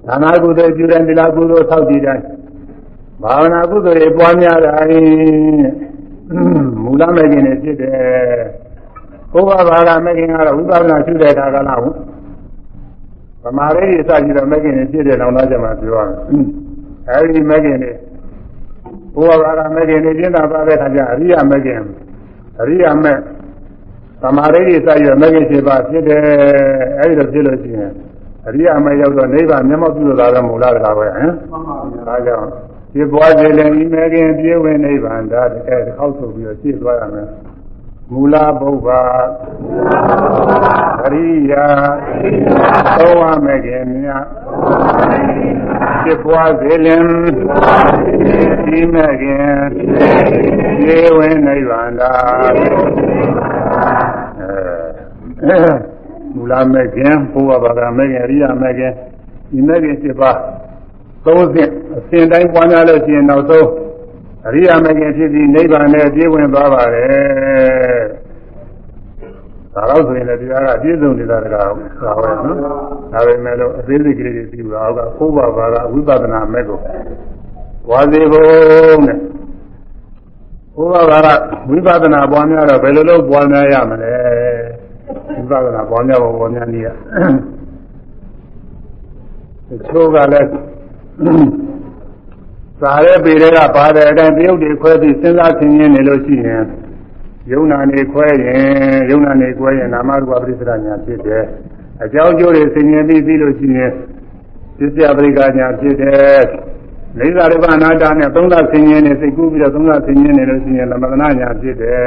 S1: ဒါနာကုသိုလ်ပြုတဲ့သီလကုသိုလ်ဆောက်တည်တိုင်းဘာဝနာကုသိုလ်တွေပွားများတာမူလမဲ့ခြင်းတွေဖြစ်တယ်ဘုရားဘာသာမဲ့ခြင်းကတော့ဝိပဿနာရှုတဲ့အခါကလား ဗမာရိစကြည့်တော့မဲ့ခြင်းတွေဖြစ်တယ်တော့တော့ကျမှပြောရမယ်အဲဒီမဲ့ခြင်းတွေဘုရားဘာသာမဲ့ခြင်းတွေကျင့်တာပါတဲ့အခါကျအရိယာမဲ့ခြင်းအရိယာမဲ့သမာဓိတွေစိုက်ရမဂ္ဂင်7ပါးဖြစ်တယ်အဲဒီလိုဖြစ်လို့ရှိရင်အရိယာမရောက်တော့နိဗ္ဗာန်မျက်မှောက်ပြုလို့လာတော့မူလားတကားပဲဟမ်မှန်ပါဗျာဒါကြောင့်ဒီပွားစေလည်းဤမဂ္ဂင်ပြေဝင်နိဗ္ဗာန်ဒါတကယ်တစ်ခေါက်ဆိုပြီးတော့ရှင်းသွားရမယ် မူလဘုဗ္ဗအရိယာသောဝမဂ္ဂင်မြတ်ဖြစ်ပွားစေလင်ဤမဂ္ဂင်ပြေဝင်နိဗ္ဗာန်ဒါမူလမဲ့ခင်ဘုရားဘာသာမဲ့ခင်အရိယာမဲ့ခင်ဒီမဲ့ခင်7ပါးသုံးဆင့်အစဉ်တိုင်းပွားများလို့ရှိရင်နောက်ဆုံး အရိယာမဲ့ခင်ဖြစ်ပြီးနိဗ္ဗာန်နဲ့ပြည့်ဝင်သွားပါတယ်ဒါတော့ဆိုရင်လည်းတရားကပြည့်စုံနေတာတကားသာပဲနော်ဒါပေမဲ့လို့အသေးစိတ်ကလေးတွေပြီးတော့ကဘုရားဘာသာဝိပဿနာမဲ့ကိုဝါစီဖို့နဲ့ဘုရားဘာသာဝိပဿနာပွားများတော့ဘယ်လိုလုပ်ပွားများရမလဲဝိပဿနာပွားများဖို့ပွားများနည်းရတချို့ကလည်း သာရဲပေတွေကပါတဲ့အတိုင်းတရုတ်တွေခွဲပြီးစဉ်းစားဆင်ခြင်နေလို့ရှိရင်ယုံနာနေခွဲရင်ယုံနာနေခွဲရင်နာမရူပပရိစ္ဆရာညာဖြစ်တယ်အကြောင်းကျိုးတွေဆင်ခြင်ပြီးပြီးလို့ရှိရင်ပစ္စယပရိက္ခညာဖြစ်တယ်လိစ္ဆာရူပအနာတ္တနဲ့သုံးသဆင်ခြင်နေစိတ်ကူးပြီးတော့သုံးသဆင်ခြင်နေလို့ရှိရင်သမထနာညာဖြစ်တယ်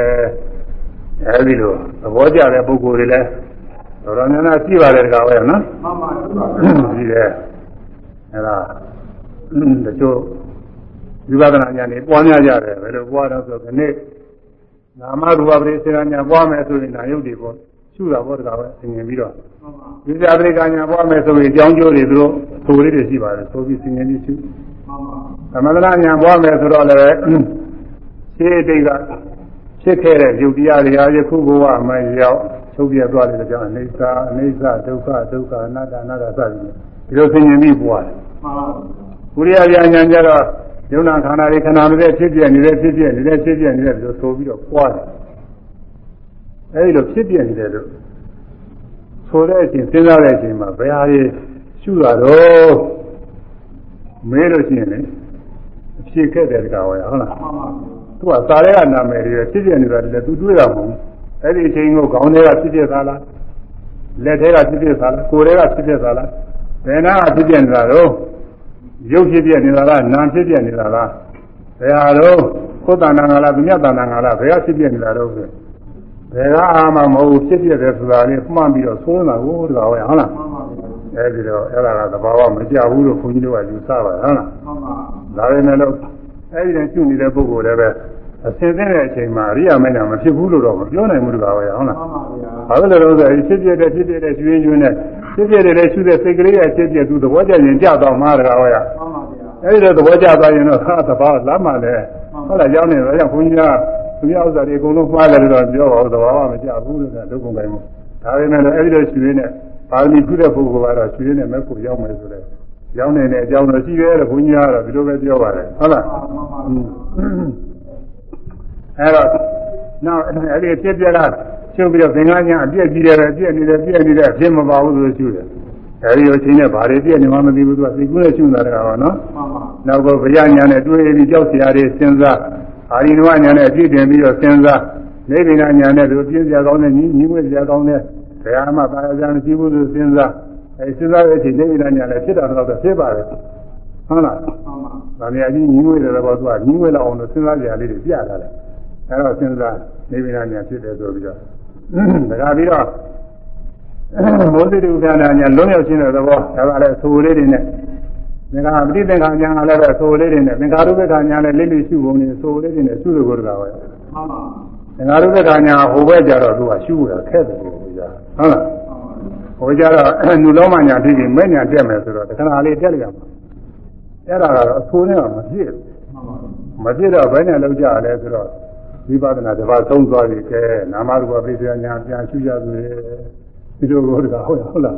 S1: အဲဒီလိုသဘောကျတဲ့ပုဂ္ဂိုလ်တွေလည်းတော်တော်များများရှိပါတယ်တကားပဲနော်
S2: မှန်ပါပါ
S1: ရှိတယ်အဲဒါတချို့ ဝိပဿနာဉာဏ်တွေပွားများကြတယ်ဘယ်လိုပွားတော့ဆိုခဏနာမရူပပရိစ္ဆေဉာဏ်ပွားမယ်ဆိုရင်နာယုတ်တွေပေါ့ရှုတာပေါ့တကားပဲသင်ရင်ပြီးတော့ဝိဇ္ဇာပရိက္ခဉာဏ်ပွားမယ်ဆိုရင်အကြောင်းကျိုးတွေသူတို့သိုလေးတွေရှိပါတယ်ဆိုပြီးသင်ရင်ပြီးရှုသမထနာဉာဏ်ပွားမယ်ဆိုတော့လည်းရှင်းတိတ်ကဖြစ်ခဲ့တဲ့ယုတ်တရားတွေဟာယခုဘဝမှာရောက်ချုပ်ပြသွားတယ်ကြောင့်အိဋ္ဌာအိဋ္ဌာဒုက္ခဒုက္ခအနတ္တအနတ္တစသည်ဒီလိုသင်ញင်ပြီးပွားတယ်မှန်ပါဘူးဘုရားဗျာဉာဏ်ကြတော့ ယုံနာခန္ဓာတွေခန္ဓာတွေဖြစ်ပြနေတဲ့ဖြစ်ပြနေတဲ့ဖြစ်ပြနေတဲ့လို့ဆိုပြီးတော့ပွားတယ်အဲဒီလိုဖြစ်ပြနေတယ်လို့ဆိုတဲ့အချိန်စဉ်းစားတဲ့အချိန်မှာဘယ်ဟာတွေရှုတာတော့မေးလို့ရှိရင်လေအဖြစ်ခဲ့တယ်တကားဟောရဟုတ်လားမှန်ပါသူကစာရဲကနာမည်တွေဖြစ်ပြနေတာလေသူတွေးတာမဟုတ်အဲ့ဒီအချိန်ကိုခေါင်းထဲကဖြစ်ပြသားလားလက်ထဲကဖြစ်ပြသားလားကိုယ်ထဲကဖြစ်ပြသားလားဘယ်နာကဖြစ်ပြနေတာတော့ ရုပ်ဖြစ်ပြနေတာလားနာမ်ဖြစ်ပြနေတာလားဘယ်ဟာတော့ကိုယ်တဏ္ဍာငါလားသူမြတ်တဏ္ဍာငါလားဘယ်ကဖြစ်ပြနေတာတော့ဆိုဘယ်ကအာမမဟုတ်ဖြစ်ပြတယ်ဆိုတာလေးမှန်ပြီးတော့သိုးနေတာကိုတကားဟုတ်လားအဲဒီတော့အဲ့ဒါကသဘာဝမကြဘူးလို့ခွန်ကြီးတို့ကယူဆပါဟုတ်လားမှန်ပါဒါပေမဲ့လို့အဲဒီတည်းကျွနေတဲ့ပုဂ္ဂိုလ်လည်းပဲအစင်တဲ့အချိန်မှာအရိယာမင်းကမဖြစ်ဘူးလို့တော့မပြောနိုင်ဘူးတကားပဲဟုတ်လားမှန်ပါဗျာဘာလို့လဲတော့ဆိုဖြစ်ပြတဲ့ဖြစ်ပြတဲ့ကျွင်းကျွင်းနဲ့ ဖြစ်ပြတဲ့လည်းရှုတဲ့စိတ်ကလေးရဲ့ဖြစ်ပြသူသဘောကျရင်ကြတော့မှာတကားပဲမှန်ပါဗျာအဲဒီတော့သဘောကျသွားရင်တော့ဟာသဘာဝလမ်းမှလည်းဟုတ်လားကြောင်းနေတော့ကြောင့်ခွန်ကြီးကသူများဥစ္စာတွေအကုန်လုံးမှားတယ်လို့တော့ပြောပါဦးသဘာဝမကျဘူးလို့ဒုက္ခကိုင်းမို့ဒါပေမဲ့လည်းအဲ့ဒီလိုရှင်ရင်းနဲ့ပါဠိခုတဲ့ပုဂ္ဂိုလ်ကတော့ရှင်ရင်းနဲ့မဲ့ကိုရောက်မယ်ဆိုတော့ရောက်နေတဲ့အကြောင်းတော့ရှိတယ်လို့ခွန်ကြီးကတော့ဒီလိုပဲပြောပါတယ်ဟုတ်လားအဲ့တော့နောက်အဲ့ဒီအဖြစ်ပြက် ကချုပ်ပြီးတော့သင်္ကန်းညာအပြည့်ကြီးတယ်အပြည့်နေတယ်ပြည့်နေတယ်အဖြစ်မပါဘူးလို့ရှုတယ်အဲဒီလိုချင်းနဲ့ဘာတွေပြည့်နေမှမသိဘူးသူကသိကူးနဲ့ရှုနေတာကပါနော်နောက်ကဗျာညာနဲ့တွေးပြီးကြောက်စရာတွေစဉ်းစားအာရိနဝညာနဲ့အပြည့်တင်ပြီးတော့စဉ်းစားနေဗိနာညာနဲ့သူပြင်းစရာကောင်းတဲ့ညီညီငွေစရာကောင်းတဲ့ဘယ်မှပါရကြမရှိဘူးလို့စဉ်းစားအဲစဉ်းစားတဲ့အချိန်နေဗိနာညာလည်းဖြစ်တာတော့ဖြစ်ပါတယ်ဟုတ်လားဗာမယာကြီးညီငွေတဲ့ဘောသူကညီငွေလောက်အောင်လို့စဉ်းစားကြရလေးတွေပြထားတယ်အဲတော့စဉ်းစားနေဗိနာညာဖြစ်တယ်ဆိုပြီးတော့ ဒါကပြီးတော့မိုးစိတုခန္ဓာညာလုံးရောက်ခြင်းတဲ့သဘောဒါကလည်းသိုလေးတွေနဲ့သင်္ခါပဋိသင်္ခါညာကလည်းပဲသိုလေးတွေနဲ့သင်္ခါရုပ္ပခါညာလည်းလိမ့်လိရှုပုံနေသိုလေးတွေနဲ့ရှုလို့ကိုယ်တော်ပဲ
S2: မှန်ပါ
S1: သင်္ခါရုပ္ပခါညာဟိုဘက်ကြတော့သူကရှုတာခက်တယ်လို့ပြောကြဟုတ်လားဟိုကြတော့နုလောမညာဖြစ်ပြီးမဲ့ညာတက်မယ်ဆိုတော့တခဏလေးတက်လိုက်ရမှာအဲ့ဒါကတော့အဆိုးနဲ့မဖြစ်မဖြစ်တော့ဘယ်နဲ့လောက်ကြလဲဆိုတော့ ဝိပဿနာတစ်ပါးသုံးသွားပြီကဲနာမရူပပိစ္ဆညာပြန်ရှုရသူလေဒီလိုကိုတကဟုတ်ဟုတ်လား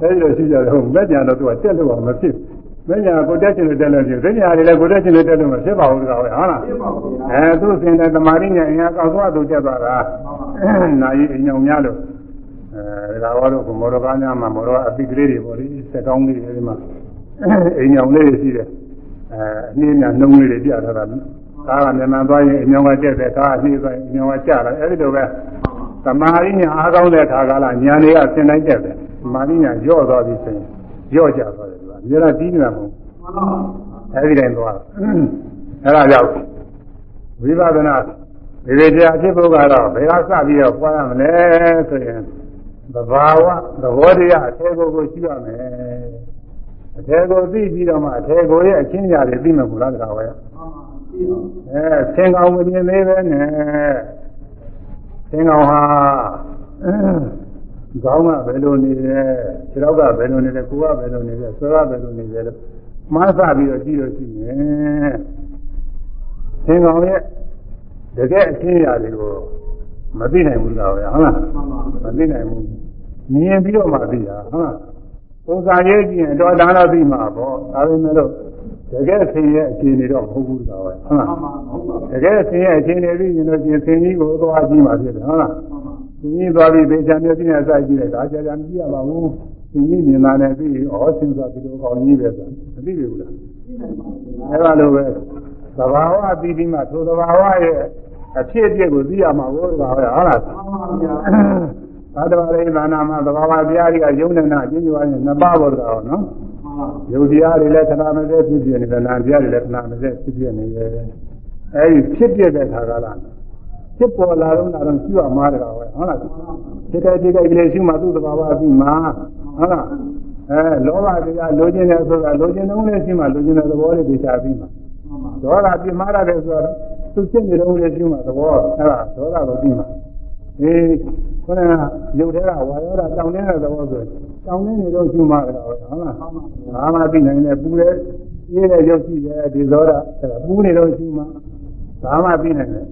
S1: အဲဒီလိုရှုကြတယ်ဟုတ်မဲ့ညာတော့သူကတက်လို့မဖြစ်မဲ့ညာကိုတက်ချင်လို့တက်လို့ဖြစ်သိညာတွေလည်းကိုတက်ချင်လို့တက်လို့မဖြစ်ပါဘူးတကဟုတ်လား
S2: ဖြစ်ပါဘူးဗျာ
S1: အဲသူစင်တဲ့တမာရိညာအင်အားကောက်သွားသူတက်သွားတာနာယီအညောင်များလို့အဲဒါကတော့ကမောရကားများမှာမောရအပိကလေးတွေပေါ့လေစက်ကောင်းလေးတွေဒီမှာအညောင်လေးတွေရှိတယ်အဲအနည်းများနှုံးလေးတွေပြထားတာ ကားကမြန်မြန်သွားရင်အညောင်ကတက်တယ်ကားအနှည်းသွားရင်အညောင်ကကျလာအဲဒီလိုပဲတမာရိညာအားကောင်းတဲ့ခါကလာညာတွေကဆင်တိုင်းတက်တယ်တမာရိညာညော့သွားပြီဆိုရင်ညော့ကျသွားတယ်သူကအများကြီးတီးနေတာမဟုတ်
S2: မှန်ပါ
S1: အဲဒီတိုင်းသွားတာအဲဒါကြောင့်ဝိပဿနာဒီလိုတရားဖြစ်ဖို့ကတော့ဘယ်ကစပြီးတော့ပွားရမလဲဆိုရင်သဘာဝသဘောတရားအထေကိုကိုရှိရမယ်အထေကိုသိပြီးတော့မှအထေကိုရဲ့အချင်းညာတွေသိမှာဘူးလားတခါပဲ
S2: မှန်ပါပြီးတော့
S1: အဲသင်္ကောင်မမြင်သေးပဲနဲ့သင်္ကောင်ဟာခေါင်းကဘယ်လိုနေလဲခြေထောက်ကဘယ်လိုနေလဲကိုယ်ကဘယ်လိုနေလဲဆွဲကဘယ်လိုနေလဲလို့မှားစပြီးတော့ကြည့်လို့ရှိရင်သင်္ကောင်ရဲ့တကယ်အချင်းရာတွေကိုမသိနိုင်ဘူးလားဟုတ်လား
S2: မှန်ပါ
S1: မသိနိုင်ဘူးမြင်ပြီးတော့မှသိတာဟုတ်လားပုံစံရေးကြည့်ရင်တော့ဒါတော့သိမှာပေါ့ဒါပေမဲ့လို့ တကယ်ဆင်းရဲအခြေအနေတော့မဟုတ်ဘူးကွာဟုတ်လား
S2: မှန်ပါဟုတ်ပါ
S1: တကယ်ဆင်းရဲအခြေအနေပြီးရင်တော့ရှင်ဆင်းကြီးကိုသွားကြည့်မှဖြစ်တယ်ဟုတ်လား
S2: မှန်ပါ
S1: ဆင်းကြီးသွားပြီးဒေချာမျက်စိနဲ့စိုက်ကြည့်တယ်ဒါကြာကြာမကြည့်ရပါဘူးဆင်းကြီးမြင်လာတယ်ပြီးဩဆင်းသွားဒီလိုကောင်းကြီးပဲဆိုမသိဘူးလား
S2: ပြီးနိုင်ပါဗျာ
S1: အဲဒါလိုပဲသဘာဝပြီးပြီးမှထိုသဘာဝရဲ့အဖြစ်အပျက်ကိုသိရမှာဘုရားပဲဟုတ်လား
S2: မှန်ပါဗျာ
S1: သာတဝရိသာနာမှာသဘာဝတရားတွေကယုံနေတာအကျဉ်းချုပ်ရင်နှစ်ပါးပေါ်တော့နော်
S2: မှန်ပါ
S1: ယုံတရားတွေလည်းခဏမစဲဖြစ်ပြနေတယ်နာတရားတွေလည်းခဏမစဲဖြစ်ပြနေတယ်အဲဒီဖြစ်ပြတဲ့ခါကလာဖြစ်ပေါ်လာတော့လာတော့ရှိရမှာတကားပဲဟုတ်လားဖြစ်တဲ့ဖြစ်တဲ့ကလေးရှိမှသူ့သဘာဝအပြီးမှာဟုတ်လားအဲလောဘတရားလိုချင်တယ်ဆိုတာလိုချင်တုံးလေးရှိမှလိုချင်တဲ့သဘောလေးသိချပြီးမှ
S2: မှန်ပါ
S1: ဒေါသပြင်းမာရတယ်ဆိုတော့သူဖြစ်နေတုံးလေးရှိမှသဘောအဲ့ဒါဒေါသကိုပြီးမှအေးခொနကရုပ်ထဲကဝါရောတာတောင်းနေတဲ့သဘောဆို တောင်းနေနေတော့ရှိမှတကားပဲဟုတ်လား
S2: မှန်ပါ
S1: ငါမှသိနိုင်တယ်ပူတယ်အေးတယ်ရုပ်ရှိတယ်ဒီသောတာအဲ့ဒါပူနေတော့ရှိမှဘာမှသိနိုင်တယ်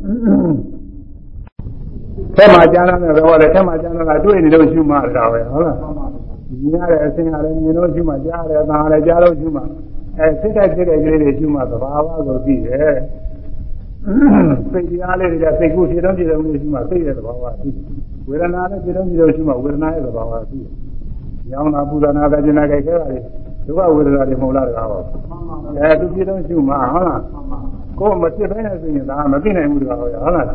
S1: ထဲမှာကြားတဲ့သဘောလေထဲမှာကြားတာတွေ့နေလို့ရှိမှတကားပဲဟုတ်လား
S2: မှန်ပါ
S1: မြင်ရတဲ့အဆင်းကလည်းမြင်လို့ရှိမှကြားရတယ်သာလည်းကြားလို့ရှိမှအဲစိတ်တက်စိတ်တဲ့ကလေးတွေရှိမှသဘာဝကိုသိတယ်စိတ်တရားလေးတွေကစိတ်ကူးဖြစ်တော့ဖြစ်တော့လို့ရှိမှစိတ်ရဲ့သဘာဝသိဝေဒနာလည်းဖြစ်တော့ဖြစ်တော့ရှိမှဝေဒနာရဲ့သဘာဝသိ ညောင်းတာပူဇာနာကကျင်နာကြိုက်ခဲတာလေဒုက္ခဝေဒနာတွေမဟုတ်လားတကားပါ
S2: မှန်ပါ
S1: အဲသူဖြစ်တော့ရှိမှဟုတ်လား
S2: မှန်ပါ
S1: ကိုယ်မဖြစ်ဘဲနဲ့ဆိုရင်ဒါမသိနိုင်ဘူးတကားဟုတ်လား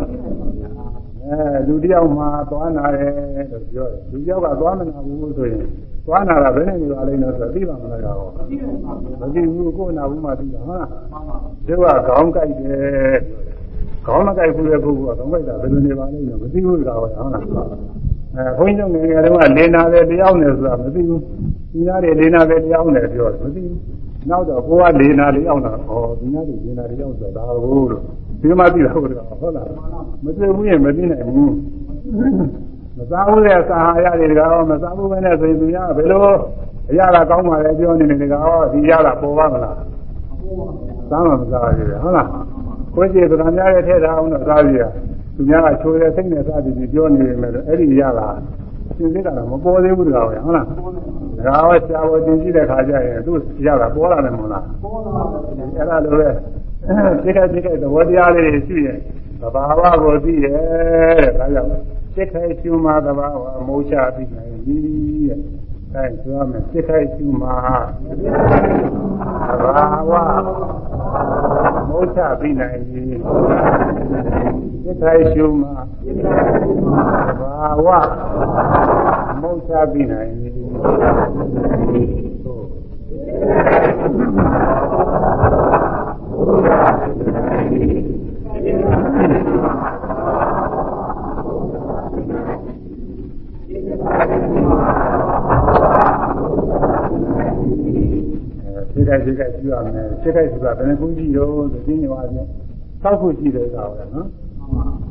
S1: အဲလူတယောက်မှသွားနာတယ်လို့ပြောတယ်လူတယောက်ကသွားမနာဘူးဆိုရင်သွားနာတာဘယ်နဲ့နေပါလိမ့်လို့ဆိုတော့သိပါမလားကော
S2: ပြီးနိုင်ပါဗျာ
S1: မသိဘူးကိုယ်နာဘူးမှသိတာဟုတ်လား
S2: မှန်ပါ
S1: သူကခေါင်းကြိုက်တယ်ခေါင်းမကြိုက်ဘူးလေပုဂ္ဂိုလ်ကခေါင်းကြိုက်တာဘယ်လိုနေပါလိမ့်လို့မသိဘူးကောဟုတ်လား အဲဘုန်းကြီးတို့ငယ်ငယ်တုန်းကလေနာတယ်တရားနဲ့ဆိုတာမသိဘူးဒီနာတွေလေနာတယ်တရားနဲ့ပြောတယ်မသိဘူးနောက်တော့ကိုကလေနာလေးအောင်တာဩဒီနာတွေလေနာလေးအောင်ဆိုတာဒါကိုလို့ဒီမှာသိတာဟုတ်တယ်ဟုတ်လားမသိဘူးရင်မသိနိုင်ဘူးမစားဘူးတဲ့စာဟာရတွေကရောမစားဘူးပဲနဲ့ဆိုရင်သူများဘယ်လိုအရာလာကောင်းပါလဲပြောနေတယ်ကဟောဒီရတာပေါ်ပါမလား
S2: ဟုတ်ပါဗျာ
S1: စားမှမစားရဘူးဟုတ်လားကိုကိုယ်ကြီးကများရဲ့ထဲထားအောင်တော့စားရ သူများကချိုးတဲ့စိတ်နဲ့စားပြီးပြောနေပေမဲ့အဲ့ဒီရတာသင်္ကေတကတော့မပေါ်သေးဘူးတကားပဲဟုတ်လားဒါကဆရာတော်သင်ကြည့်တဲ့ခါကျရင်သူရတာပေါ်လာတယ်မဟုတ်လား
S2: ပေါ်လာတယ်
S1: အဲ့ဒါလိုပဲစိတ်ကစိတ်ကသဘောတရားလေးတွေရှိရင်သဘာဝကိုသိရဲ့တဲ့ဒါကြောင့်စိတ်ခိုက်ကျွမှာသဘာဝအမိုးချပြီးနိုင်ပြီတဲ့အဲဆိုရမယ်စိတ်ခိုက်ကျွမှာသဘာဝအ မိုးချပြီးနိုင်ပြီစိတ်ခိုက်ကျွမှာသဘာဝအမိုးချပြီးနိုင်ပြီသို့ စိတ်ကစိတ်ကကြည့်ရမယ်စိတ်ကစိတ်ကဘယ်နှခုကြည့်ရောဆိုသိနေပါစေ၆ခုရှိတယ်ကောင်ပဲနော်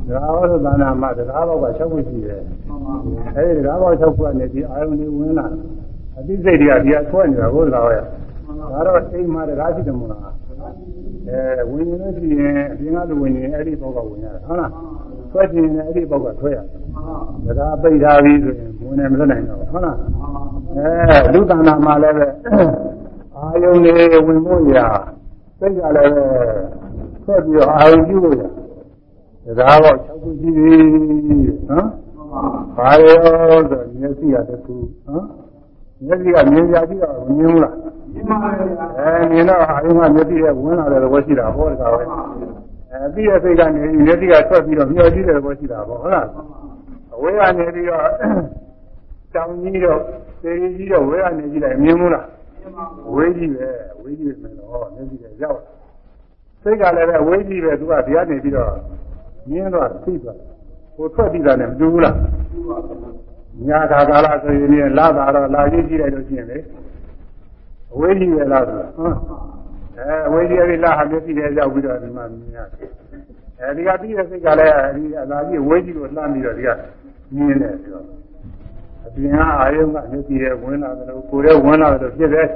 S1: ဒါဟောသနာမှာတရားဘောက၆ခုရှိတယ်အဲဒီတရားဘော၆ခုကနေဒီအာယုန်တွေဝင်လာအသိစိတ်တွေကဒီအဆွဲနေတာဘုရားဟောရဒါတော့အိမ်မှာတရားရှိတယ်မို့လားအဲဝင်ရင်လည်းရှိရင်အပြင်ကလူဝင်ရင်အဲ့ဒီဘောကဝင်ရတယ်ဟုတ်လားဆွဲချင်ရင်အဲ့ဒီဘောကဆွဲရတယ်တရားပိတ်ထားပြီဆိုရင်ဝင်နေမလွတ်နိုင်တော့ဟုတ်လားအဲလူတဏ္ဍာမှာလည်းပဲ အာယုန်တွေဝင်ဖို့ရာစိတ်ကလည်းပဲဆက်ပြီးတော့အာယုန်ပြုလို့ရဒါတော့၆ခုရှိပြီနော်ဘာရောဆိုမျက်စိရတစ်ခုနော်မျက်စိကမြင်ကြကြည့်တော့မမြင်ဘူးလား
S2: ဒီမှာလည်း
S1: အဲမြင်တော့အာယုန်ကမျက်စိရဲ့ဝင်လာတဲ့သဘောရှိတာဟောတကားပဲအဲပြီးတဲ့စိတ်ကနေမျက်စိကထွက်ပြီးတော့မျောကြည့်တဲ့သဘောရှိတာပေါ့ဟုတ်လားအဝေးကနေပြီးတော့တောင်ကြီးတော့သေကြီးတော့ဝေးကနေကြည့်လိုက်မြင်ဘူးလား ဝေးကြီးပဲဝေးကြီးပဲမယ်တော့မျက်စိကရောက်စိတ်ကလည်းပဲဝေးကြီးပဲသူကဒီကနေပြီးတော့မြင်းတော့သိသွားဟိုထွက်ပြီးတာနဲ့မတူဘူးလားညာခါကာလဆိုရင်လာတာတော့လာကြည့်ကြည့်လိုက်လို့ရှိရင်လေအဝေးကြီးပဲလားဆိုဟုတ်အဲအဝေးကြီးရဲ့လာဟာမျက်စိနဲ့ရောက်ပြီးတော့ဒီမှာမြင်ရတယ်အဲဒီကပြီးတဲ့စိတ်ကလည်းဒီအသာကြီးဝေးကြီးကိုလှမ်းပြီးတော့ဒီကမြင်တယ်ဆိုတော့ အပြင်ကအာယုံကမျက်စိရဲ့ဝင်လာတယ်လို့ကိုယ်ရဲ့ဝင်လာတယ်လို့ဖြစ်တယ်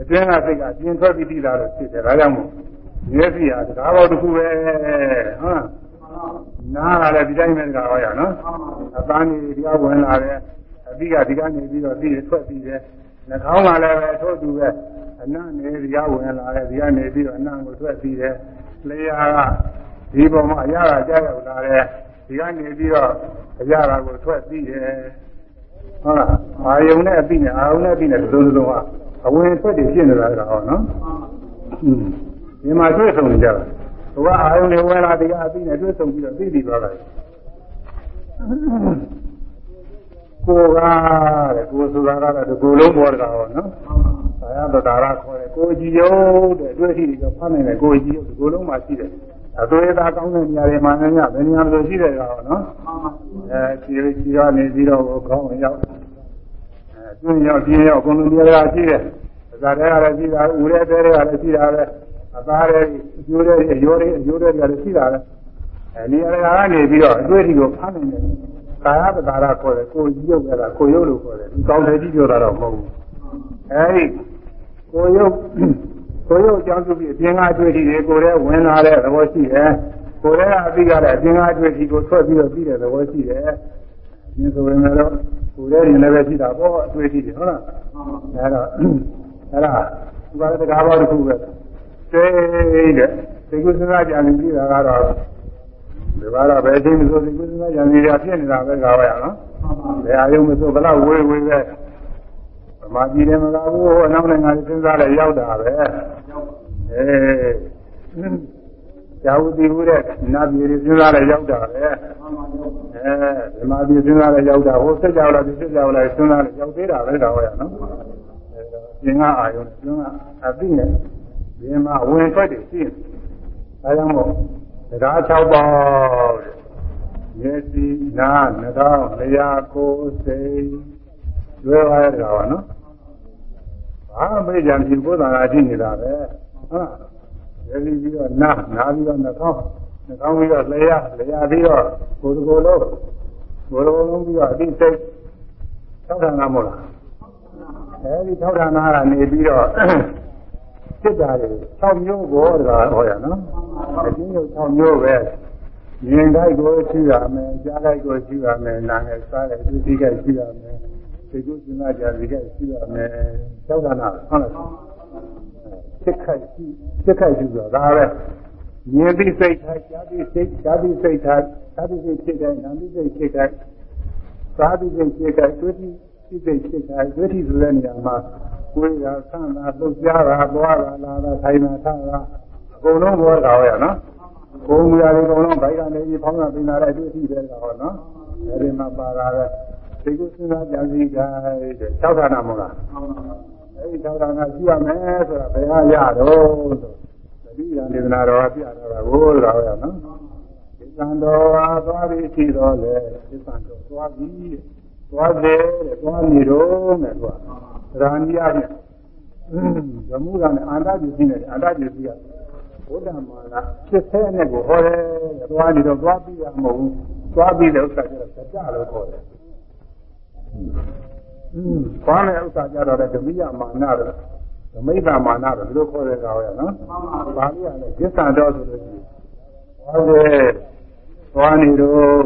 S1: အတွင်းကစိတ်ကအပြင်ထွက်ပြီးတည်လာလို့ဖြစ်တယ်ဒါကြောင့်မို့မျက်စိဟာတကားပေါက်တစ်ခုပဲဟုတ်နားကလည်းဒီတိုင်းပဲတကားဟောရနော်အပန်းကြီးဒီကဝင်လာတယ်အပြီးကဒီကနေပြီးတော့ပြီးထွက်ပြီးတယ်နှာခေါင်းကလည်းပဲထို့တူပဲအနံ့နေဒီကဝင်လာတယ်ဒီကနေပြီးတော့အနံ့ကိုထွက်ပြီးတယ်လျှာကဒီပေါ်မှာအရာကကြားရောက်လာတယ်ဒီကနေပြီးတော့အရာကိုထွက်ပြီးတယ် ဟုတ်လားအာယုံနဲ့အပြီးနဲ့အာယုံနဲ့အပြီးနဲ့သုံးသုံးဟာအဝင်ထွက်တွေဖြစ်နေတာကဟောနော်ဒီမှာတွေ့ဆုံနေကြတာဘုရားအာယုံနဲ့ဝင်လာဒီကအပြီးနဲ့တွေ့ဆုံပြီးတော့သိပြီးသွားတာကိုကတဲ့ကိုဆိုတာကတော့ဒီကိုလုံးပေါ်တာဟောနော်။ဘာယတတာရခေါ်တယ်ကိုကြည်ယုတ်တဲ့အတွေ့အထိတွေကဖတ်နိုင်တယ်ကိုကြည်ယုတ်ဒီကိုလုံးမှာရှိတယ်။ အသွေးသားကောင်းတဲ့နေရာတွေမှာလည်းညဘယ်နေရာလို့ရှိတယ်ကောင်နော်။အဲခြေခြေရနေပြီးတော့ကောင်းရောက်အဲတွင်းရောက်ပြင်းရောက်အကုန်လုံးနေရာရှိတယ်။ဒါကြတဲ့ကလည်းရှိတာဦးရဲတဲ့ကလည်းရှိတာပဲအသားတွေအကျိုးတွေအရိုးတွေအကျိုးတွေကလည်းရှိတာပဲ။အဲနေရာကနေပြီးတော့အတွေ့အထိကိုဖတ်နိုင်တယ်ကာယပဒါရခေါ်တယ်ကိုကြီးရုပ်ကလားကိုရုပ်လို့ခေါ်တယ်ဒီကောင်းတယ်ကြီးပြောတာတော့မဟုတ်ဘူးအဲဒီကိုရုပ် ကိုရုပ်အကြောင်းပြုပြီးအပြင်ကအတွေ့အထိတွေကိုယ်ထဲဝင်လာတဲ့သဘောရှိတယ်ကိုယ်ထဲကအပြီးကလည်းအပြင်ကအတွေ့အထိကိုထွက်ပြီးတော့ပြီးတဲ့သဘောရှိတယ်ဒီဆိုရင်လည်းကိုယ်ထဲရင်လည်းပဲရှိတာပေါ့အတွေ့အထိတွေဟုတ်လားအဲတော့အဲဒါဒီပါတဲ့ကားပေါ်တစ်ခုပဲသိတဲ့ဒီကုသနာကြံနေကြည့်တာကတော့ဒီဘာတော့ဘယ်အချိန်မှဆိုဒီကုသနာဉာဏ်ကြီးရဖြစ်နေတာပဲကားရနော်ဘယ်အယုံမဆိုဘလောက်ဝေးဝေးပဲဗ မာပြည်တယ်မလားဘူးဟိုအနောက်နိုင်ငံတွေစဉ်းစားလဲရောက်တာပဲအေးဇာဝတိဟုတဲ့နာပြည်တွေစဉ်းစားလဲရောက်တာပဲအဲဗမာပြည်စဉ်းစားလဲရောက်တာဟိုဆက်ကြောက်လာဒီဆက်ကြောက်လာစဉ်းစားလဲရောက်သေးတာပဲကားရနော်အဲတော့ပြင်ကအာယုံပြင်ကအသိနဲ့ဒီမှာဝင်ထွက်တယ်ရှိတယ်အဲဒါကြောင့်မို့တရား6ပေါက်တဲ့မျက်စိနားနှာခေါင်းလျှာကိုယ်စိတ်လွယ်ပါရဲ့ကောင်ပါနော် ဘာမေးကြံပြီဘုရားလာရှိနေတာပဲဟုတ်လားမျက်စိပြီးတော့နားနားပြီးတော့နှာခေါင်းနှာခေါင်းပြီးတော့လျှာလျှာပြီးတော့ကိုယ်ကိုယ်လုံးကိုယ်ကိုယ်လုံးပြီးတော့အတိစိတ်သောက်ထာနာမို့လားအဲဒီသောက်ထာနာကနေပြီးတော့စိတ်ဓာတ်တွေ6မျိုးကိုတကားဟောရနော်အချင်းရုပ်၆မျိုးပဲမြင်ကြိုက်ကိုရှိရမယ်ကြားကြိုက်ကိုရှိရမယ်နားနဲ့စားတဲ့သူသိကြိုက်ရှိရမယ် ဒီကုသနာကြာဒီကြိုက်ရှိရမယ်သောကနာဟုတ်လားစိတ်ခိုက်ရှိစိတ်ခိုက်ရှိဆိုတာဒါပဲမြင်ပြီးစိတ်ထားကြားပြီးစိတ်ကြားပြီးစိတ်ထားကြားပြီးစိတ်ဖြစ်တယ်နားပြီးစိတ်ဖြစ်တယ်စားပြီးစိတ်ဖြစ်တယ်တွေ့ပြီးစိတ်ဖြစ်တယ်တွေ့ပြီးဆိုတဲ့နေရာမှာကိုယ်ကဆန်းတာလှုပ်ရှားတာသွားတာလာတာထိုင်တာထားတာအကုန်လုံးဘောတာဟောရနော်ကိုယ်မူရာတွေအကုန်လုံးဘိုက်ကနေပြီးဖောင်းတာပင်လာတဲ့အတွေ့အထိပဲကဟောနော်အဲဒီမှာပါလာတဲ့ ဒီကုသနာကြံစည်ကြတဲ့၆ဌာနမဟုတ်လားအဲဒီ၆ဌာနရှိရမယ်ဆိုတာဘယ်ဟာရတော့ဆိုသတိရနေသနာတော်ပြတာကဘိုးတော်ဟောရနော်ဒီကံတော်ဟာသွားပြီးရှိတော့လေဒီကံတော်သွားပြီးသွားတယ်တဲ့သွားနေတော့နဲ့သူကရာဏီရနဲ့ဓမ္မကနဲ့အာန္တပစ္စည်းနဲ့အာန္တပစ္စည်းကဘုဒ္ဓမာနဖြစ်ဆဲနဲ့ကိုဟောတယ်သွားနေတော့သွားပြီးရမဟုတ်ဘူးသွားပြီးတဲ့ဥစ္စာကျတော့စကြလို့ခေါ်တယ် อืมသွားတဲ့ဥစ္စာကျတော့ဓမိယမာနတော့ဓမိတမာနတော့ဒီလိုခေါ်တဲ့ကောင်ရနော်ပါဠိကလည်းဒစ္ဆန်တော်ဆိုလို့ရှိရင်သွားတယ်သွားနေတော့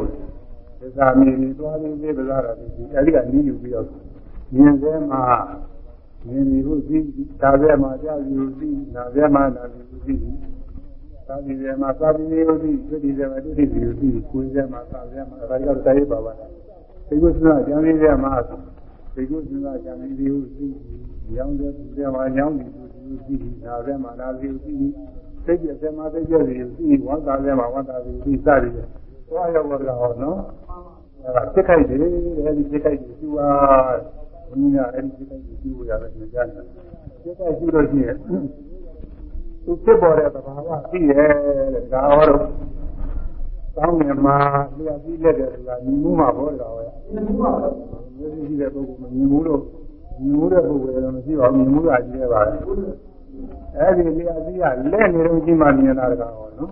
S1: ဒစ္စာမီသွားပြီးပြပလာတာဒီအဲဒီကနီးယူပြီးတော့မြင်စဲမှာမြင်ပြီးဟုတ်ပြီးဒါပဲမှာကြာယူပြီးနာပဲမှာနာပြီးပြီးသာဒီပဲမှာသာပြီးဟုတ်ပြီးတွေ့ဒီပဲမှာတွေ့ဒီယူပြီးကိုယ်စဲမှာသာပဲမှာဒါကြောင့်တိုင်းပါပါလား ဒီကုသနာကျမ်းလေးထဲမှာဒီကုသနာကျမ်းလေးကိုသိညောင်းတဲ့သူတွေမှာညောင်းပြီးသူသိနာပဲမှာနာပြီးသိစိတ်ပြည့်စဲမှာစိတ်ပြည့်စီသိဝမ်းသာစဲမှာဝမ်းသာပြီးသိစသည်ပဲသွားရောက်တော့ဟောနော်အဲဒါစိတ်ခိုက်တယ်အဲဒီစိတ်ခိုက်ကိုသူဟာဘုရားအဲဒီစိတ်ခိုက်ကိုသူ့ရရတယ်ညကြတယ်စိတ်ခိုက်ရှိလို့ရှိရင်သူဖြစ်ပေါ်တဲ့သဘာဝသိရဲ့တဲ့ဒါဟောတော့ ကောင်းငင်မှာလျှက်ပြီးလက်တယ်ဆိုတာညီမှုမှာပေါ်တာပဲညီမှုပါပဲမျိုးရှိတဲ့ပုဂ္ဂိုလ်မညီမှုလို့ညီမှုတဲ့ပုဂ္ဂိုလ်လည်းမရှိပါဘူးညီမှုကကြီးရပါတယ်အဲဒီလျှက်ပြီးကလက်နေတော့ကြီးမှမြင်တာတကားဟောနော်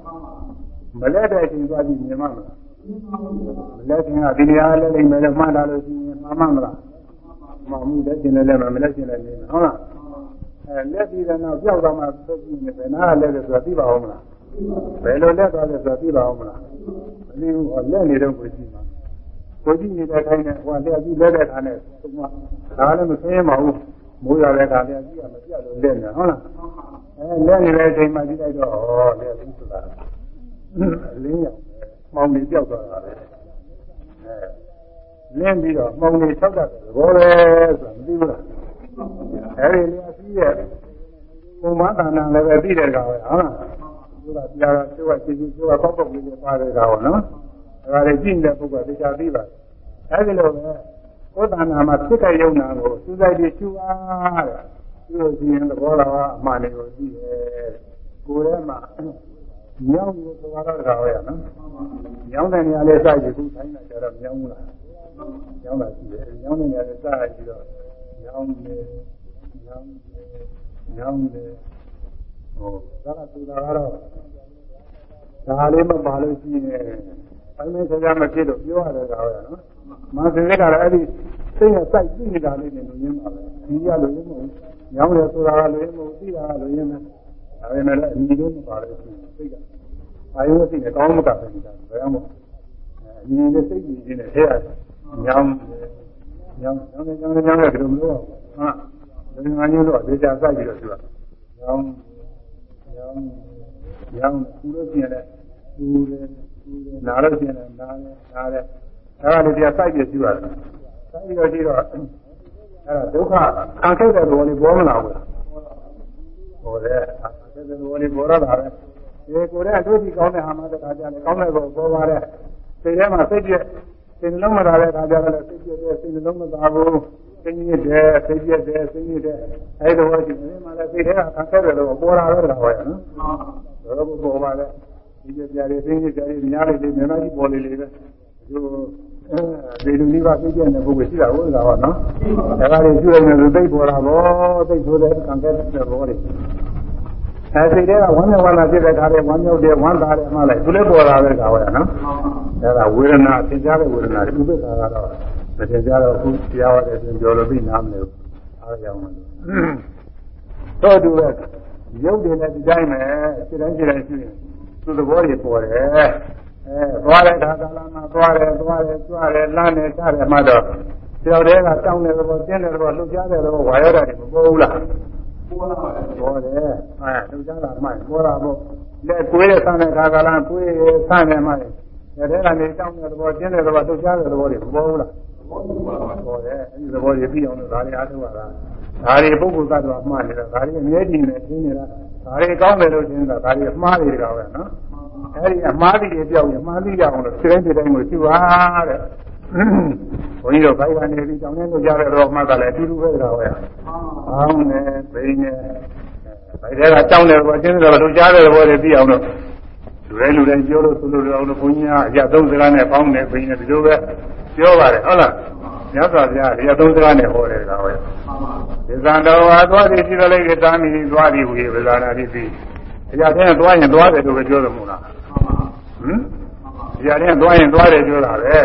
S1: မလက်တဲ့အချိန်သွားပြီးမြင်မှမလားမလက်ခင်ကဒီနေရာလဲလိမ့်မယ်လို့မှတ်တာလို့ရှိရင်မှန်မှမလားမှန်မှုလက်ကျင်လည်းမလက်ကျင်လည်းနေဟုတ်လားအဲလက်ပြီးတဲ့နောက်ကြောက်တော့မှသုတ်ကြည့်နေတယ်နားလည်းလည်းဆိုတာသိပါအောင်မလား ဘယ်လိုလက်သွားလဲဆိုတာသိပါအောင်မလားမသိဘူးဟောလက်နေတော့ကိုကြည့်မှာကိုကြည့်နေတဲ့ခိုင်းနဲ့ဟိုလက်ကြည့်လက်တဲ့ခါနဲ့သူကဒါလည်းမသိရပါဘူးမိုးရတဲ့ခါလက်ကြည့်ရမပြတ်လို့လက်နေဟုတ်လားအဲလက်နေတဲ့အချိန်မှကြည့်လိုက်တော့ဟောလက်ပြီးဆိုတာအလင်းရောက်မှောင်နေပြောက်သွားတာပဲအဲလင်းပြီးတော့မှောင်နေ၆တတ်တယ်ဘောပဲဆိုတာမသိဘူးလားအဲဒီလျာစီးရဲ့ဘုံမသာနာလည်းပဲသိတဲ့ကောင်ပဲဟုတ်လား သူကပြားသူကချီချီသူကပေါက်ပေါက်လေးနဲ့ပါတယ်ကောင်နော်ဒါကြလေကြည့်နေတဲ့ပုဂ္ဂိုလ်တရားသိပါတယ်အဲဒီလိုပဲကိုယ်တဏ္ဍာမှာဖြစ်တဲ့ယုံနာကိုသူစိုက်ပြီးရှုအားတဲ့သူတို့ရှိရင်သဘောတော်ကအမှန်တွေကိုသိတယ်ကိုယ်ထဲမှာညောင်းလို့သဘာဝတရားဟောရနော်ညောင်းတဲ့နေရာလေးစိုက်ပြီးသူထိုင်းတာကြတော့ညောင်းဘူးလားညောင်းတာရှိတယ်ညောင်းတဲ့နေရာလေးစိုက်ပြီးတော့ညောင်းတယ်ညောင်းတယ်ညောင်းတယ် ဟိုဒါကသူတာကတော့ဒါလေးမပါလို့ရှိရင်အမင်းဆရာမဖြစ်လို့ပြောရတယ်ကွာနော်မဆင်းရဲကလည်းအဲ့ဒီစိတ်နဲ့စိုက်ကြည့်နေတာလေးနဲ့လူရင်းပါပဲဒီရလူရင်းမဟုတ်ညောင်းတယ်ဆိုတာကလူရင်းမဟုတ်သိတာကလူရင်းပဲဒါပေမဲ့လည်းအညီလေးမပါလို့ရှိရင်စိတ်ကအာယုစိတ်နဲ့ကောင်းမကပဲနေတာဘယ်အောင်မို့အညီနဲ့စိတ်ကြည့်ခြင်းနဲ့ထဲရတယ်ညောင်းညောင်းညောင်းညောင်းညောင်းတဲ့ဒီလိုမလို့ဟုတ်လားဒီငါညို့တော့ဒေချာစိုက်ပြီးတော့သူကညောင်း ညောင်းညောင်းသူလို့ရှိရင်လည်းသူတယ်သူတယ်နားလို့ရှိရင်လည်းနားတယ်နားတယ်ဒါကလည်းတရားစိုက်ပြီးရှိရတယ်စိုက်ပြီးတော့ရှိတော့အဲ့ဒါဒုက္ခခံခဲ့တဲ့ဘောလေးပေါ်မလာဘူးလားဟိုလေခံခဲ့တဲ့ဘောလေးပေါ်ရတာပဲဒီကိုယ်ကအတွေ့အကြုံကောင်းတဲ့ဟာမှတခါကြတယ်ကောင်းတဲ့ဘောပေါ်ပါတဲ့စိတ်ထဲမှာစိတ်ပြည့်စိတ်နှလုံးမသာတဲ့အခါကျတော့စိတ်ပြည့်တဲ့စိတ်နှလုံးမသာဘူး စိတ်ညစ်တယ်စိတ်ပြည့်တယ်စိတ်ညစ်တယ်အဲဒီတော့ရှိနေမှာလည်းစိတ်ထဲကခံခဲ့တယ်လို့ပေါ်လာတော့တာဟောရနော်တော့ပေါ်ပါလေဒီကြပြရည်စိတ်ညစ်ကြရည်များလိုက်တယ်မြန်မာကြီးပေါ်လေလေပဲဒီဒီလူကြီးကသိကျတဲ့ပုဂ္ဂိုလ်ရှိတာဟုတ်လားဟောနော်ဒါကလည်းကျွေးနေလို့သိပေါ်လာဘောသိဆိုတဲ့ခံခဲ့တဲ့ဘောတွေအဲစိတ်ထဲကဝမ်းမြောက်ဝမ်းသာဖြစ်တဲ့ခါလေးဝမ်းမြောက်တယ်ဝမ်းသာတယ်မှလိုက်သူလည်းပေါ်လာတဲ့ခါဟောရနော်အဲဒါဝေဒနာသင်ကြားတဲ့ဝေဒနာတွေဥပ္ပခါကတော့ မသင်ကြားတော့အခုတရားဟောတဲ့ပြင်ပြောလို့ပြီးနားမလဲအားရအောင်တော့တူပဲရုပ်တွေနဲ့ဒီတိုင်းပဲစိတ်တိုင်းစိတ်တိုင်းရှိရင်သူသဘောတွေပေါ်တယ်အဲသွားတဲ့ခါကာလမှာသွားတယ်သွားတယ်ကြွတယ်လမ်းတယ်ချတယ်မှတော့ကြောက်တဲ့ကတောင်းတဲ့သဘောကျင်းတဲ့သဘောလှုပ်ရှားတဲ့သဘောဝါရတာတွေမပေါ်ဘူးလား
S2: ပေါ်လာပါတယ်
S1: ပေါ်တယ်အဲလှုပ်ရှားတာမှပေါ်တာပေါ့လက်ကိုယ်တဲ့ဆန်းတဲ့ခါကာလကိုယ်ဆန်းတယ်မှတယ်တဲ့ကနေတောင်းတဲ့သဘောကျင်းတဲ့သဘောလှုပ်ရှားတဲ့သဘောတွေမပေါ်ဘူးလား
S2: ပေါ်ပါပါ
S1: ပေါ်တယ်အဲဒီသဘောတွေပြီးအောင်လို့ဒါတွေအားထုတ်ရတာဒါတွေပုဂ္ဂိုလ်သတ္တဝါမှားနေတာဒါတွေအမြဲတည်နေသိနေတာဒါတွေကောင်းတယ်လို့ရှင်းတာဒါတွေအမှားတွေကပဲနော်အဲဒီအမှားတွေပြောက်ရင်အမှားတွေကြအောင်လို့စိတ်တိုင်းစိတ်တိုင်းကိုရှိပါတဲ့ဘုန်းကြီးတို့ဘိုက်ကနေပြီးကြောင်းနေလို့ကြတဲ့တော့မှတ်တယ်လေအတူတူပဲဒါပဲအောင်းနေဘိနေဘိုက်တွေကကြောင်းတယ်ဘောကျင်းတယ်ဘောတို့ကြားတဲ့ဘောတွေပြီးအောင်လို့လူတိုင်းလူတိုင်းပြောလို့ဆိုလို့အောင်လို့ဘုန်းကြီးကအရာသုံးစကားနဲ့ပေါင်းနေဘိနေဒီလိုပဲ ပြောပါတယ်ဟုတ်လားမြတ်စွာဘုရားဒီအသုံးစကားနဲ့ဟောတယ်ဒါပဲ
S2: ပါပါ
S1: ဒီသံတော်ဟာသွားသည်ရှိသလိုကတာမီသွားသည်ဟူ၍ဗလာနာတိသိတရားချင်းသွားရင်သွားတယ်လို့ပဲပြောတယ်မို့လား
S2: ပါပါ
S1: ဟမ်တရားချင်းသွားရင်သွားတယ်ပြောတာပဲအဲ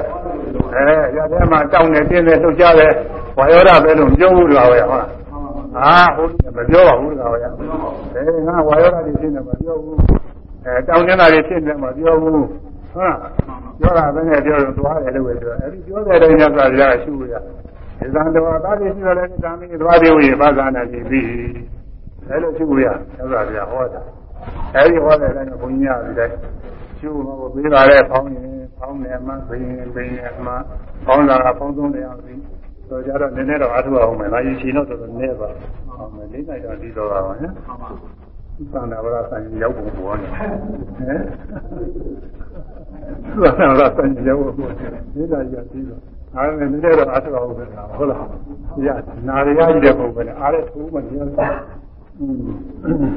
S1: တရားချင်းမှာတောင်းနေတင်းနေလှုပ်ရှားတယ်ဝါယောဓပဲလို့ပြောဘူးလားပဲဟုတ်လားအာဟုတ်တယ်မပြောပါဘူးလားပဲအဲငါဝါယောဓတွေရှင်းတယ်မပြောဘူးအဲတောင်းနေတာတွေရှင်းတယ်မပြောဘူး ဟုတ်လားပြောတာပဲနဲ့ပြောရင်သွားတယ်လို့ပဲပြောအဲဒီပြောတဲ့အတိုင်းညသာရရှိရဒီသံတော်သာတိရှိတယ်လည်းဒါမင်းသွားတယ်ဝိပါဇာနာရှိပြီအဲလိုရှိရညသာရဟောတာအဲဒီဟောတဲ့အတိုင်းဘုန်းကြီးရတဲ့ကျိုးမကိုပေးလာတဲ့ဖောင်းရင်ဖောင်းတယ်မှဘိရင်ဘိရင်မှဖောင်းတာကဖောင်းဆုံးတယ်အောင်ပြီးဆိုကြတော့နည်းနည်းတော့အထုအောင်မယ်။လာရင်ရှင်တော့တော်တော်နည်းပါ။ဟုတ်မယ်လေးနိုင်တော့ဒီတော့ပါမယ်။
S2: ပါပါ
S1: သံဃာဝရဆိုင်ရောက်ပုံပေါ်နေဟမ် သံဃာဝရဆိုင်ရောက်ပုံပေါ်နေဒါကြီးကပြီးတော့အားလည်းနည်းနည်းတော့အထုအောင်ပဲဟုတ်လား။ရနာရရကြီးတဲ့ပုံပဲအားလည်းထိုးမှကျန်။อืม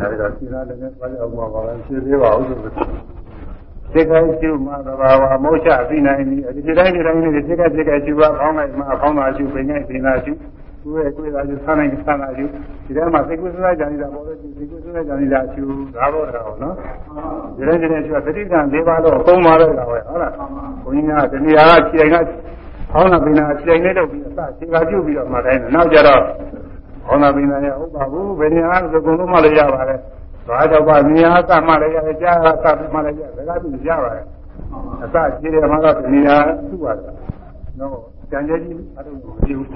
S1: ဒါတော့စီနာလည်းဘာကြောင့်မှပါလဲရှင်းသေးပါဦးဆိုတော့စိတ်ခိုင်းကျူမှာသဘာဝမောချသိနိုင်ပြီဒီတိုင်းဒီတိုင်းဒီစိတ်ကစိတ်ကကျူပါကောင်းလိုက်မှာအကောင်းတာကျူပင်နဲ့ပင်သာကျူ ကိုယ်ရဲ့ကိုယ်သာကျူဆန်းနိုင်ဆန်းတာကျူဒီထဲမှာစိတ်ကူးစဉ်းစားကြနေတာပေါ်လို့စိတ်ကူးစဉ်းစားကြနေတာကျူဒါတော့တော့နော်ဒီတိုင်းဒီတိုင်းကျူသတိကံ၄ပါးတော့အကုန်ပါတော့တာပဲဟုတ်လားဘုန်းကြီးကဒီနေရာကခြေတိုင်းကကောင်းတာပင်သာခြေတိုင်းလေးတော့ပြီးအစခြေကကျူပြီးတော့မှတိုင်းနောက်ကြတော့ကောင်းတာပင်သာရဟုတ်ပါဘူးဘယ်နေရာကကုံလုံးမှလည်းရပါတယ်ဘာကြောင့်ပါနေရာကမှလည်းရတယ်ကြားကမှလည်းရတယ်ဒါကပြီးရပါတယ်အစခြေတယ်မှာတော့နေရာသူ့ပါတယ်နော်ကြံကြကြီးအထုံးကိုမကြည့်ဘူး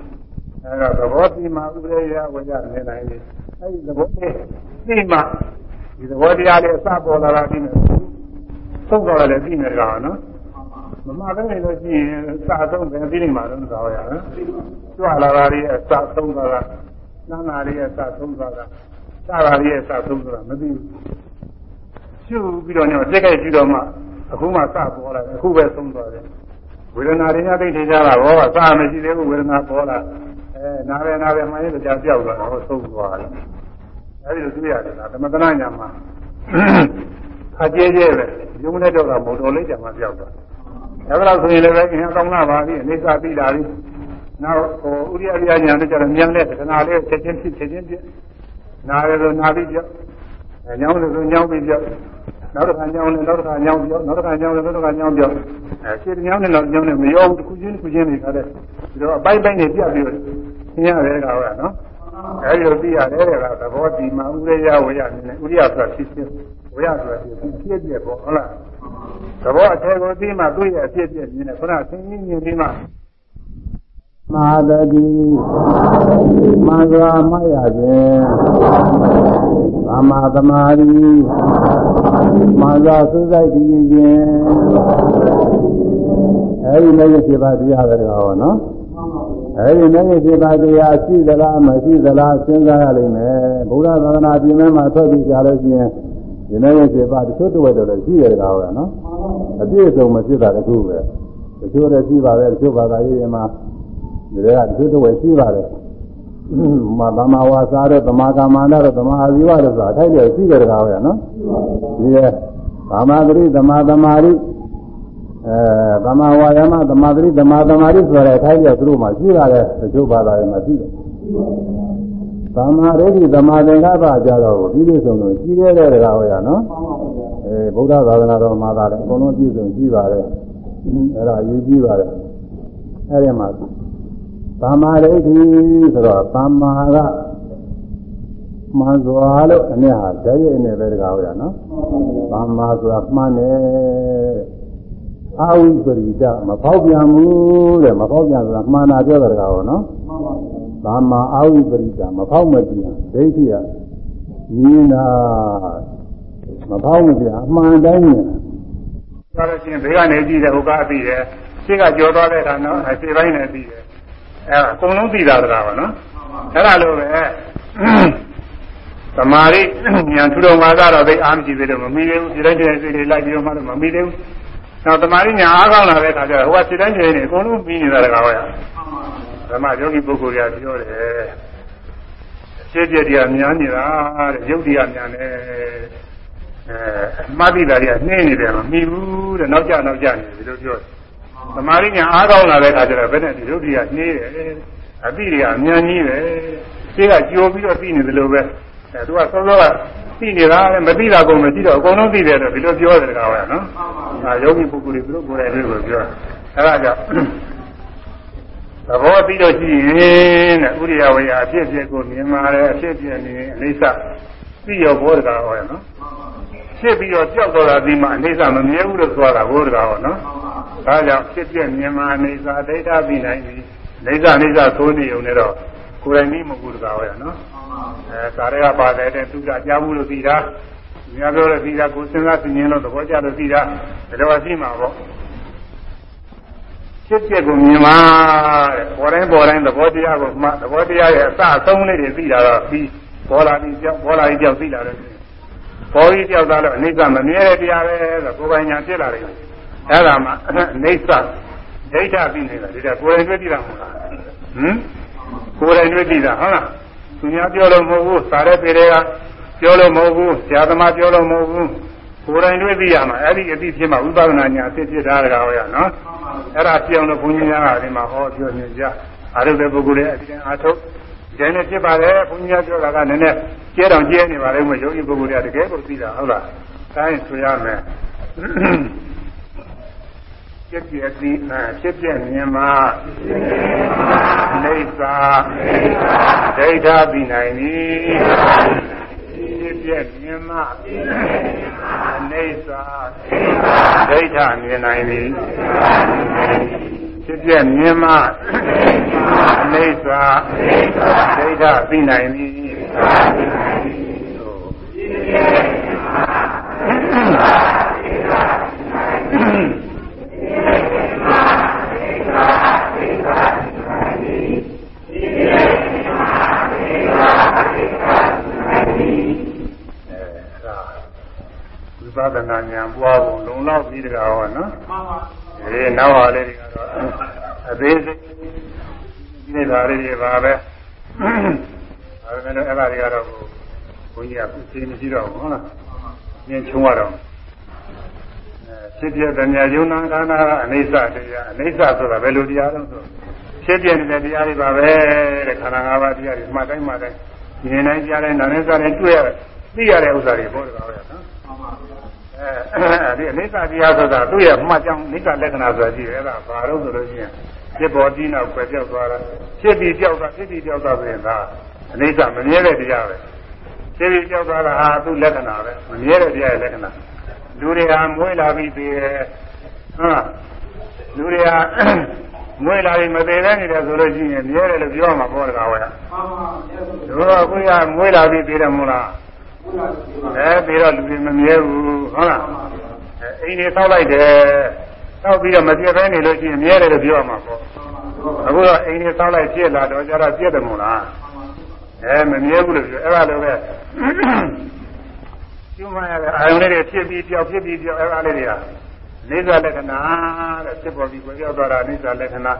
S1: အဲတော့သဘောတိမှာဥပဒေရဝရနေနိုင်တယ်အဲဒီသဘောလေးသိမှဒီသဘောတရားလေးအစပေါ်လာတာပြီးမယ်သုံးတော်လည်းပြီးမယ်ကောင်နော်မမပဲနေလို့ရှိရင်စာဆုံးပဲပြီးနေမှာတော့သာရနော်ကြွလာတာလေးအစဆုံးသွားတာနာနာလေးအစဆုံးသွားတာစာရာလေးအစဆုံးသွားတာမသိဘူးရှုပြီးတော့ညစိတ်ကြိုက်ကြည့်တော့မှအခုမှစပေါ်လာတယ်အခုပဲဆုံးသွားတယ်ဝေဒနာတွေညသိထင်ကြတာဘောကစာမရှိသေးဘူးဝေဒနာပေါ်လာအဲ နားပဲနားပဲမှရင်ကြာပြောက်သွားတာဟောဆုံးသွားတယ်အဲဒီလိုတွေ့ရတယ်လားသမထနာညာမှာအကျဲကျဲပဲယုံနဲ့တော့ကမော်တော်လေးကြာမှပြောက်သွားတယ်ဒါကြောင့်ဆိုရင်လည်းပဲအင်းကောင်းလာပါပြီအနေစာပြီးတာပြီနောက်ဟိုဥရိယရိယညာတို့ကျတော့မြန်တဲ့ခဏလေးချက်ချင်းဖြစ်ချက်ချင်းဖြစ်နားရလို့နာပြီးပြောက်ညောင်းလို့ဆိုညောင်းပြီးပြောက်နောက်တစ်ခါညောင်းတယ်နောက်တစ်ခါညောင်းပြောနောက်တစ်ခါညောင်းတယ်နောက်တစ်ခါညောင်းပြောအဲရှင်းညောင်းတယ်နောက်ညောင်းတယ်မရောဘူးတစ်ခုချင်းတစ်ခုချင်းနေခါတဲ့ဒီတော့အပိုင်းပိုင်းနေပြတ်ပြီးတော့ သင်ရတယ်ကဟုတ်လားနော်အဲဒီလိုသိရတယ်တဲ့ကသဘောတည်မှာဥရိယဝေယနေနဲ့ဥရိယဆိုတာဖြစ်ဖြစ်ဝေယဆိုတာဖြစ်ဖြစ်ပြည့်ပေါ့ဟုတ်လားသဘောအထည်ကိုသိမှသူ့ရဲ့အဖြစ်ပြည့်မြင်တယ်ခုနဆင်းရင်းမြင်ပြီးမှမဟာတတိမင်္ဂလာမရခြင်းသမာသမာဓိမင်္ဂလာသုစိတ်တည်ခြင်းအဲဒီလည်းဖြစ်ပါတရားပဲကောနော် အဲဒီလည်းဖြစ်ပါတရားရှိသလားမရှိသလားစဉ်းစားရလိမ့်မယ်ဘုရားသာသနာပြင်ထဲမှာထွက်ပြီးကြလို့ရှိရင်ဒီလည်းဖြစ်ပါတချို့တဝက်တော့လည်းရှိရတယ်ကောနော်အပြည့်အစုံမဖြစ်တာတခုပဲတချို့လည်းရှိပါပဲတချို့ဘာသာရေးမှာဒီကတချို့တဝက်ရှိပါတယ်မသမဝါစာတော့သမာကမ္မန္တတော့သမာအာဇီဝတော့ဆိုတာအထိုက်လည်းရှိကြတယ်ကောဗျာနော်ဒီကသမာဓိသမာသမာဓိ အဲသမာဝါယမသမာဓိသမာသမာဓိဆိုတဲ့အထိုက်လည်းသူတို့မှရှိရတယ်တချို့ဘာသာရေးမှာရှိတယ်သမာဓိသမာသင်္ကပ္ပကြတော့ပြည့်ပြည့်စုံစုံရှိခဲ့တဲ့ကောဗျာနော်အဲဗုဒ္ဓသာသနာတော်မှာသာလည်းအကုန်လုံးပြည့်စုံရှိပါတယ်အဲ့ဒါအရေးကြီးပါတယ်အဲ့ဒီမှာသမာဓိဆိုတော့သမာကမှန်စွာလို့အမြတ်ဟာဓာတ်ရိုက်နေပဲတကားဟုတ်ရနော်သမ္မာဆိုတာမှန်တယ် အာဝိပရိဒမဖောက်ပြန်ဘူးတဲ့မဖောက်ပြန်ဆိုတာမှန်တာပြောတာတကားဟုတ်နော်သမ္မာအာဝိပရိဒမဖောက်မပြန်ဒိဋ္ဌိကမြင်တာမဖောက်မပြန်အမှန်တိုင်းမြင်တာဒါလို့ချင်းဘေးကနေကြည့်တယ်ဟိုကအပြီးတယ်ရှင်းကကြော်သွားတဲ့အခါနော်အစီပိုင်းနဲ့ပြီးတယ်အဲအကုန်လုံးသိတာတကားပါနော်အဲ့ဒါလိုပဲသမာဓိဉာဏ်ထူတော်မှာကတော့သိအားမရှိသေးတယ်မမီသေးဘူးဒီတိုင်းတိုင်းစိတ်တွေလိုက်ပြီးတော့မှတော့မမီသေးဘူး နောက်သမာဓိဉာဏ်အားကောင်းလာတဲ့အခါကျတော့ဟိုကစိတ်တိုင်းစိတ်တွေအကုန်လုံးပြီးနေတာတကားပဲဓမ္မယောဂီပုဂ္ဂိုလ်တွေကပြောတယ်ရှင်းပြတရားများနေတာတဲ့ယုတ်တရားများနေအဲမှတ်တိတာတွေကနှင်းနေတယ်မမီဘူးတဲ့နောက်ကျနောက်ကျနေတယ်ဒီလိုပြောတယ်သမာဓိဉာဏ်အားကောင်းလာတဲ့အခါကျတော့ဘယ်နဲ့ဒီယုတ်တရားနှေးတယ်အတိတွေကအများကြီးပဲရှင်းကကြိုပြီးတော့ပြီးနေတယ်လို့ပဲ အဲသူကစောစောကသိနေတာလည်းမသိတာကုန်မရှိတော့အကုန်လုံးသိတယ်တော့ဒီလိုပြောတယ်ကောင်ပဲနော်။အဲယောဂီပုဂ္ဂိုလ်တွေသူတို့ကိုယ်တိုင်လေးကိုပြောအဲဒါကြောင့်သဘောသိလို့ရှိရင်တဲ့ဥရိယဝေယအဖြစ်ဖြစ်ကိုမြင်ပါတယ်အဖြစ်ဖြစ်နေအိဋ္ဌသိရောဘောတကာဟောရနော်။ဖြစ်ပြီးတော့ကြောက်တော့တာဒီမှာအိဋ္ဌမမြဲဘူးလို့ဆိုတာဘောတကာဟောနော်။ဒါကြောင့်ဖြစ်ဖြစ်မြင်မှာအိဋ္ဌဒိဋ္ဌပြီးနိုင်ပြီ။အိဋ္ဌအိဋ္ဌသိုးနေုံနဲ့တော့ကိုယ်တိုင်ကြီးမဟုတ်ဘူးတကာဟောရနော်။ အဲကာရကပါတယ်တဲ့သူကကြားမှုလို့သိတာ။များပြောလို့သိတာကိုစဉ်းစားသိရင်လို့သဘောကျလို့သိတာဒါတော့ရှိမှာပေါ့။ဖြစ်ဖြစ်ကိုမြင်ပါတဲ့ပေါ်တိုင်းပေါ်တိုင်းသဘောတရားကိုမှသဘောတရားရဲ့အစအဆုံးလေးတွေသိတာတော့ပြီးပေါ်လာပြီးကြောက်ပေါ်လာပြီးကြောက်သိလာတယ်ပေါ်ပြီးကြောက်တာလို့အနိစ္စမမြဲတဲ့တရားပဲဆိုကိုယ်ပိုင်ညာဖြစ်လာတယ်အဲ့ဒါမှအနိစ္စဒိဋ္ဌသိနေတာဒီကကိုယ်တိုင်တွေ့ကြည့်တာမဟုတ်လားဟမ်ကိုယ်တိုင်တွေ့ကြည့်တာဟုတ်လား သူများပြောလို့မဟုတ်ဘူးစာရဲပေတွေကပြောလို့မဟုတ်ဘူးဆရာသမားပြောလို့မဟုတ်ဘူးကိုယ်တိုင်တွေ့သိရမှာအဲ့ဒီအသိဖြစ်မှဝိပဿနာညာအသိဖြစ်တာတကားဟောရနော်အဲ့ဒါပြောင်းလို့ဘုန်းကြီးများကဒီမှာဟောပြောနေကြအားထုတ်တဲ့ပုဂ္ဂိုလ်ရဲ့အတိုင်းအားထုတ်ဒီနေ့ဖြစ်ပါတယ်ဘုန်းကြီးများပြောတာကနည်းနည်းကျဲတော်ကျဲနေပါလိမ့်မယ်ယောဂီပုဂ္ဂိုလ်တွေကတကယ်ကိုသိတာဟုတ်လားတိုင်းဆိုရမယ် ဖြစ်ပြသည်ဖြစ်ပြမြင်မှာနေသာဒိဋ္ဌပြီးနိုင်သည်ဖြစ်ပြမြင်မှအနေသာဒိဋ္ဌမြင်နိုင်သည်ဖြစ်ပြမြင်မှအနေသာဒိဋ္ဌသိနိုင်သည်ဝိပဿနာ ဉာဏ်ပွားဖို့လုံလောက်ပြီးတကားဟောနော်မှန်ပါအေးနောက်ဟာလေးတွေကတော့အသေးစိတ်ဒီနေ့ဓာရီတွေပါပဲအဲဒါလည်းအဲ့ဒါတွေကတော့ဘုန်းကြီးကသိမရှိတော့ဘူးဟုတ်လားမြင်ချုံရတော့ဖြစ်ပြတဲ့ညာယုံနာခန္ဓာကအနိစ္စတရားအနိစ္စဆိုတာဘယ်လိုတရားလဲဆိုဖြစ်ပြနေတဲ့တရားတွေပါပဲတဲ့ခန္ဓာ၅ပါးတရားတွေမှတ်တိုင်းမှတ်တိုင်းမြင်တိုင်းကြားတိုင်းနားနဲ့စားတိုင်းတွေ့ရသိရတဲ့ဥစ္စာတွေပေါ်တယ်ပါပဲနော် အဲဒီအနိစ္စတရားဆိုတာသူ့ရဲ့မှတ်ကြောင်းအနိစ္စလက္ခဏာဆိုတာရှိတယ်အဲ့ဒါဘာလို့ဆိုလို့ရှိရင်ဖြစ်ပေါ်ပြီးနောက်ပဲပြောက်သွားတာဖြစ်ပြီးပြောက်သွားဖြစ်ပြီးပြောက်သွားဆိုရင်ဒါအနိစ္စမမြဲတဲ့တရားပဲဖြစ်ပြီးပြောက်သွားတာဟာသူ့လက္ခဏာပဲမမြဲတဲ့တရားရဲ့လက္ခဏာလူတွေဟာမွေးလာပြီးသေးတယ်ဟုတ်လူတွေဟာမွေးလာပြီးမသေးတဲ့နေတယ်ဆိုလို့ရှိရင်မြဲတယ်လို့ပြောမှာပေါ့တကားဝဲမှန်ပါဘူးတို့ကကိုယ်ကမွေးလာပြီးသေးတယ်မို့လား အဲပြီးတော့လူတွေမမြဲဘူးဟုတ်လားအိမ်တွေဆောက်လိုက်တယ်ဆောက်ပြီးတော့မပြည့်ဘဲနေလို့ရှိရင်မြဲတယ်လို့ပြောရမှာပေါ့အခုတော့အိမ်တွေဆောက်လိုက်ပြည့်လာတော့ကျတော့ပြည့်တယ်မို့လားအဲမမြဲဘူးလို့ပြောအဲ့ဒါလိုပဲကျွမ်းရတဲ့အာယုန်လေးတွေဖြစ်ပြီးပြောက်ဖြစ်ပြီးပြောက်အဲ့ဒါလေးတွေကနေသာလက္ခဏာတဲ့ဖြစ်ပေါ်ပြီးပြောက်သွားတာနေသာလက္ခဏာ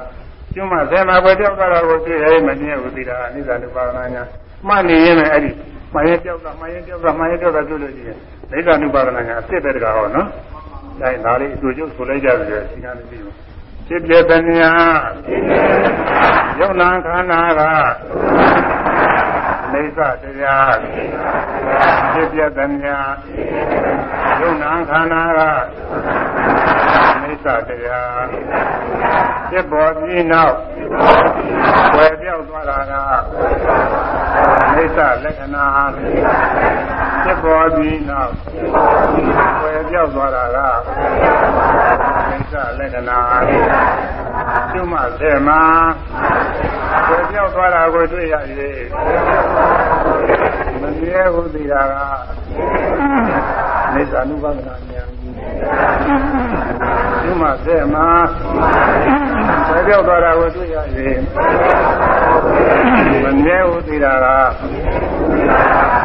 S1: ကျွမ်းမဇေမာပဲပြောက်သွားတာကိုသိရဲမမြဲဘူးသိတာနေသာလူပါဒနာညာမှတ်နေရင်လည်းအဲ့ဒီ မှန်ရင်ပြောက်တာမှန်ရင်ပြောက်တာမှန်ရင်ပြောက်တာပြုလို့ရှိရင်ဒိဋ္ဌာနုပါဒနာညာအစ်စ်ပဲတကားဟောနော်။ဒါဒါလေးအတူတူဆိုလိုက်ကြတယ်စီကံမရှိဘူး။ဖြစ်ပြတဲ့ညာယုံနာခန္ဓာကနေသတရားဖြစ်ပြတဲ့ညာယုံနာခန္ဓာကနေသတရားဖြစ်ပေါ်ပြီးနောက်ွယ်ပြောက်သွားတာက အိဋ္ဌလက္ခဏာဖြစ်ပေါ်ပြီးနောက်ဝယ်ပြောက်သွားတာကအိဋ္ဌလက္ခဏာကျွမစေမှာဝယ်ပြောက်သွားတာကိုတွေ့ရ၍မမြဲဘူးသိတာကအိဋ္ဌ ानु ပါဒနာဉာဏ်ကျွမစေမှာဝယ်ပြောက်သွားတာကိုတွေ့ရ၍ မမြဲဘူးသိတာက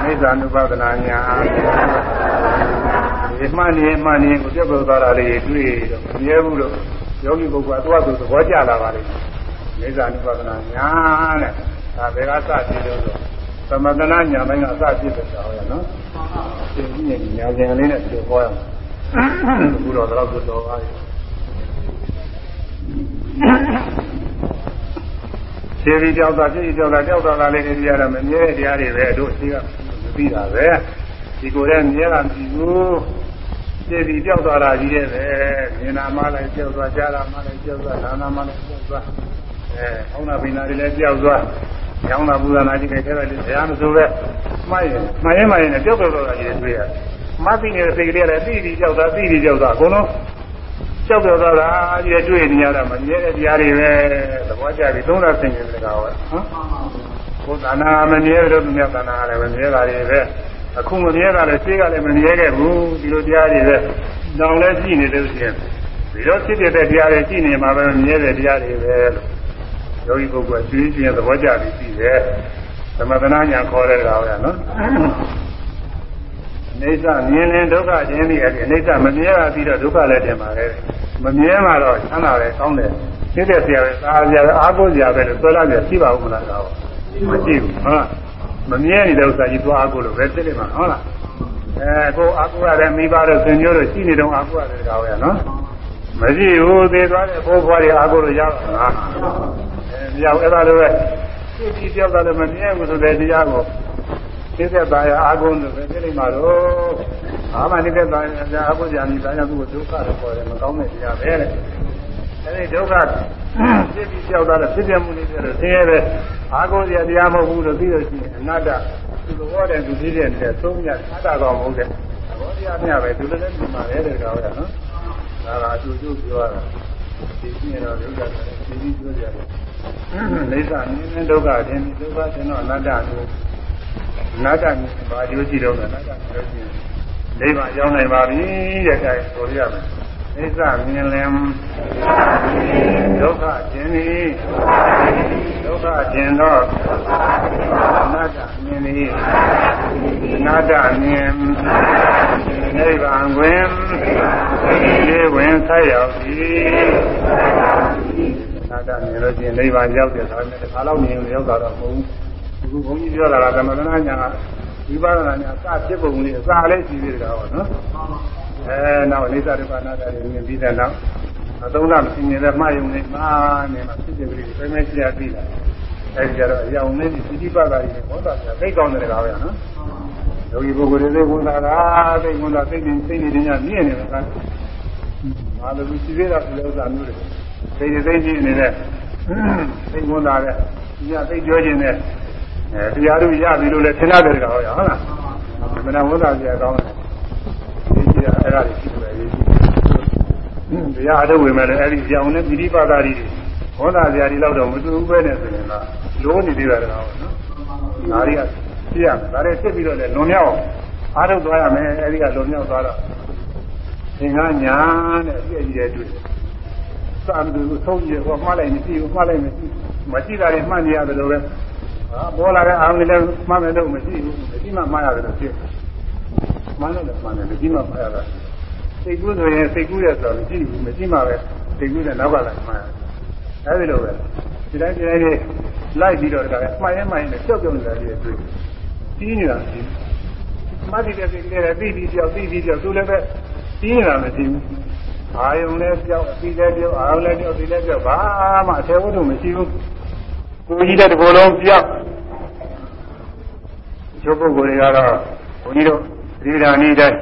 S1: နိစ္စ ानु ပါဒနာညာဒီမှန်နေမှန်နေကိုပြတ်ပေါ်သွားတာလေးတွေ့တော့မမြဲဘူးလို့ယောဂီပုဂ္ဂိုလ်ကတော့သူသဘောကျလာပါလိမ့်မယ်နိစ္စ ानु ပါဒနာညာတဲ့ဒါဘယ်ကစကြည့်လို့ဆိုသမတနာညာပိုင်းကအစကြည့်တဲ့တော်ရနော်ဒီညညာဉာဏ်လေးနဲ့ပြောဟောရအောင်ဘုရားတော်တော်တော်ပါပြီ ခြေပြီးကြောက်တာခြေပြီးကြောက်တာကြောက်တာလေးတွေကြရတာမမြဲတဲ့တရားတွေပဲတို့ရှိကမသိတာပဲဒီကိုယ်ရဲ့မြဲတာမရှိဘူးခြေပြီးကြောက်သွားတာကြီးတဲ့ပဲမြင်နာမှလည်းကြောက်သွားကြားတာမှလည်းကြောက်သွားနာနာမှလည်းကြောက်သွားအဲဟောင်းနာပိနာတွေလည်းကြောက်သွားရောင်းတာပူဇာနာကြီးတွေထဲပဲဘုရားမဆိုပဲမှားရင်မှားရင်မှားရင်ကြောက်ကြောက်တော့တာကြီးတွေ့ရတယ်မသိနေတဲ့စိတ်ကလေးလည်းသိပြီးကြောက်တာသိပြီးကြောက်တာအကုန်လုံး ကြောက်ကြောက်သွားတာကြီးတွေ့နေရတာမမြဲတဲ့တရားတွေပဲသဘောကျပြီသုံးတာဆင်ခြင်တဲ့ကောင်ဟောနော်ဘုသာနာမမြဲလို့မြတ်သာနာလည်းမမြဲတာတွေပဲအခုမမြဲတာလည်းရှင်းကလည်းမမြဲခဲ့ဘူးဒီလိုတရားတွေပဲတောင်လည်းရှိနေလို့ရှိရင်ဒီတော့ဖြစ်တဲ့တရားတွေရှိနေမှာပဲမြဲတဲ့တရားတွေပဲလို့ယောဂီပုဂ္ဂိုလ်ကကျွေးခြင်းသဘောကျပြီးပြီးတယ်သမထနာညာခေါ်တဲ့ကောင်ဟောနော် အိဋ္ဌမြင်ရင်ဒုက္ခခြင်းပြီးအဲ့ဒီအိဋ္ဌမမြဲတာပြီးတော့ဒုက္ခလည်းတင်ပါလေမမြဲမှာတော့ချမ်းသာတယ်ကောင်းတယ်သိတဲ့ဆရာပဲသာဆရာပဲအားကိုးဆရာပဲလို့ပြောလိုက်ရရှိပါဦးမလားတော့မရှိဘူးဟုတ်လားမမြဲနေတဲ့ဥစ္စာကြီးသွားအားကိုးလို့ပဲသိလိမ့်မှာဟုတ်လားအဲကိုအားကိုးရတယ်မိဘတို့ဆွေမျိုးတို့ရှိနေတော့အားကိုးရတယ်ကောင်ပဲနော်မရှိဘူးသေသွားတဲ့ဘိုးဘွားတွေအားကိုးလို့ရပါလားအဲမရဘူးအဲ့ဒါလိုပဲသိပြီးပြောက်တာလည်းမမြဲဘူးဆိုတဲ့တရားကို သိတဲ့သားရအာကုန်းလို့ပဲသိလိမ့်မှာတော့အာမနိတဲ့သားရအာကုန်းကြာနေသားရသူ့ကိုဒုက္ခလို့ခေါ်တယ်မကောင်းတဲ့တရားပဲတဲ့အဲဒီဒုက္ခဖြစ်ပြီးကြောက်တာလည်းဖြစ်ပြမှုလေးဆိုတော့ဆင်းရဲပဲအာကုန်းကြာတရားမဟုတ်ဘူးလို့သိလို့ရှိရင်အနတ္တသူ့ဘောတဲ့သူသိတဲ့တဲ့သုံးရအတ္တကောင်မဟုတ်တဲ့ဘောတရားမျှပဲသူလည်းလည်းဒီမှာလဲတဲ့ကောင်ရနော်ဒါကအတူတူပြောရတာဒီပြည့်တော့ဒုက္ခတယ်ဒီပြီးပြောကြတယ်လိစ္ဆာမြင်တဲ့ဒုက္ခတင်ဒုက္ခတင်တော့အနတ္တကို နာတမြင်ပါကြိုးကြည့်တော့နာတမြင်လို့ရှိရင်နိဗ္ဗာန်ရောက်နိုင်ပါပြီတဲ့အဲဆိုရမယ်နိစ္စမြင်လင်ဒုက္ခကျင်သည်ဒုက္ခကျင်တော့အနာတမြင်သည်အနာတမြင်နိဗ္ဗာန်တွင်ဒီဝင်ဆက်ရောက်သည်အနာတမြင်လို့ရှိရင်နိဗ္ဗာန်ရောက်တယ်ဒါပေမဲ့တစ်ခါတော့မြင်လို့ရောက်တာတော့မဟုတ်ဘူး အခုဘုန်းကြီးပြောတာကသမထနာညာကဝိပဿနာညာစဖြစ်ပုံလေးအစာလေးရှိသေးတယ်ကောနော်အဲနောက်အိသဒုက္ခနာတာတွေမြင်ပြီးတဲ့နောက်အသုံးလားမရှိနေတဲ့မှားယုံနေမှားနေမှာဖြစ်ဖြစ်ကလေးပဲမဲကြည့်ရပြီလားအဲဒီကြတော့အယောင်လေးဒီတိပ္ပတာကြီးဟောတာပြသိကောင်းတယ်ကောဗျာနော်ယောဂီပုဂ္ဂိုလ်တွေသိဝန်တာကသိဝန်တာသိနေသိနေနေညမြင်နေမှာကမာလူရှိသေးတာဒီဥစ္စာမျိုးတွေသိနေသိနေနေတဲ့သိဝန်တာတဲ့ညသိပြောခြင်းနဲ့ အဲတရားတို့ရပြီလို့လည်းသင်ရတယ်ကောဟုတ်လားမနာဝန်တာပြကောင်းတယ်ဒီကြီးကအဲ့ဒါတွေရှိတယ်ရေးရှိတရားအထုတ်ဝင်မဲ့လည်းအဲ့ဒီကြောင်နဲ့ပိဋိပါဒာတွေဝန်တာပြာဒီလောက်တော့မတူဘူးပဲနဲ့ဆိုရင်တော့လိုးနေသေးတယ်ကောနော်ဒါတွေကသိရမယ်ဒါတွေဖြစ်ပြီးတော့လည်းလွန်မြောက်အားထုတ်သွားရမယ်အဲ့ဒီကလွန်မြောက်သွားတော့သင်္ကညာနဲ့အပြည့်ကြီးတဲ့တွေ့စာမတူဆုံးကြီးဟောမှားလိုက်မရှိဘူးမှားလိုက်မရှိမရှိတာတွေမှတ်နေရတယ်လို့ပဲဟာ ပေါ်လာတဲ့အာရုံတွေလည်းမှတ်မယ်လို့မရှိဘူးမရှိမှမှားရတယ်လို့ဖြစ်မှန်တယ်လည်းမှန်တယ်မရှိမှမှားရတာစိတ်ကူးဆိုရင်စိတ်ကူးရဆိုတော့မရှိဘူးမရှိမှပဲစိတ်ကူးတဲ့နောက်ကလည်းမှားရတယ်အဲဒီလိုပဲဒီတိုင်းဒီတိုင်းလေးလိုက်ပြီးတော့ဒါလည်းမှားရင်မှားရင်လည်းကြောက်ကြောက်နေတာကြီးတွေ့ကြီးနေတာရှိမှတ်တဲ့စိတ်ကလေးလည်းပြီးပြီးကြောက်ပြီးပြီးကြောက်သူလည်းပဲကြီးနေတာမရှိဘူးအာယုံလည်းကြောက်အပြီးလည်းကြောက်အာယုံလည်းကြောက်ဒီလည်းကြောက်ဘာမှအထေဝတ္ထုမရှိဘူး ကိုကြီးတဲ့ဒီလိုလုံးပြောက်ကျုပ်ပုဂ္ဂိုလ်တွေကတော့ဘုန်းကြီးတို့ဒီဓာနီတိုင်း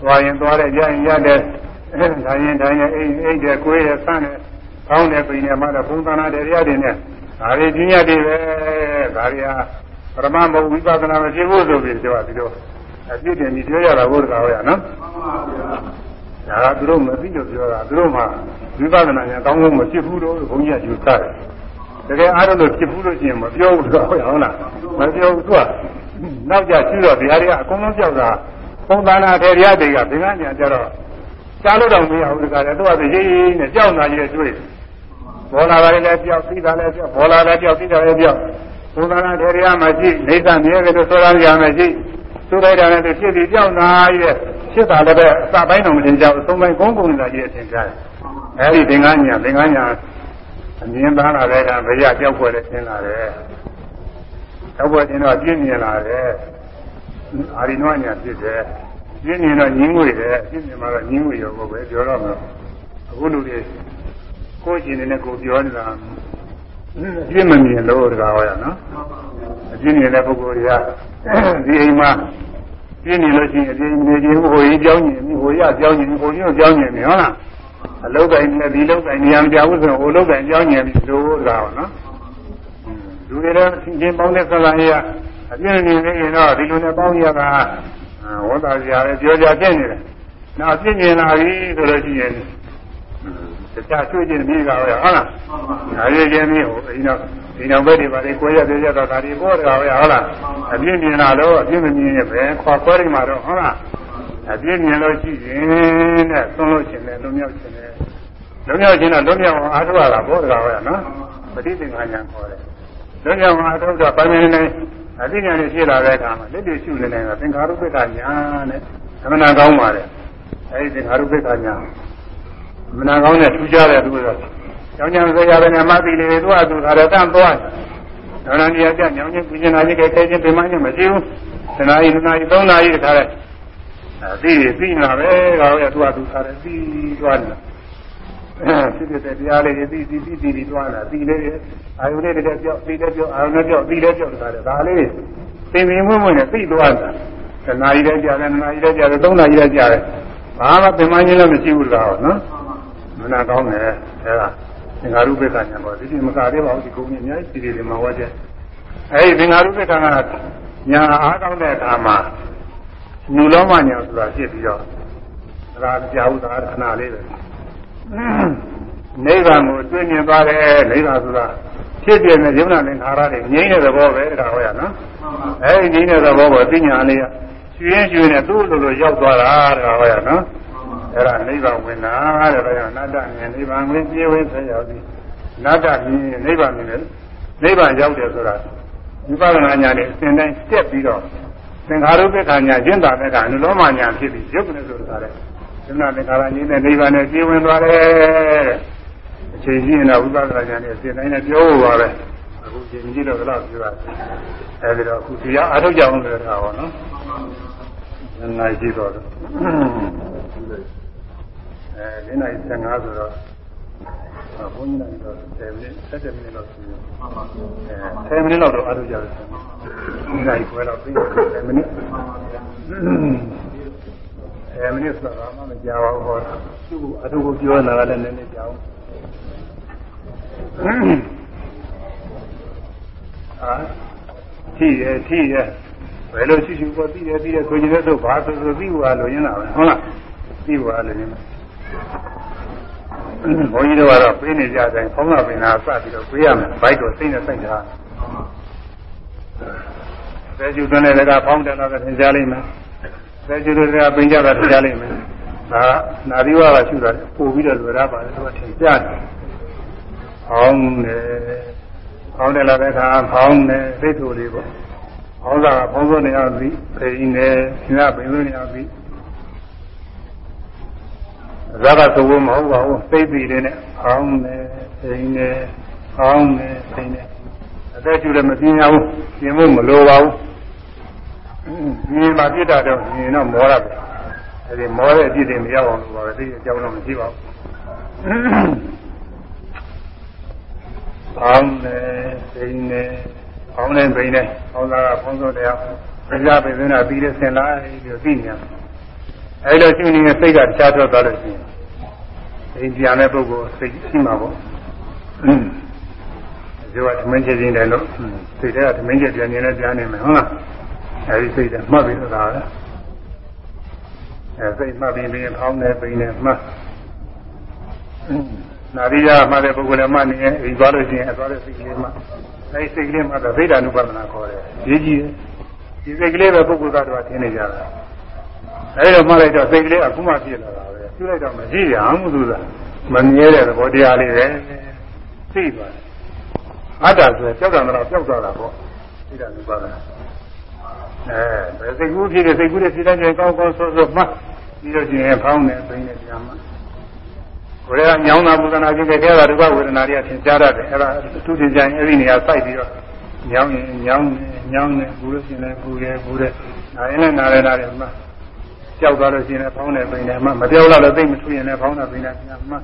S1: သွားရင်သွားတယ်ရရင်ရတယ်ဒါရင်ဒါရင်အိမ်အိမ်တဲ့ကိုယ်ရဲ့ဆန်းတဲ့ကောင်းတဲ့ပြင်နဲ့မှတော့ဘုံသနာတရားတွေနဲ့ဒါတွေကြီးရတွေပဲဒါတွေဟာရမမဟုတ်ဝိပဿနာမဖြစ်ဘူးဆိုပြီးပြောတာဒီလိုအပြစ်တင်ပြီးပြောရတာဘုရားဟောရနော်ဒါကသူတို့မသိလို့ပြောတာသူတို့မှဝိပဿနာညာကောင်းကောင်းမဖြစ်ဘူးလို့ဘုန်းကြီးကယူဆတယ် တကယ်အားလို့ဖြစ်ဘူးလို့ရှိရင်မပြောဘူးတော့ဟုတ်လားမပြောဘူးသူကနောက်ကြရှိတော့တရားတွေကအကုန်လုံးပြောက်တာပုံသဏ္ဍာန်ထေရတွေကဘင်္ဂညာကြတော့ကြားလို့တော့မရဘူးတကယ်တော့သူကရေးရေးနဲ့ကြောက်နာကြီးတွေ့ဘောလာပါလေလည်းပြောက်သိတာလည်းပြောက်ဘောလာလည်းပြောက်သိတာလည်းပြောက်ပုံသဏ္ဍာန်ထေရမရှိနေသမြဲတယ်လို့ဆိုရရမရှိသူလိုက်တာလည်းဖြစ်ပြီးကြောက်နာရဲ့ဖြစ်တာလည်းပဲအစပိုင်းတော့မတင်ကြဘူးသုံးပိုင်းကုန်းကုန်းနေတာကြီးအထင်ရှားတယ်အဲဒီသင်္ကန်းညာသင်္ကန်းညာ အမြင်သားလာတဲ့ကဘရကြောက်ွယ်လည်းသင်လာတယ်ကြောက်ွယ်သင်တော့ပြင်းမြင်လာတယ်အာရိနဝညာဖြစ်တယ်ပြင်းမြင်တော့ညင်းငွေတယ်ပြင်းမြင်မှတော့ညင်းငွေရောပဲပြောတော့မှာအခုလူတွေကိုယ်ရှင်နေနဲ့ကိုပြောနေတာပြင်းမမြင်လို့တကားဟောရနော်အပြင်းနေတဲ့ပုဂ္ဂိုလ်တွေကဒီအိမ်မှာပြင်းနေလို့ရှိရင်အပြင်းနေခြင်းဟိုကြီးကြောင်းခြင်းဟိုရကြောင်းခြင်းဟိုကြီးကြောင်းခြင်းနေဟုတ်လား အလုတ်တိုင်းနဲ့ဒီလုတ်တိုင်းနေရာမပြောဘူးဆိုရင်ဟိုလုတ်တိုင်းကြောင်းခြင်းပြီးလို့တကားဟောနော်လူတွေလည်းချင်းပေါင်းတဲ့ဆလာရအပြင်းနေနေရင်တော့ဒီလိုနဲ့ပေါင်းရတာဝတ်သားကြရတယ်ပြောကြပြနေတယ်နောက်ပြင်းမြင်လာပြီဆိုလို့ရှိရင်တရားချွေးခြင်းမိကပဲဟုတ်လားဒါရည်ခြင်းမိဟိုအိမ်တော့ဒီနောက်ဘက်တွေပါလေကိုရသေးရတော့ဒါဒီပေါ်တကားပဲဟုတ်လားအပြင်းမြင်လာတော့အပြင်းမမြင်ရင်ပဲခွာခွဲနေမှာတော့ဟုတ်လား အပြင်းမြင်လို့ရှိရင်တဲ့သွန်းလို့ရှင်တယ်လုံးမြောက်ရှင်တယ်လုံးမြောက်ရှင်တော့လုံးမြောက်အောင်အားထုတ်ရတာပေါ်တကားပဲနော်ပဋိသင်္ခါညာခေါ်တယ်လုံးမြောက်အောင်အားထုတ်တော့ပိုင်းပိုင်းနေအသိဉာဏ်နဲ့ဖြစ်လာတဲ့အခါမှာလက်တွေ့ရှုနေတယ်ကသင်္ခါရုပ္ပကညာနဲ့သမဏကောင်းပါတယ်အဲဒီသင်္ခါရုပ္ပကညာမနာကောင်းတဲ့ထူးခြားတဲ့သူတော့ကျောင်းကျောင်းဆရာပဲနဲ့မှသိလေသူကသူခါတော့တန့်သွားတယ်။ဒါနည်းကြညောင်းချင်းပြင်းနာကြီးကဲခဲချင်းပြမချင်းမရှိဘူး။တနာရီနှစ်နာရီသုံးနာရီတခါလဲ အသိသိနာပဲကောရသူကသူခါတယ်သိသွားတယ်။အဲဖြစ်တဲ့တရားလေးတွေသိသိသိသိသွားတာသိလေးအာယုလေးတွေကြောက်သိလေးကြောက်အာယုနဲ့ကြောက်သိလေးကြောက်တခါလဲဒါလေးသင်္ပင်မွမွနဲ့သိသွားတာ။တနာရီလည်းကြာတယ်နှစ်နာရီလည်းကြာတယ်သုံးနာရီလည်းကြာတယ်။ဘာမှပြမချင်းလည်းမရှိဘူးလားနော်။မနာကောင်းတယ်အဲဒါသင်္ဃာရုပ္ပကညာပေါ့ဒီဒီမကသေးပါဘူးဒီကုန်းကြီးအများကြီးပြည်တွေမှာဝတ်တဲ့အဲဒီသင်္ဃာရုပ္ပကညာအားကောင်းတဲ့အခါမှာ ညူလုံးမညာဆိုတာဖြစ်ပြီးတော့ဒါကကြာဥသာခဏလေးပဲနိဗ္ဗာန်ကိုတွေ့မြင်သွားတယ်နိဗ္ဗာန်ဆိုတာဖြစ်ပြတဲ့ယုံနာသင်္ခါရတွေငြိမ်းတဲ့သဘောပဲဒါဟောရနော်အဲဒီငြိမ်းတဲ့သဘောကိုသိညာလေးရွှင်ရွှင်နဲ့သူ့လိုလိုရောက်သွားတာဒါဟောရနော်အဲ့ဒါနိဗ္ဗာန်ဝင်တာတဲ့ဒါကြောင့်အနတ္တမြင်နိဗ္ဗာန်ဝင်ပြေဝဲဆက်ရောက်ပြီးအနတ္တမြင်နိဗ္ဗာန်မြင်တယ်နိဗ္ဗာန်ရောက်တယ်ဆိုတာဝိပဿနာဉာဏ်နဲ့အစဉ်တိုင်းတက်ပြီးတော့ သင်္ခါရုပ္ပခာညာကျင့်တာတဲ့ကအနုလောမညာဖြစ်ပြီးရုပ်ကနေဆိုတာတဲ့သနာသင်္ခါရဉာဏ်နဲ့နိဗ္ဗာန်နဲ့ပြေဝင်သွားတယ်တဲ့အချိန်ကြီးရင်တော့ဝိပဿနာဉာဏ်နဲ့အစဉ်တိုင်းနဲ့ပြောဖို့ပါပဲအခုချိန်ကြီးတော့တော့ပြောရတယ်အဲဒီတော့အခုတရားအထုတ်ကြအောင်ဆိုတာဟောနော်နိုင်ကြည့်တော့အဲ၄နိုင်15ဆိုတော့ ဘုန်းကြီးနိုင်တော့10မိနစ်7မိနစ်လောက်ရှိတယ်အဲ10မိနစ်လောက်တော့အားထုတ်ကြတယ်ဒီနိုင်ခွဲတော့ပြီး10မိနစ်10မိနစ်ဆိုတာမှမကြောက်ဘူးဟောသူ့အထုကိုပြောနေတာလည်းနည်းနည်းကြောက်အာထိရထိရဘယ်လိုရှိရှိပေါ်သိတယ်သိတယ်ဆိုရင်လည်းဘာဆိုဆိုသိဖို့အလိုရင်းတာပဲဟုတ်လားသိဖို့အလိုရင်းတာ ဘုန်းကြီးတို့ကတော့ပေးနေကြတိုင်းဖုံးလာပင်သာစပြီးတော့ပေးရမယ်ဘိုက်တော့စိတ်နဲ့စိုက်တာဆယ်ကျူသွင်းတဲ့ကဖောင်းတယ်တော့သင်ကြားလိမ့်မယ်ဆယ်ကျူတွေကပင်ကြတာသင်ကြားလိမ့်မယ်ဒါနာသီဝါကရှုတာပို့ပြီးတော့လွယ်ရပါတယ်သူကထင်ကြတယ်ဖောင်းတယ်ဖောင်းတယ်လာတဲ့အခါဖောင်းတယ်သိတူလေးပေါ့ဖောင်းတာကဖောင်းစိုးနေအောင်ပြီးဖိနေရှင်ကပင်စိုးနေအောင်ပြီး ဇာကသဝမဟုတ်ပါဘူးသိပြီလေးနဲ့အောင်းနေသိနေအောင်းနေသိနေအသက်ကျူလည်းမပြင်းရဘူးပြင်းဖို့မလိုပါဘူးမြင်မှပြစ်တာတော့မြင်တော့မောရတယ်အဲဒီမောတဲ့အပြစ်တွေမရောက်အောင်လို့ပါပဲသိအကြောင်းတော့မရှိပါဘူးအောင်းနေသိနေအောင်းနေသိနေအောင်းတာကဖုံးစိုးတရားပြကြပိသနာပြီးတဲ့ဆင်လာပြီးသိနေတယ် အဲလိုရှိနေတဲ့စိတ်ကတခြားထွက်သွားလို့ရှိရင်အိမ်ပြန်တဲ့ပုဂ္ဂိုလ်စိတ်ရှိမှာပေါ့ဒီကသမင်းချက်ချင်းတယ်လို့စိတ်ထဲကသမင်းချက်ပြန်နေလဲပြန်နေမယ်ဟုတ်လားအဲဒီစိတ်ကမှတ်ပြီးတော့ဒါပဲအဲစိတ်မှတ်ပြီးပြီးဖောင်းနေပိနေမှတ်နာရီယာမှတဲ့ပုဂ္ဂိုလ်လည်းမှနေရင်ဒီသွားလို့ရှိရင်အသွားတဲ့စိတ်ကလေးမှအဲဒီစိတ်ကလေးမှတော့ဗိဓာနုပဒနာခေါ်တယ်ရေးကြည့်ဒီစိတ်ကလေးပဲပုဂ္ဂိုလ်သားတော်ထင်နေကြတာ အဲဒီတော့မှလိုက်တော့စိတ်ကလေးအခုမှဖြစ်လာတာပဲပြုလိုက်တော့မရှိရအောင်သူကမမြဲတဲ့သဘောတရားလေးပဲသိသွားတယ်အတ္တဆိုကြောက်တယ်တော့ကြောက်သွားတာပေါ့ဗိဓာနုပဒနာအဲစိတ်ကူးဖြစ်တဲ့စိတ်ကူးတဲ့စိတ်တိုင်းကောင်းကောင်းဆိုးဆိုးမှပြီးတော့ရှင်ဖောင်းနေပိနေပြန်မှကိုယ်ကညောင်းတာပူဇနာဖြစ်တဲ့ကဲတာဒုက္ခဝေဒနာတွေကသင်ကြားရတယ်အဲ့ဒါသူတင်ကြရင်အဲ့ဒီနေရာစိုက်ပြီးတော့ညောင်းရင်ညောင်းနေညောင်းနေပူလို့ရှိရင်လည်းပူတယ်ပူတယ်နာရင်လည်းနာတယ်နာတယ်မှ ကြောက်သွားလို့ရှိရင်လည်းဖောင်းနေပိနေမှမပြောက်တော့လည်းသိမထူရင်လည်းဖောင်းနေပိနေပြန်မှ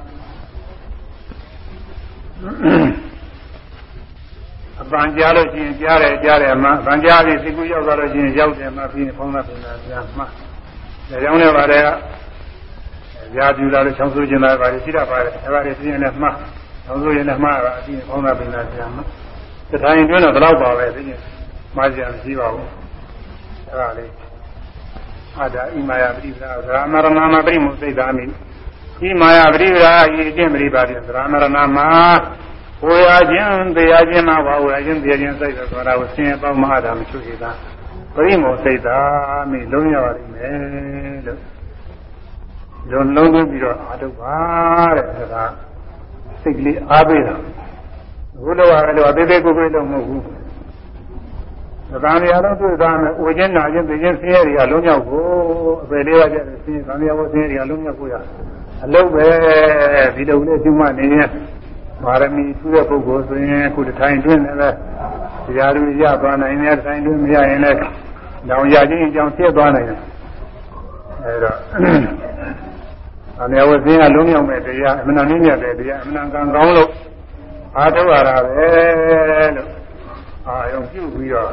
S1: အပန်ကြားလို့ရှိရင်ကြားတယ်ကြားတယ်မှအပန်ကြားပြီးစိတ်ကူးရောက်သွားလို့ရှိရင်ရောက်တယ်မှပြီးဖောင်းနေပိနေပြန်မှဒါကြောင့်လည်းပါတယ်ကရာပြူလာလို့ချောင်းဆိုးခြင်းလာပါတယ်ရှိတတ်ပါတယ်အဲဒါတွေပြင်းနေမှားချောင်းဆိုးရင်လည်းမှားတာအပြင်ပေါင်းတာပင်တာပြန်မှာတထိုင်တွင်းတော့ဘယ်တော့ပါပဲသိရင်မှားကြရမရှိပါဘူးအဲဒါလေး အာဒါဣမာယပရိပဒါသရမရဏမပရိမုစိတ်သာမိဣမာယပရိပဒါဤအကျင့်ပရိပါတိသရမရဏမှာဝေယခြင်းတရားခြင်းမှာပါဝေယခြင်းတရားခြင်းစိတ်ဆိုတာကိုဆင်းရဲပေါင်းမဟာတာမချွေတာပရိမုစိတ်သာမိလုံးရပါလိမ့်မယ်လို့လုံးလုံးသွင်းပြီးတော့အားထုတ်ပါတဲ့ဒါကစိတ်ကလေးအားပေးတာဘုလိုကလည်းအသေးသေးကိုယ်ကိုယ်တော့မဟုတ်ဘူး သံဃာရတော့တွေ့သားမယ်အိုခြင်းနာခြင်းသိခြင်းဆင်းရဲတွေကလုံးရောက်ကိုအပေလေးရကြတယ်ဆင်းရဲသံဃာဝဆင်းရဲတွေကလုံးရောက်ကိုရအလုံးပဲဒီလိုလေးရှိမှနေရင်ပါရမီထူးတဲ့ပုဂ္ဂိုလ်ဆိုရင်အခုတထိုင်တွင်းလည်းတရားသူရသွားနိုင်တယ်ထိုင်တွင်းမရရင်လည်းတောင်ရခြင်းအကြောင်းဖြစ်သွားနိုင်တယ်အဲတော့အမေဝဇင်းကလုံးမြောက်မဲ့တရားအမှန်တန်မြတ်တဲ့တရားအမှန်ကံကောင်းလို့အားထုတ်ရတာပဲလို့ အာယုံပြုပြီးတော့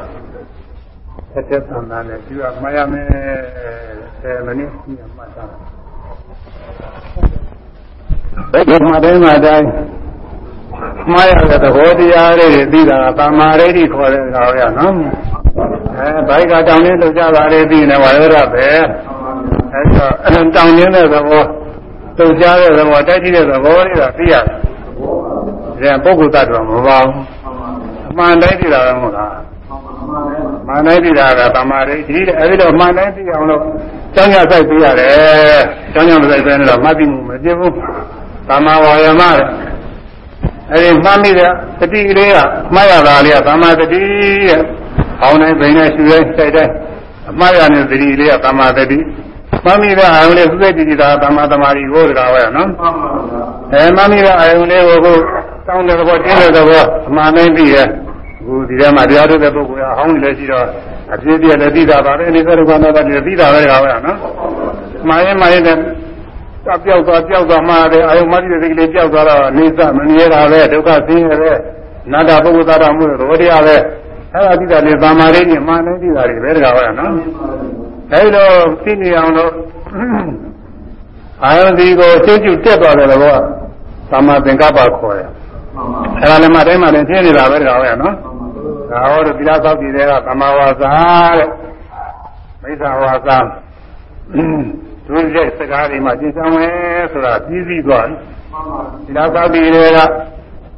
S1: ဆက်သက်သံသာနဲ့ပြုရမှရမယ်10မိနစ်ပြမှတ်တာဘယ်မှာတိုင်းမှာတိုင်းမှားရတဲ့သဘောတရားလေးတွေသိတာကသမာဓိဋ္ဌိခေါ်တဲ့ကောင်ရနော်အဲဘိုက်ကတောင်းနေလောက်ကြတာလေးသိနေဝါရဒပဲအဲတော့တောင်းနေတဲ့သဘောတုတ်ကြတဲ့သဘောတိုက်ကြည့်တဲ့သဘောလေးကသိရတယ်။ဒါပုဂ္ဂိုလ်တ attva မပါဘူး။အ မှန်တိုင်းသိတာတော့မဟုတ်လား။မှန်တိုင်းသိတာကသမာဓိဒီအဲဒီတော့မှန်တိုင်းသိအောင်လို့ကျောင်းရဆိုင်သိရတယ်။ကျောင်းရမဆိုင်ပဲနဲ့တော့မှတ်သိမှုမပြည့်ဘူး။သမာဝါယမတဲ့။အဲဒီမှတ်မိတဲ့တတိကလေးကမှားရတာလေးကသမာတတိရဲ့။အောင်းတိုင်းဘိန်းနဲ့ရှူတိုင်းစိုက်တိုင်းအမှားရတဲ့တတိလေးကသမာတတိ။မမိတဲ့အာယုန်လေးသုစိတ်တည်တာသမာသမารီကိုတကားပဲနော်အဲမမိတဲ့အာယုန်လေးကိုကိုတောင်းတဲ့ဘောတင်းတဲ့ဘောအမှန်တိုင်းသိရဲ့ အခုဒီထဲမှာတရားထုတ်တဲ့ပုဂ္ဂိုလ်ကဟောင်းနေလည်းရှိတော့အပြည့်ပြည့်လည်းသိတာပါပဲအိသရုက္ခနာတည်းသိတာပဲတကားပဲနော်မှားရင်မှားရင်တဲ့ပျောက်သွားပျောက်သွားမှာတဲ့အာယုန်မတိတဲ့စိတ်ကလေးပျောက်သွားတော့နေစမမြဲတာပဲဒုက္ခဆင်းရဲတဲ့နာတာပုဂ္ဂိုလ်သားတော်မှုရောတရားပဲအဲ့ဒါသိတာလေသမာဓိနဲ့မှန်တိုင်းသိတာတွေပဲတကားပဲနော်အဲဒီတော့သိနေအောင်လို့အာယုန်ဒီကိုစိတ်ကျတက်သွားတယ်လို့ကသမ္မာသင်္ကပ္ပခေါ်တယ်။အဲဒါလည်းမတိုင်းမှလည်းသိနေတာပဲတကားပဲနော်။ ဒါဟောဒီလားသောက်တည်တဲ့ကသမ္မာဝါစာတဲ့။မိစ္ဆာဝါစာဒုစရိုက်စကားတွေမှာကျင့်ဆောင်မယ်ဆိုတာပြီးပြီးသွားတယ်။ဒီလားသောက်တည်တဲ့က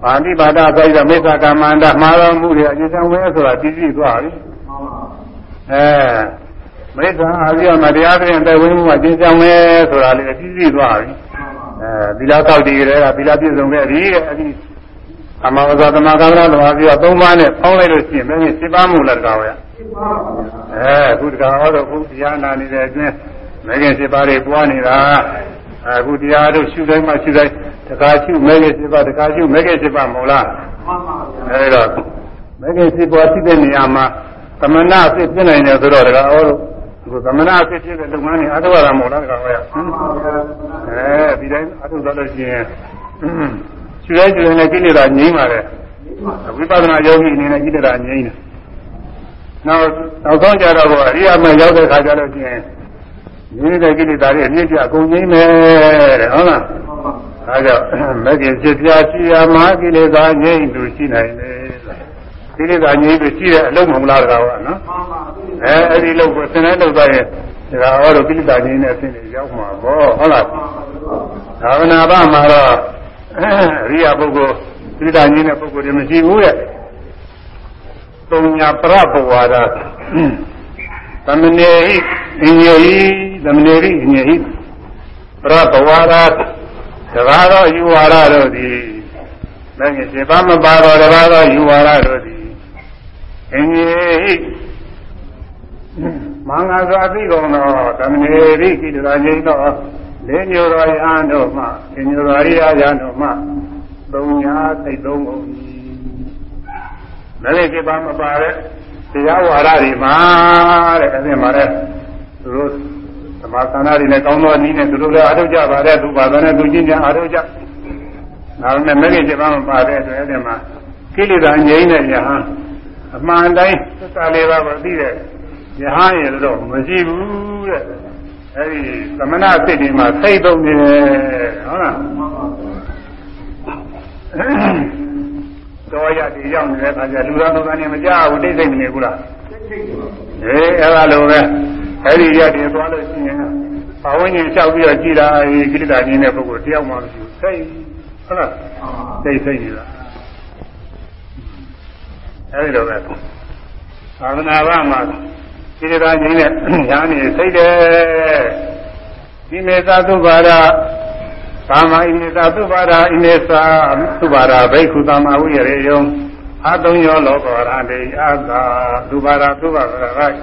S1: ပါဠိပါဒဆိုပြီးတော့မိစ္ဆာကမ္မန္တမှားတော်မူတဲ့အကျဉ်းဆောင်မယ်ဆိုတာပြီးပြီးသွားပြီ။အဲမိစ္ဆာအာရိယမတရားဖြင့်တိုင်ဝင်မှုကကျင်းဆောင်မယ်ဆိုတာလေးအကြည့်ကြည့်သွားပြီအဲသီလသောက်တည်ရဲကသီလပြည့်စုံခဲ့ပြီတဲ့အဲဒီ အမဝဇသမကမ္မရသမာပြသုံးပါးနဲ့ပေါင်းလိုက်လို့ရှိရင်မင်းစိပါမှုလားတကားပဲအဲအခုတကားဟောတော့အခုတရားနာနေတဲ့အတွင်းမဂ္ဂင်စိပါတွေပွားနေတာအခုတရားတို့ရှုတိုင်းမှရှုတိုင်းတကားရှုမဂ္ဂင်စိပါတကားရှုမဂ္ဂင်စိပါမဟုတ်လားအဲဒါမဂ္ဂင်စိပါရှိတဲ့နေရာမှာသမဏအဖြစ်ဖြစ်နိုင်တယ်ဆိုတော့တကားဟောတော့ဒီသမဏအဖြစ်ဖြစ်တဲ့လုပ်ငန်းတွေအထောက်အထားမဟုတ်လားတခါပဲအဲဒီတိုင်းအထောက်သွားလို့ရှိရင် ကျွဲကျွဲနဲ့ကိလေသာငြိမ်းပါလေဝိပဿနာယောဂီအနေနဲ့ကိလေသာငြိမ်းတယ်နောက်နောက်ဆုံးကြတော့အရိယာမရောက်တဲ့ခါကျတော့ရှိရင်ငြိမ်းတဲ့ကိလေသာတွေအမြင့်ပြအကုန်ငြိမ်းမယ်တဲ့ဟုတ်လားအဲကြောင့်မဂ္ဂင်ဖြစ်ပြရှိရာမဟာကိလေသာငြိမ်းသူရှိနိုင်တယ်ကိလေသာငြိမ်းပြီးရှိတဲ့အလုံးမဟုတ်လားတကားကနော်အဲအဲ့ဒီလောက်ကိုသင်တဲ့လောက်သွားရင်ဒါဟောတော့ကိလေသာငြိမ်းတဲ့အဆင့်တွေရောက်မှာပေါ့ဟုတ်လားသာဝနာပမှာတော့ အရိယာပုဂ္ဂိုလ်ကိလေသာငြိမ်းတဲ့ပုဂ္ဂိုလ်တွေမရှိဘူးတဲ့သုံးညာပရပဝါဒသမနေဟိအညေဟိသမနေဟိအညေဟိပရပဝါဒတဘာသောယူဝါဒတို့သည်မဂ္ဂင်7ပါးမပါတော့တဘာသောယူဝါဒတို့သည်အင်းကြီးမင်္ဂသာသိကုန်သောသမဏေရိကိတရာငိမ့်သော လေးညိုတော်ယဟန်တို့မှအညိုတော်ရိယာယဟန်တို့မှသုံးညာသိသုံးကုန်၏မဂ္ဂင်7ပါးမပါတဲ့တရားဝါဒတွေမှာတဲ့အဲ့ဒီမှာတဲ့သူတို့သမာသနာတွေနဲ့ကောင်းသောနည်းနဲ့သူတို့လည်းအားထုတ်ကြပါတဲ့သူပါတဲ့သူချင်းချင်းအားထုတ်ကြနောက်နဲ့မဂ္ဂင်7ပါးမပါတဲ့အတွက်အဲ့ဒီမှာကိလေသာငြိမ်းတဲ့ယဟန်အမှန်တိုင်းသစ္စာလေးပါးကိုသိတဲ့ယဟန်ရဲ့တော့မရှိဘူးတဲ့ အဲဒီသမဏစိတ်ဒီမှာစိတ်သုံးနေတယ်ဟုတ်လားတော်ရတည်ရောက်နေတဲ့အခါကျလူသားတော်ကနေမကြဘူးတိတ်ဆိတ်မနေဘူးလားအေးအဲ့ဒါလိုပဲအဲ့ဒီရတည်သွားလို့ရှိရင်ဘာဝဉ္ဇဉ်လျှောက်ပြီးတော့ကြည်လာကိလေသာကြီးတဲ့ပုဂ္ဂိုလ်တယောက်မှမရှိဘူးစိတ်ဟုတ်လားစိတ်စိတ်နေတာအဲဒီလိုပဲသာသနာ့ဘာမှာ စိတ္တရာကြီးနဲ့ညာနေစိတ်တယ်ဒီမေသာသုဘာရကာမဣမေသာသုဘာရဣမေသာသုဘာရဘိက္ခုသမဝိရရေယံအသုံးရောလောကောရတေအာသာသုဘာရသုဘာရရိုက်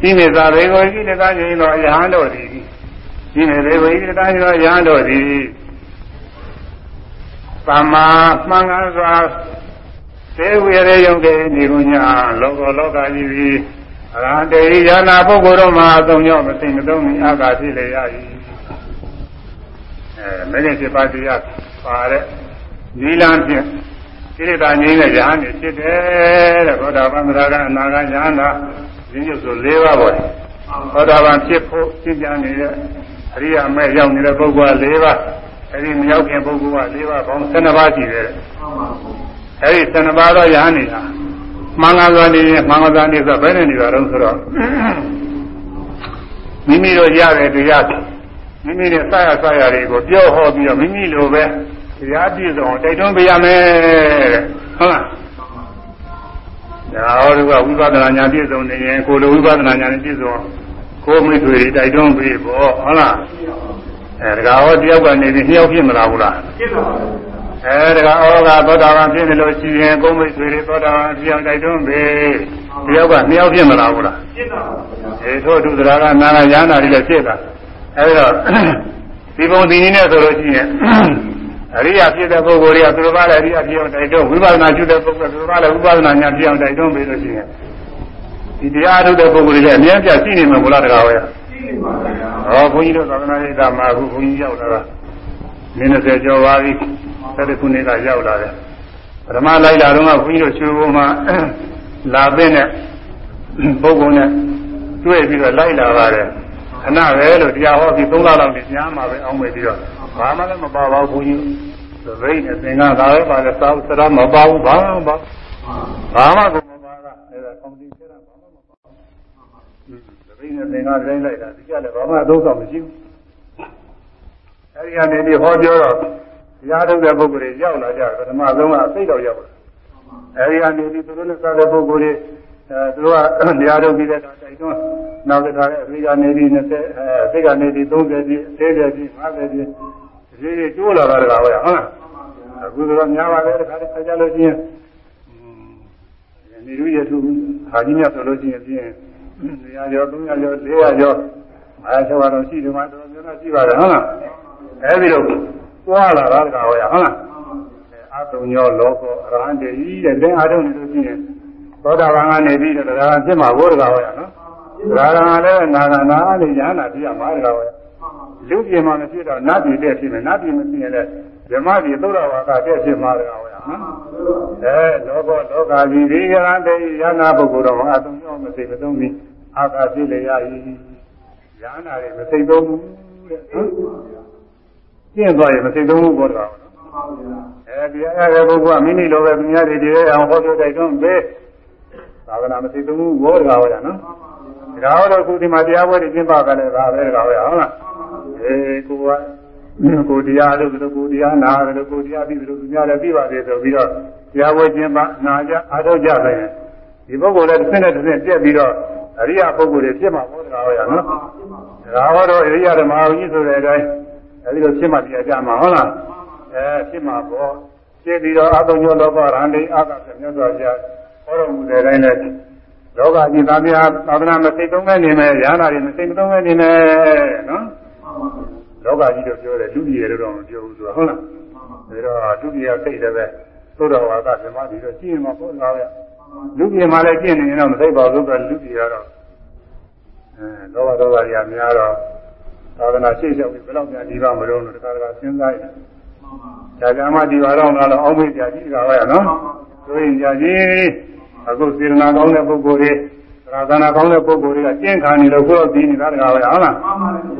S1: ဒီမေသာဘေကိုဣတတကြီးသောယဟန်တို့သည်ဒီမေဘေကိုဣတတကြီးသောယဟန်တို့သည်သမ္မာမှန်ကန်စွာ သေဝရယုံတဲ့ဒီကုညာလောကလောကကြီးပြီးအရဟတေယနာပုဂ္ဂိုလ်တို့မှာအသုံးကြောင့်မသိမသုံးမီအာသာဖြစ်လေရ၏အဲမဂ္ဂင်7ပါးတရားပါတဲ့နိလန်းဖြင့်ကိရိတာငြိမ်းတဲ့ယဟန်နေဖြစ်တယ်တဲ့ဘောဓဘာမရာကအနာဂယဟန်သာရင်းညွတ်ဆို၄ပါးပေါ့ဘောဓဘာဖြစ်ဖို့ရှင်းပြနေတဲ့အရိယာမဲ့ရောက်နေတဲ့ပုဂ္ဂိုလ်က၄ပါးအဲဒီမရောက်ခင်ပုဂ္ဂိုလ်က၄ပါးပေါင်း12ပါးရှိတယ်တဲ့ အဲဒီ12ပါးသောယဟန်နေတာမင်္ဂလာနေမင်္ဂလာနေဆိုဘယ်နဲ့နေတာတော့ဆိုတော့မိမိတို့ရတဲ့တရားမိမိနဲ့စရစရတွေကိုပြောဟောပြီးတော့မိမိလိုပဲတရားပြည့်စုံတိုက်တွန်းပေးရမယ်တဲ့ဟုတ်လားဒါဟောဒီကဝိပဿနာဉာဏ်ပြည့်စုံနေရင်ကိုလိုဝိပဿနာဉာဏ်ပြည့်စုံကိုမိတ်ဆွေတွေတိုက်တွန်းပေးပေါ့ဟုတ်လားအဲဒါကဟောတယောက်ကနေပြီးနှစ်ယောက်ဖြစ်မလားဘူးလားဖြစ်ပါဘူး အဲဒါကဩဃသောတာပန်ဖြစ်နေလို့ရှိရင်ကိုမိတ်ဆွေတွေသောတာပန်ပြောင်းတိုက်တွန်းပေးတယောက်ကနှစ်ယောက်ဖြစ်မလားဘူးလားဖြစ်ပါဘူးအဲထို့သူသရကနာကရဟနာတွေလည်းဖြစ်တာအဲဒီတော့ဒီပုံဒီနည်းနဲ့ဆိုလို့ရှိရင်အရိယာဖြစ်တဲ့ပုဂ္ဂိုလ်တွေကသူတို့ကလည်းအရိယာဖြစ်အောင်တိုက်တွန်းဝိပဿနာဖြစ်တဲ့ပုဂ္ဂိုလ်သူတို့ကလည်းဝိပဿနာဉာဏ်ဖြစ်အောင်တိုက်တွန်းပေးလို့ရှိရင်ဒီတရားထုတ်တဲ့ပုဂ္ဂိုလ်တွေလည်းအများကြီးရှိနေမှာမလားတကားဝဲရှိနေပါဗျာဟောဘုန်းကြီးတို့သာသနာ့ရေးတာမှာအခုဘုန်းကြီးရောက်လာတာနည်း20ကျော်ပါပြီ ဆက်တဲ့ခုနှစ်ကရောက်လာတယ်ပထမလိုက်လာတော့ကဘုန်းကြီးတို့ရွှေဘုံမှာလာတဲ့နဲ့ပုဂ္ဂိုလ်နဲ့တွေ့ပြီးတော့လိုက်လာပါတယ်ခဏပဲလို့တရားဟောပြီး၃လလောက်နေပြန်มาပဲအောင်းမယ်ပြီးတော့ဘာမှလည်းမပါပါဘူးဘုန်းကြီးသဘိတ်နဲ့သင်္ကန်းဒါပဲပါလေသာသရမပါဘူးဘာမှမပါဘာမှကိုမပါကအဲ့ဒါကောင်းတီးချက်တာဘာမှမပါဘူးသဘိတ်နဲ့သင်္ကန်းတိုင်းလိုက်တာဒီကလည်းဘာမှအသုံးဆောင်မရှိဘူးအဲဒီကနေပြီးဟောပြောတော့ တရားထုတ်တဲ့ပုဂ္ဂိုလ်တွေရောက်လာကြပထမဆုံးကအသိတော်ရောက်လာအဲဒီကနေပြီးသူတို့နဲ့စားတဲ့ပုဂ္ဂိုလ်တွေအဲသူတို့ကတရားထုတ်ပြီးတဲ့အခါတိုက်တွန်းနောက်တစ်ခါလည်းအမေကနေပြီး20အဲအသိကနေပြီး30ပြည့်40ပြည့်50ပြည့်ဒီလိုကျိုးလာတာတကားဟုတ်လားအခုတော့များပါလေတခါတည်းခါကြလို့ချင်းနေရရသူဟာကြီးမြတ်ဆိုလို့ချင်းပြင်းတရားကျော်300ကျော်400ကျော်အဲဆောတော့ရှိတယ်မှာတော်တော်များများရှိပါတယ်ဟုတ်လားအဲဒီလို သွားလာတာတကားဟုတ်လားဟုတ်လားအတုံညောလောကောအရဟံတေဤတဲ့တဲ့အားထုတ်နေလို့ရှိရင်သောတာပန်ကနေပြီးတော့တရားဖြစ်မှာဘိုးတကားဟုတ်ရနော်တရားကလည်းနာဂနာလေးညာနာပြရမှာတကားဟုတ်ရလူပြင်မှာမဖြစ်တော့နတ်ပြည်တဲ့ဖြစ်မယ်နတ်ပြည်မဖြစ်ရင်လည်းဓမ္မပြည်သုဒ္ဓဝါကတဲ့ဖြစ်မှာတကားဟုတ်ရနော်အဲလောကောလောကကြီးဒီကရန်တေယနာပုဂ္ဂိုလ်တော်အတုံညောမသိမသုံးပြီးအာကာဖြစ်လေရ၏ညာနာတွေမသိသုံးဘူးတဲ့ ကျင့်သွားရင်မသိသုံးဘူးဘောတကားဟုတ်နော်အဲအဲဒီအဲ့ဒီပုဂ္ဂိုလ်ကမိမိလိုပဲသူများတွေတည်းအောင်ဟောပြောတိုက်တွန်းပေးသာသနာမသိသုံးဘူးဘောတကားဟောရနော်တကားဟောတော့ခုဒီမှာတရားပွဲတွေကျင်းပကြတယ်ဒါပဲတကားဟောရဟုတ်လားအေးကိုကကိုတရားလို့ဒီလိုကိုတရားနာတယ်လို့ကိုတရားပြီးတယ်လို့သူများလည်းပြီးပါသေးဆိုပြီးတော့တရားပွဲကျင်းပနာကြအားထုတ်ကြတယ်ဒီပုဂ္ဂိုလ်လည်းတစ်ဆင့်နဲ့တစ်ဆင့်ပြက်ပြီးတော့အရိယပုဂ္ဂိုလ်တွေဖြစ်မှာဘောတကားဟောရနော်တကားဟောတော့အရိယဓမ္မကြီးဆိုတဲ့အတိုင်း အဲဒီလိုဖြစ်မှတရားကြမှာဟုတ်လားအဲဖြစ်မှာပေါ့ဖြစ်ပြီးတော့အတုံညောလောကရန်တိအာသဖြင့်မြတ်စွာဘုရားဟောတော်မူတဲ့တိုင်းလည်းလောကကြီးသားများသာသနာမသိသုံးမဲ့နေမယ်ရဟနာတွေမသိမသုံးမဲ့နေမယ်နော်လောကကြီးတို့ပြောတယ်လူကြီးတွေတော့မပြောဘူးဆိုတာဟုတ်လားဒါတော့လူကြီးကသိတယ်ပဲသို့တော်ဝါကဓမ္မတွေတော့ကြည့်ရင်မဟုတ်လားဗျလူကြီးမှလည်းကြည့်နေရင်တော့မသိပါဘူးဆိုတော့လူကြီးကတော့အဲလောဘဒေါသတွေများတော့ သာသနာရှေ့လျှောက်ပြီးဘယ်တော့မှဒီပါမလို့လို့တခါတခါစဉ်းစားရတယ်ဒါကြမှာဒီပါတော့တော့အောင်းမေးကြကြည့်တာပဲနော်ဆိုရင်ကြကြည့်အခုစေတနာကောင်းတဲ့ပုဂ္ဂိုလ်တွေသာသနာကောင်းတဲ့ပုဂ္ဂိုလ်တွေကကျင့်ခံနေလို့ကိုယ်ပြီးနေတာတကားပဲဟုတ်လား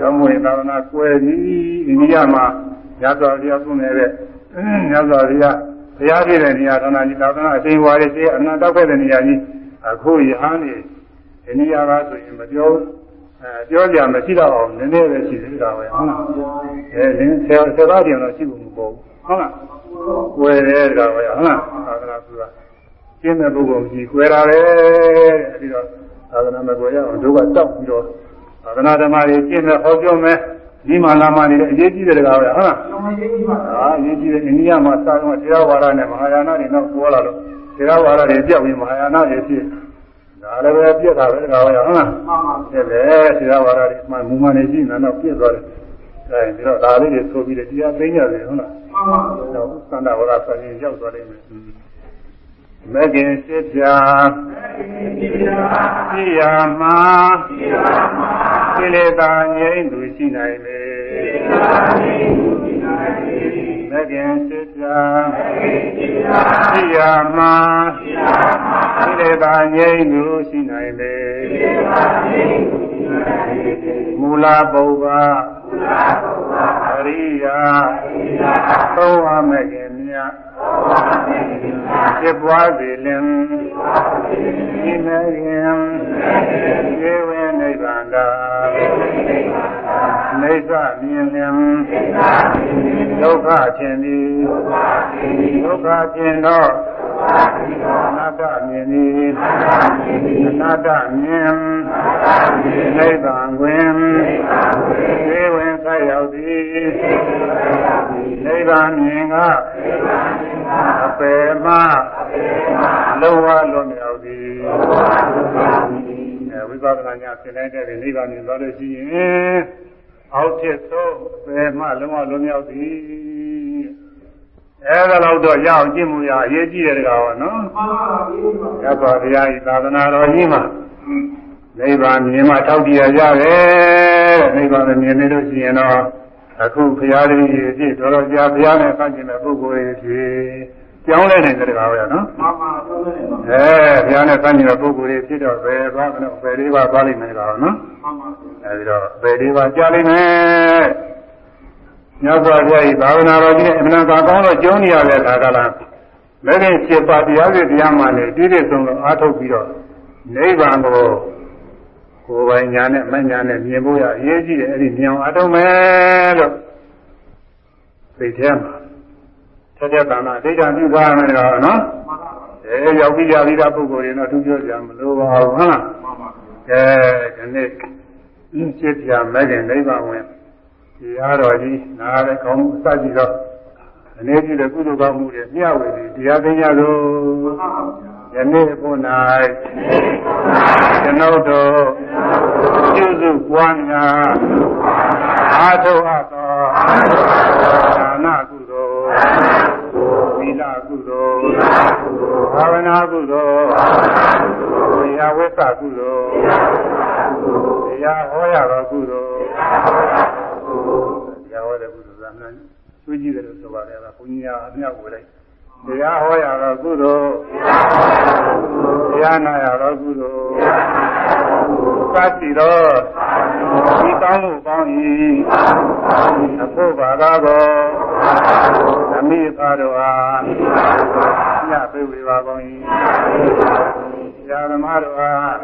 S1: ရောင်းမွေသာသနာကွယ်ပြီးအိန္ဒိယမှာရသော်ဘုရားပြုနေတဲ့ရသော်ဘုရားဘုရားပြည့်တဲ့နေရာဌာနကြီးသာသနာအရှင်ဝါရီရှိအနန္တတောက်ခဲ့တဲ့နေရာကြီးအခုရဟန်းနေအိန္ဒိယကဆိုရင်မပြော အဲပြောကြမရှိတော့အောင်နည်းနည်းပဲရှိသေးတာပဲဟုတ်လားအဲလင်းဆယ်ဆယ်သားပြန်တော့ရှိဖို့မပေါ်ဘူးဟုတ်လားကွယ်တယ်ဒါပဲဟုတ်လားသာသနာဆိုတာကျင်းတဲ့ပုဂ္ဂိုလ်ကြီးကွယ်တာပဲအဲဒီတော့သာသနာမကွယ်ရအောင်တို့ကတောက်ပြီးတော့သာသနာဓမ္မတွေကျင့်တဲ့ဟောပြောမယ်ဒီမှာလာမှနေတဲ့အရေးကြီးတဲ့တကားပဲဟုတ်လားအာအရေးကြီးတဲ့အိန္ဒိယမှာစာတော့တရားဝါဒနဲ့မဟာယာနတွေတော့ပြောလာလို့တရားဝါဒတွေပြောက်ပြီးမဟာယာနတွေဖြစ် ဒါလည်းပဲပြက်တာပဲတကားပဲဟုတ်လားမှန်ပါပြက်တယ်တရားဝါဒတွေမှမူမှန်နေရှိနေတော့ပြက်သွားတယ်အဲဒီတော့ဒါလေးတွေဆိုပြီးတယ်တရားသိညာတယ်ဟုတ်လားမှန်ပါတော့သန္တာဝရဆိုရင်ရောက်သွားလိမ့်မယ်မဂ္ဂင်စစ်ပြာပြရာမှာကိလေသာငြိမ့်သူရှိနိုင်လေမဂ္ဂင် စစ်ပြာပြရာမှာကိလေသာငြိမ့်သူရှိနိုင်လေမူလပုဗ္ဗအရိယာသုံးဝမဂ္ဂင်မြတ်ဖြစ်ပွားစေလင်ဒီမဂင်ခြေဝဲနိဗ္ဗာန်သာနိစ္စမြင်လင် ဒုက္ခခြင်းသည်ဒုက္ခခြင်းတော့အနတ္တမြင်သည်အနတ္တမြင်နိဗ္ဗာန်တွင်ခြေဝဲဆက်ရောက်သည်နိဗ္ဗာန်မြင်ကအပေမလောဝလွန်မြောက်သည်အဲဝိပဿနာညာသင်တိုင်းတဲ့နိဗ္ဗာန်မြင်သွားလို့ရှိရင် အောက်ထစ်ဆုံးအပေမလုံးဝလွန်မြောက်သည်အဲဒါတော့တော့ရအောင်ကျင့်မှုရအရေးကြီးတယ်ကောင်နော်မှန်ပါပါဘုရားရသော်ဘုရားဤသာသနာတော်ကြီးမှာနိဗ္ဗာန်မြင်မှထောက်ပြရကြတယ်နိဗ္ဗာန်မြင်နေလို့ရှိရင်တော့အခုဘုရားလေးကြီးဖြစ်တော်တော်ကြာဘုရားနဲ့ဆန့်ကျင်တဲ့ပုဂ္ဂိုလ်တွေဖြစ်ကြောင်းလဲနေတဲ့ကောင်ပဲနော်မှန်ပါကြောင်းလဲနေပါအဲဘုရားနဲ့ဆန့်ကျင်တဲ့ပုဂ္ဂိုလ်တွေဖြစ်တော့ဘယ်သွားမလို့ဘယ်လေးပါသွားလိမ့်မယ်ကောင်နော်မှန်ပါ အဲဒီတော့ဘယ်လေးပါကြားလိမ့်မယ်ညဘုရားဤသာဝနာတော်ကြီးနဲ့အမှန်ကောင်းတော့ကျုံးနေရတဲ့အခါကလားလည်းရင်7ပါးတရားတွေတရားမှလည်းတည်တည်ဆုံးဆုံးအားထုတ်ပြီးတော့နိဗ္ဗာန်ကိုကိုယ်ပိုင်ညာနဲ့မညာနဲ့မြင်ဖို့ရအရေးကြီးတယ်အဲ့ဒီမြင်အောင်အားထုတ်မယ်လို့သိထဲမှာဆက်တဲ့ကံမှာဒိဋ္ဌာပြုသွားမယ်တော့နော်အဲရောက်ပြီးကြပြီးသားပုဂ္ဂိုလ်တွေတော့သူပြောကြမလို့ပါဘူးဟုတ်လားအဲဒီနေ့ စိတ်ပြမဲ့ခင်နိဗ္ဗာန်ဝင်တရားတော်ကြီးနားလည်းကောင်းမှုအစရှိတော့အနေကြည့်တဲ့ကုသိုလ်ကောင်းမှုတွေမျှဝေပြီးတရားသိညာသို့ယနေ့ဘု၌ကျွန်ုပ်တို့ပြုစုပွားများအာထုအပ်သောဒါနကုသိုလ်သီလကုသိုလ်ဘာဝနာကုသိုလ်တရားဝိသကုသိုလ်တ ရားဟောရသောကုသိုလ်တရားဟောတဲ့ကုသိုလ်ကမှကျွေးကြည့်တယ်လို့ဆိုပါတယ်ကဘုန်းကြီးကအမြောက်ကိုလိုက်တရားဟောရသောကုသိုလ်တရားနာရသောကုသိုလ်သတိတော်ဒီကောင်းမှုကောင်း၏အဖို့ဘာသာသောဓမ္မမိဖာတို့အားညပိဝေပါကုန်၏ ဆရာသမားတို့အား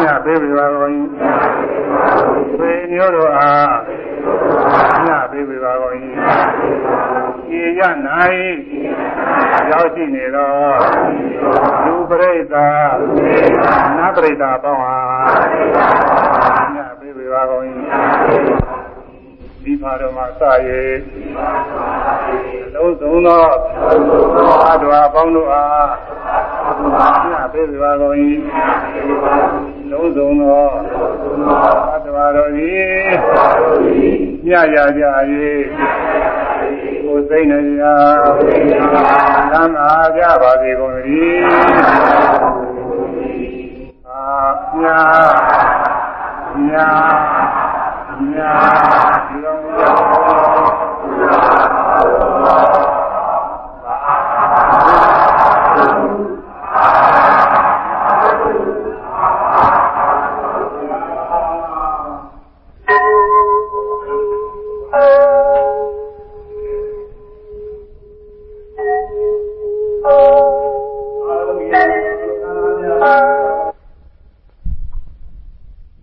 S1: ညပိဝေပါကုန်၏သေမျိုးတို့အားညပိဝေပါကုန်၏ဤရ၌ရောက်ရှိနေသောလူပရိသတ်နတ်ပရိသတ်ပေါင်းအားညပိဝေပါကုန်၏ ဒီပါတော်မှာစရေလုံးစုံသောအာတော်အပေါင်းတို့အားညပိဝေပါကုန်၏လုံးစုံသောအာတော်တော်သည်ညရကြ၏ကိုယ်စိတ်နှရာသံသာကြပါစေကုန်သတည်းအာ ညာသုလောသုလော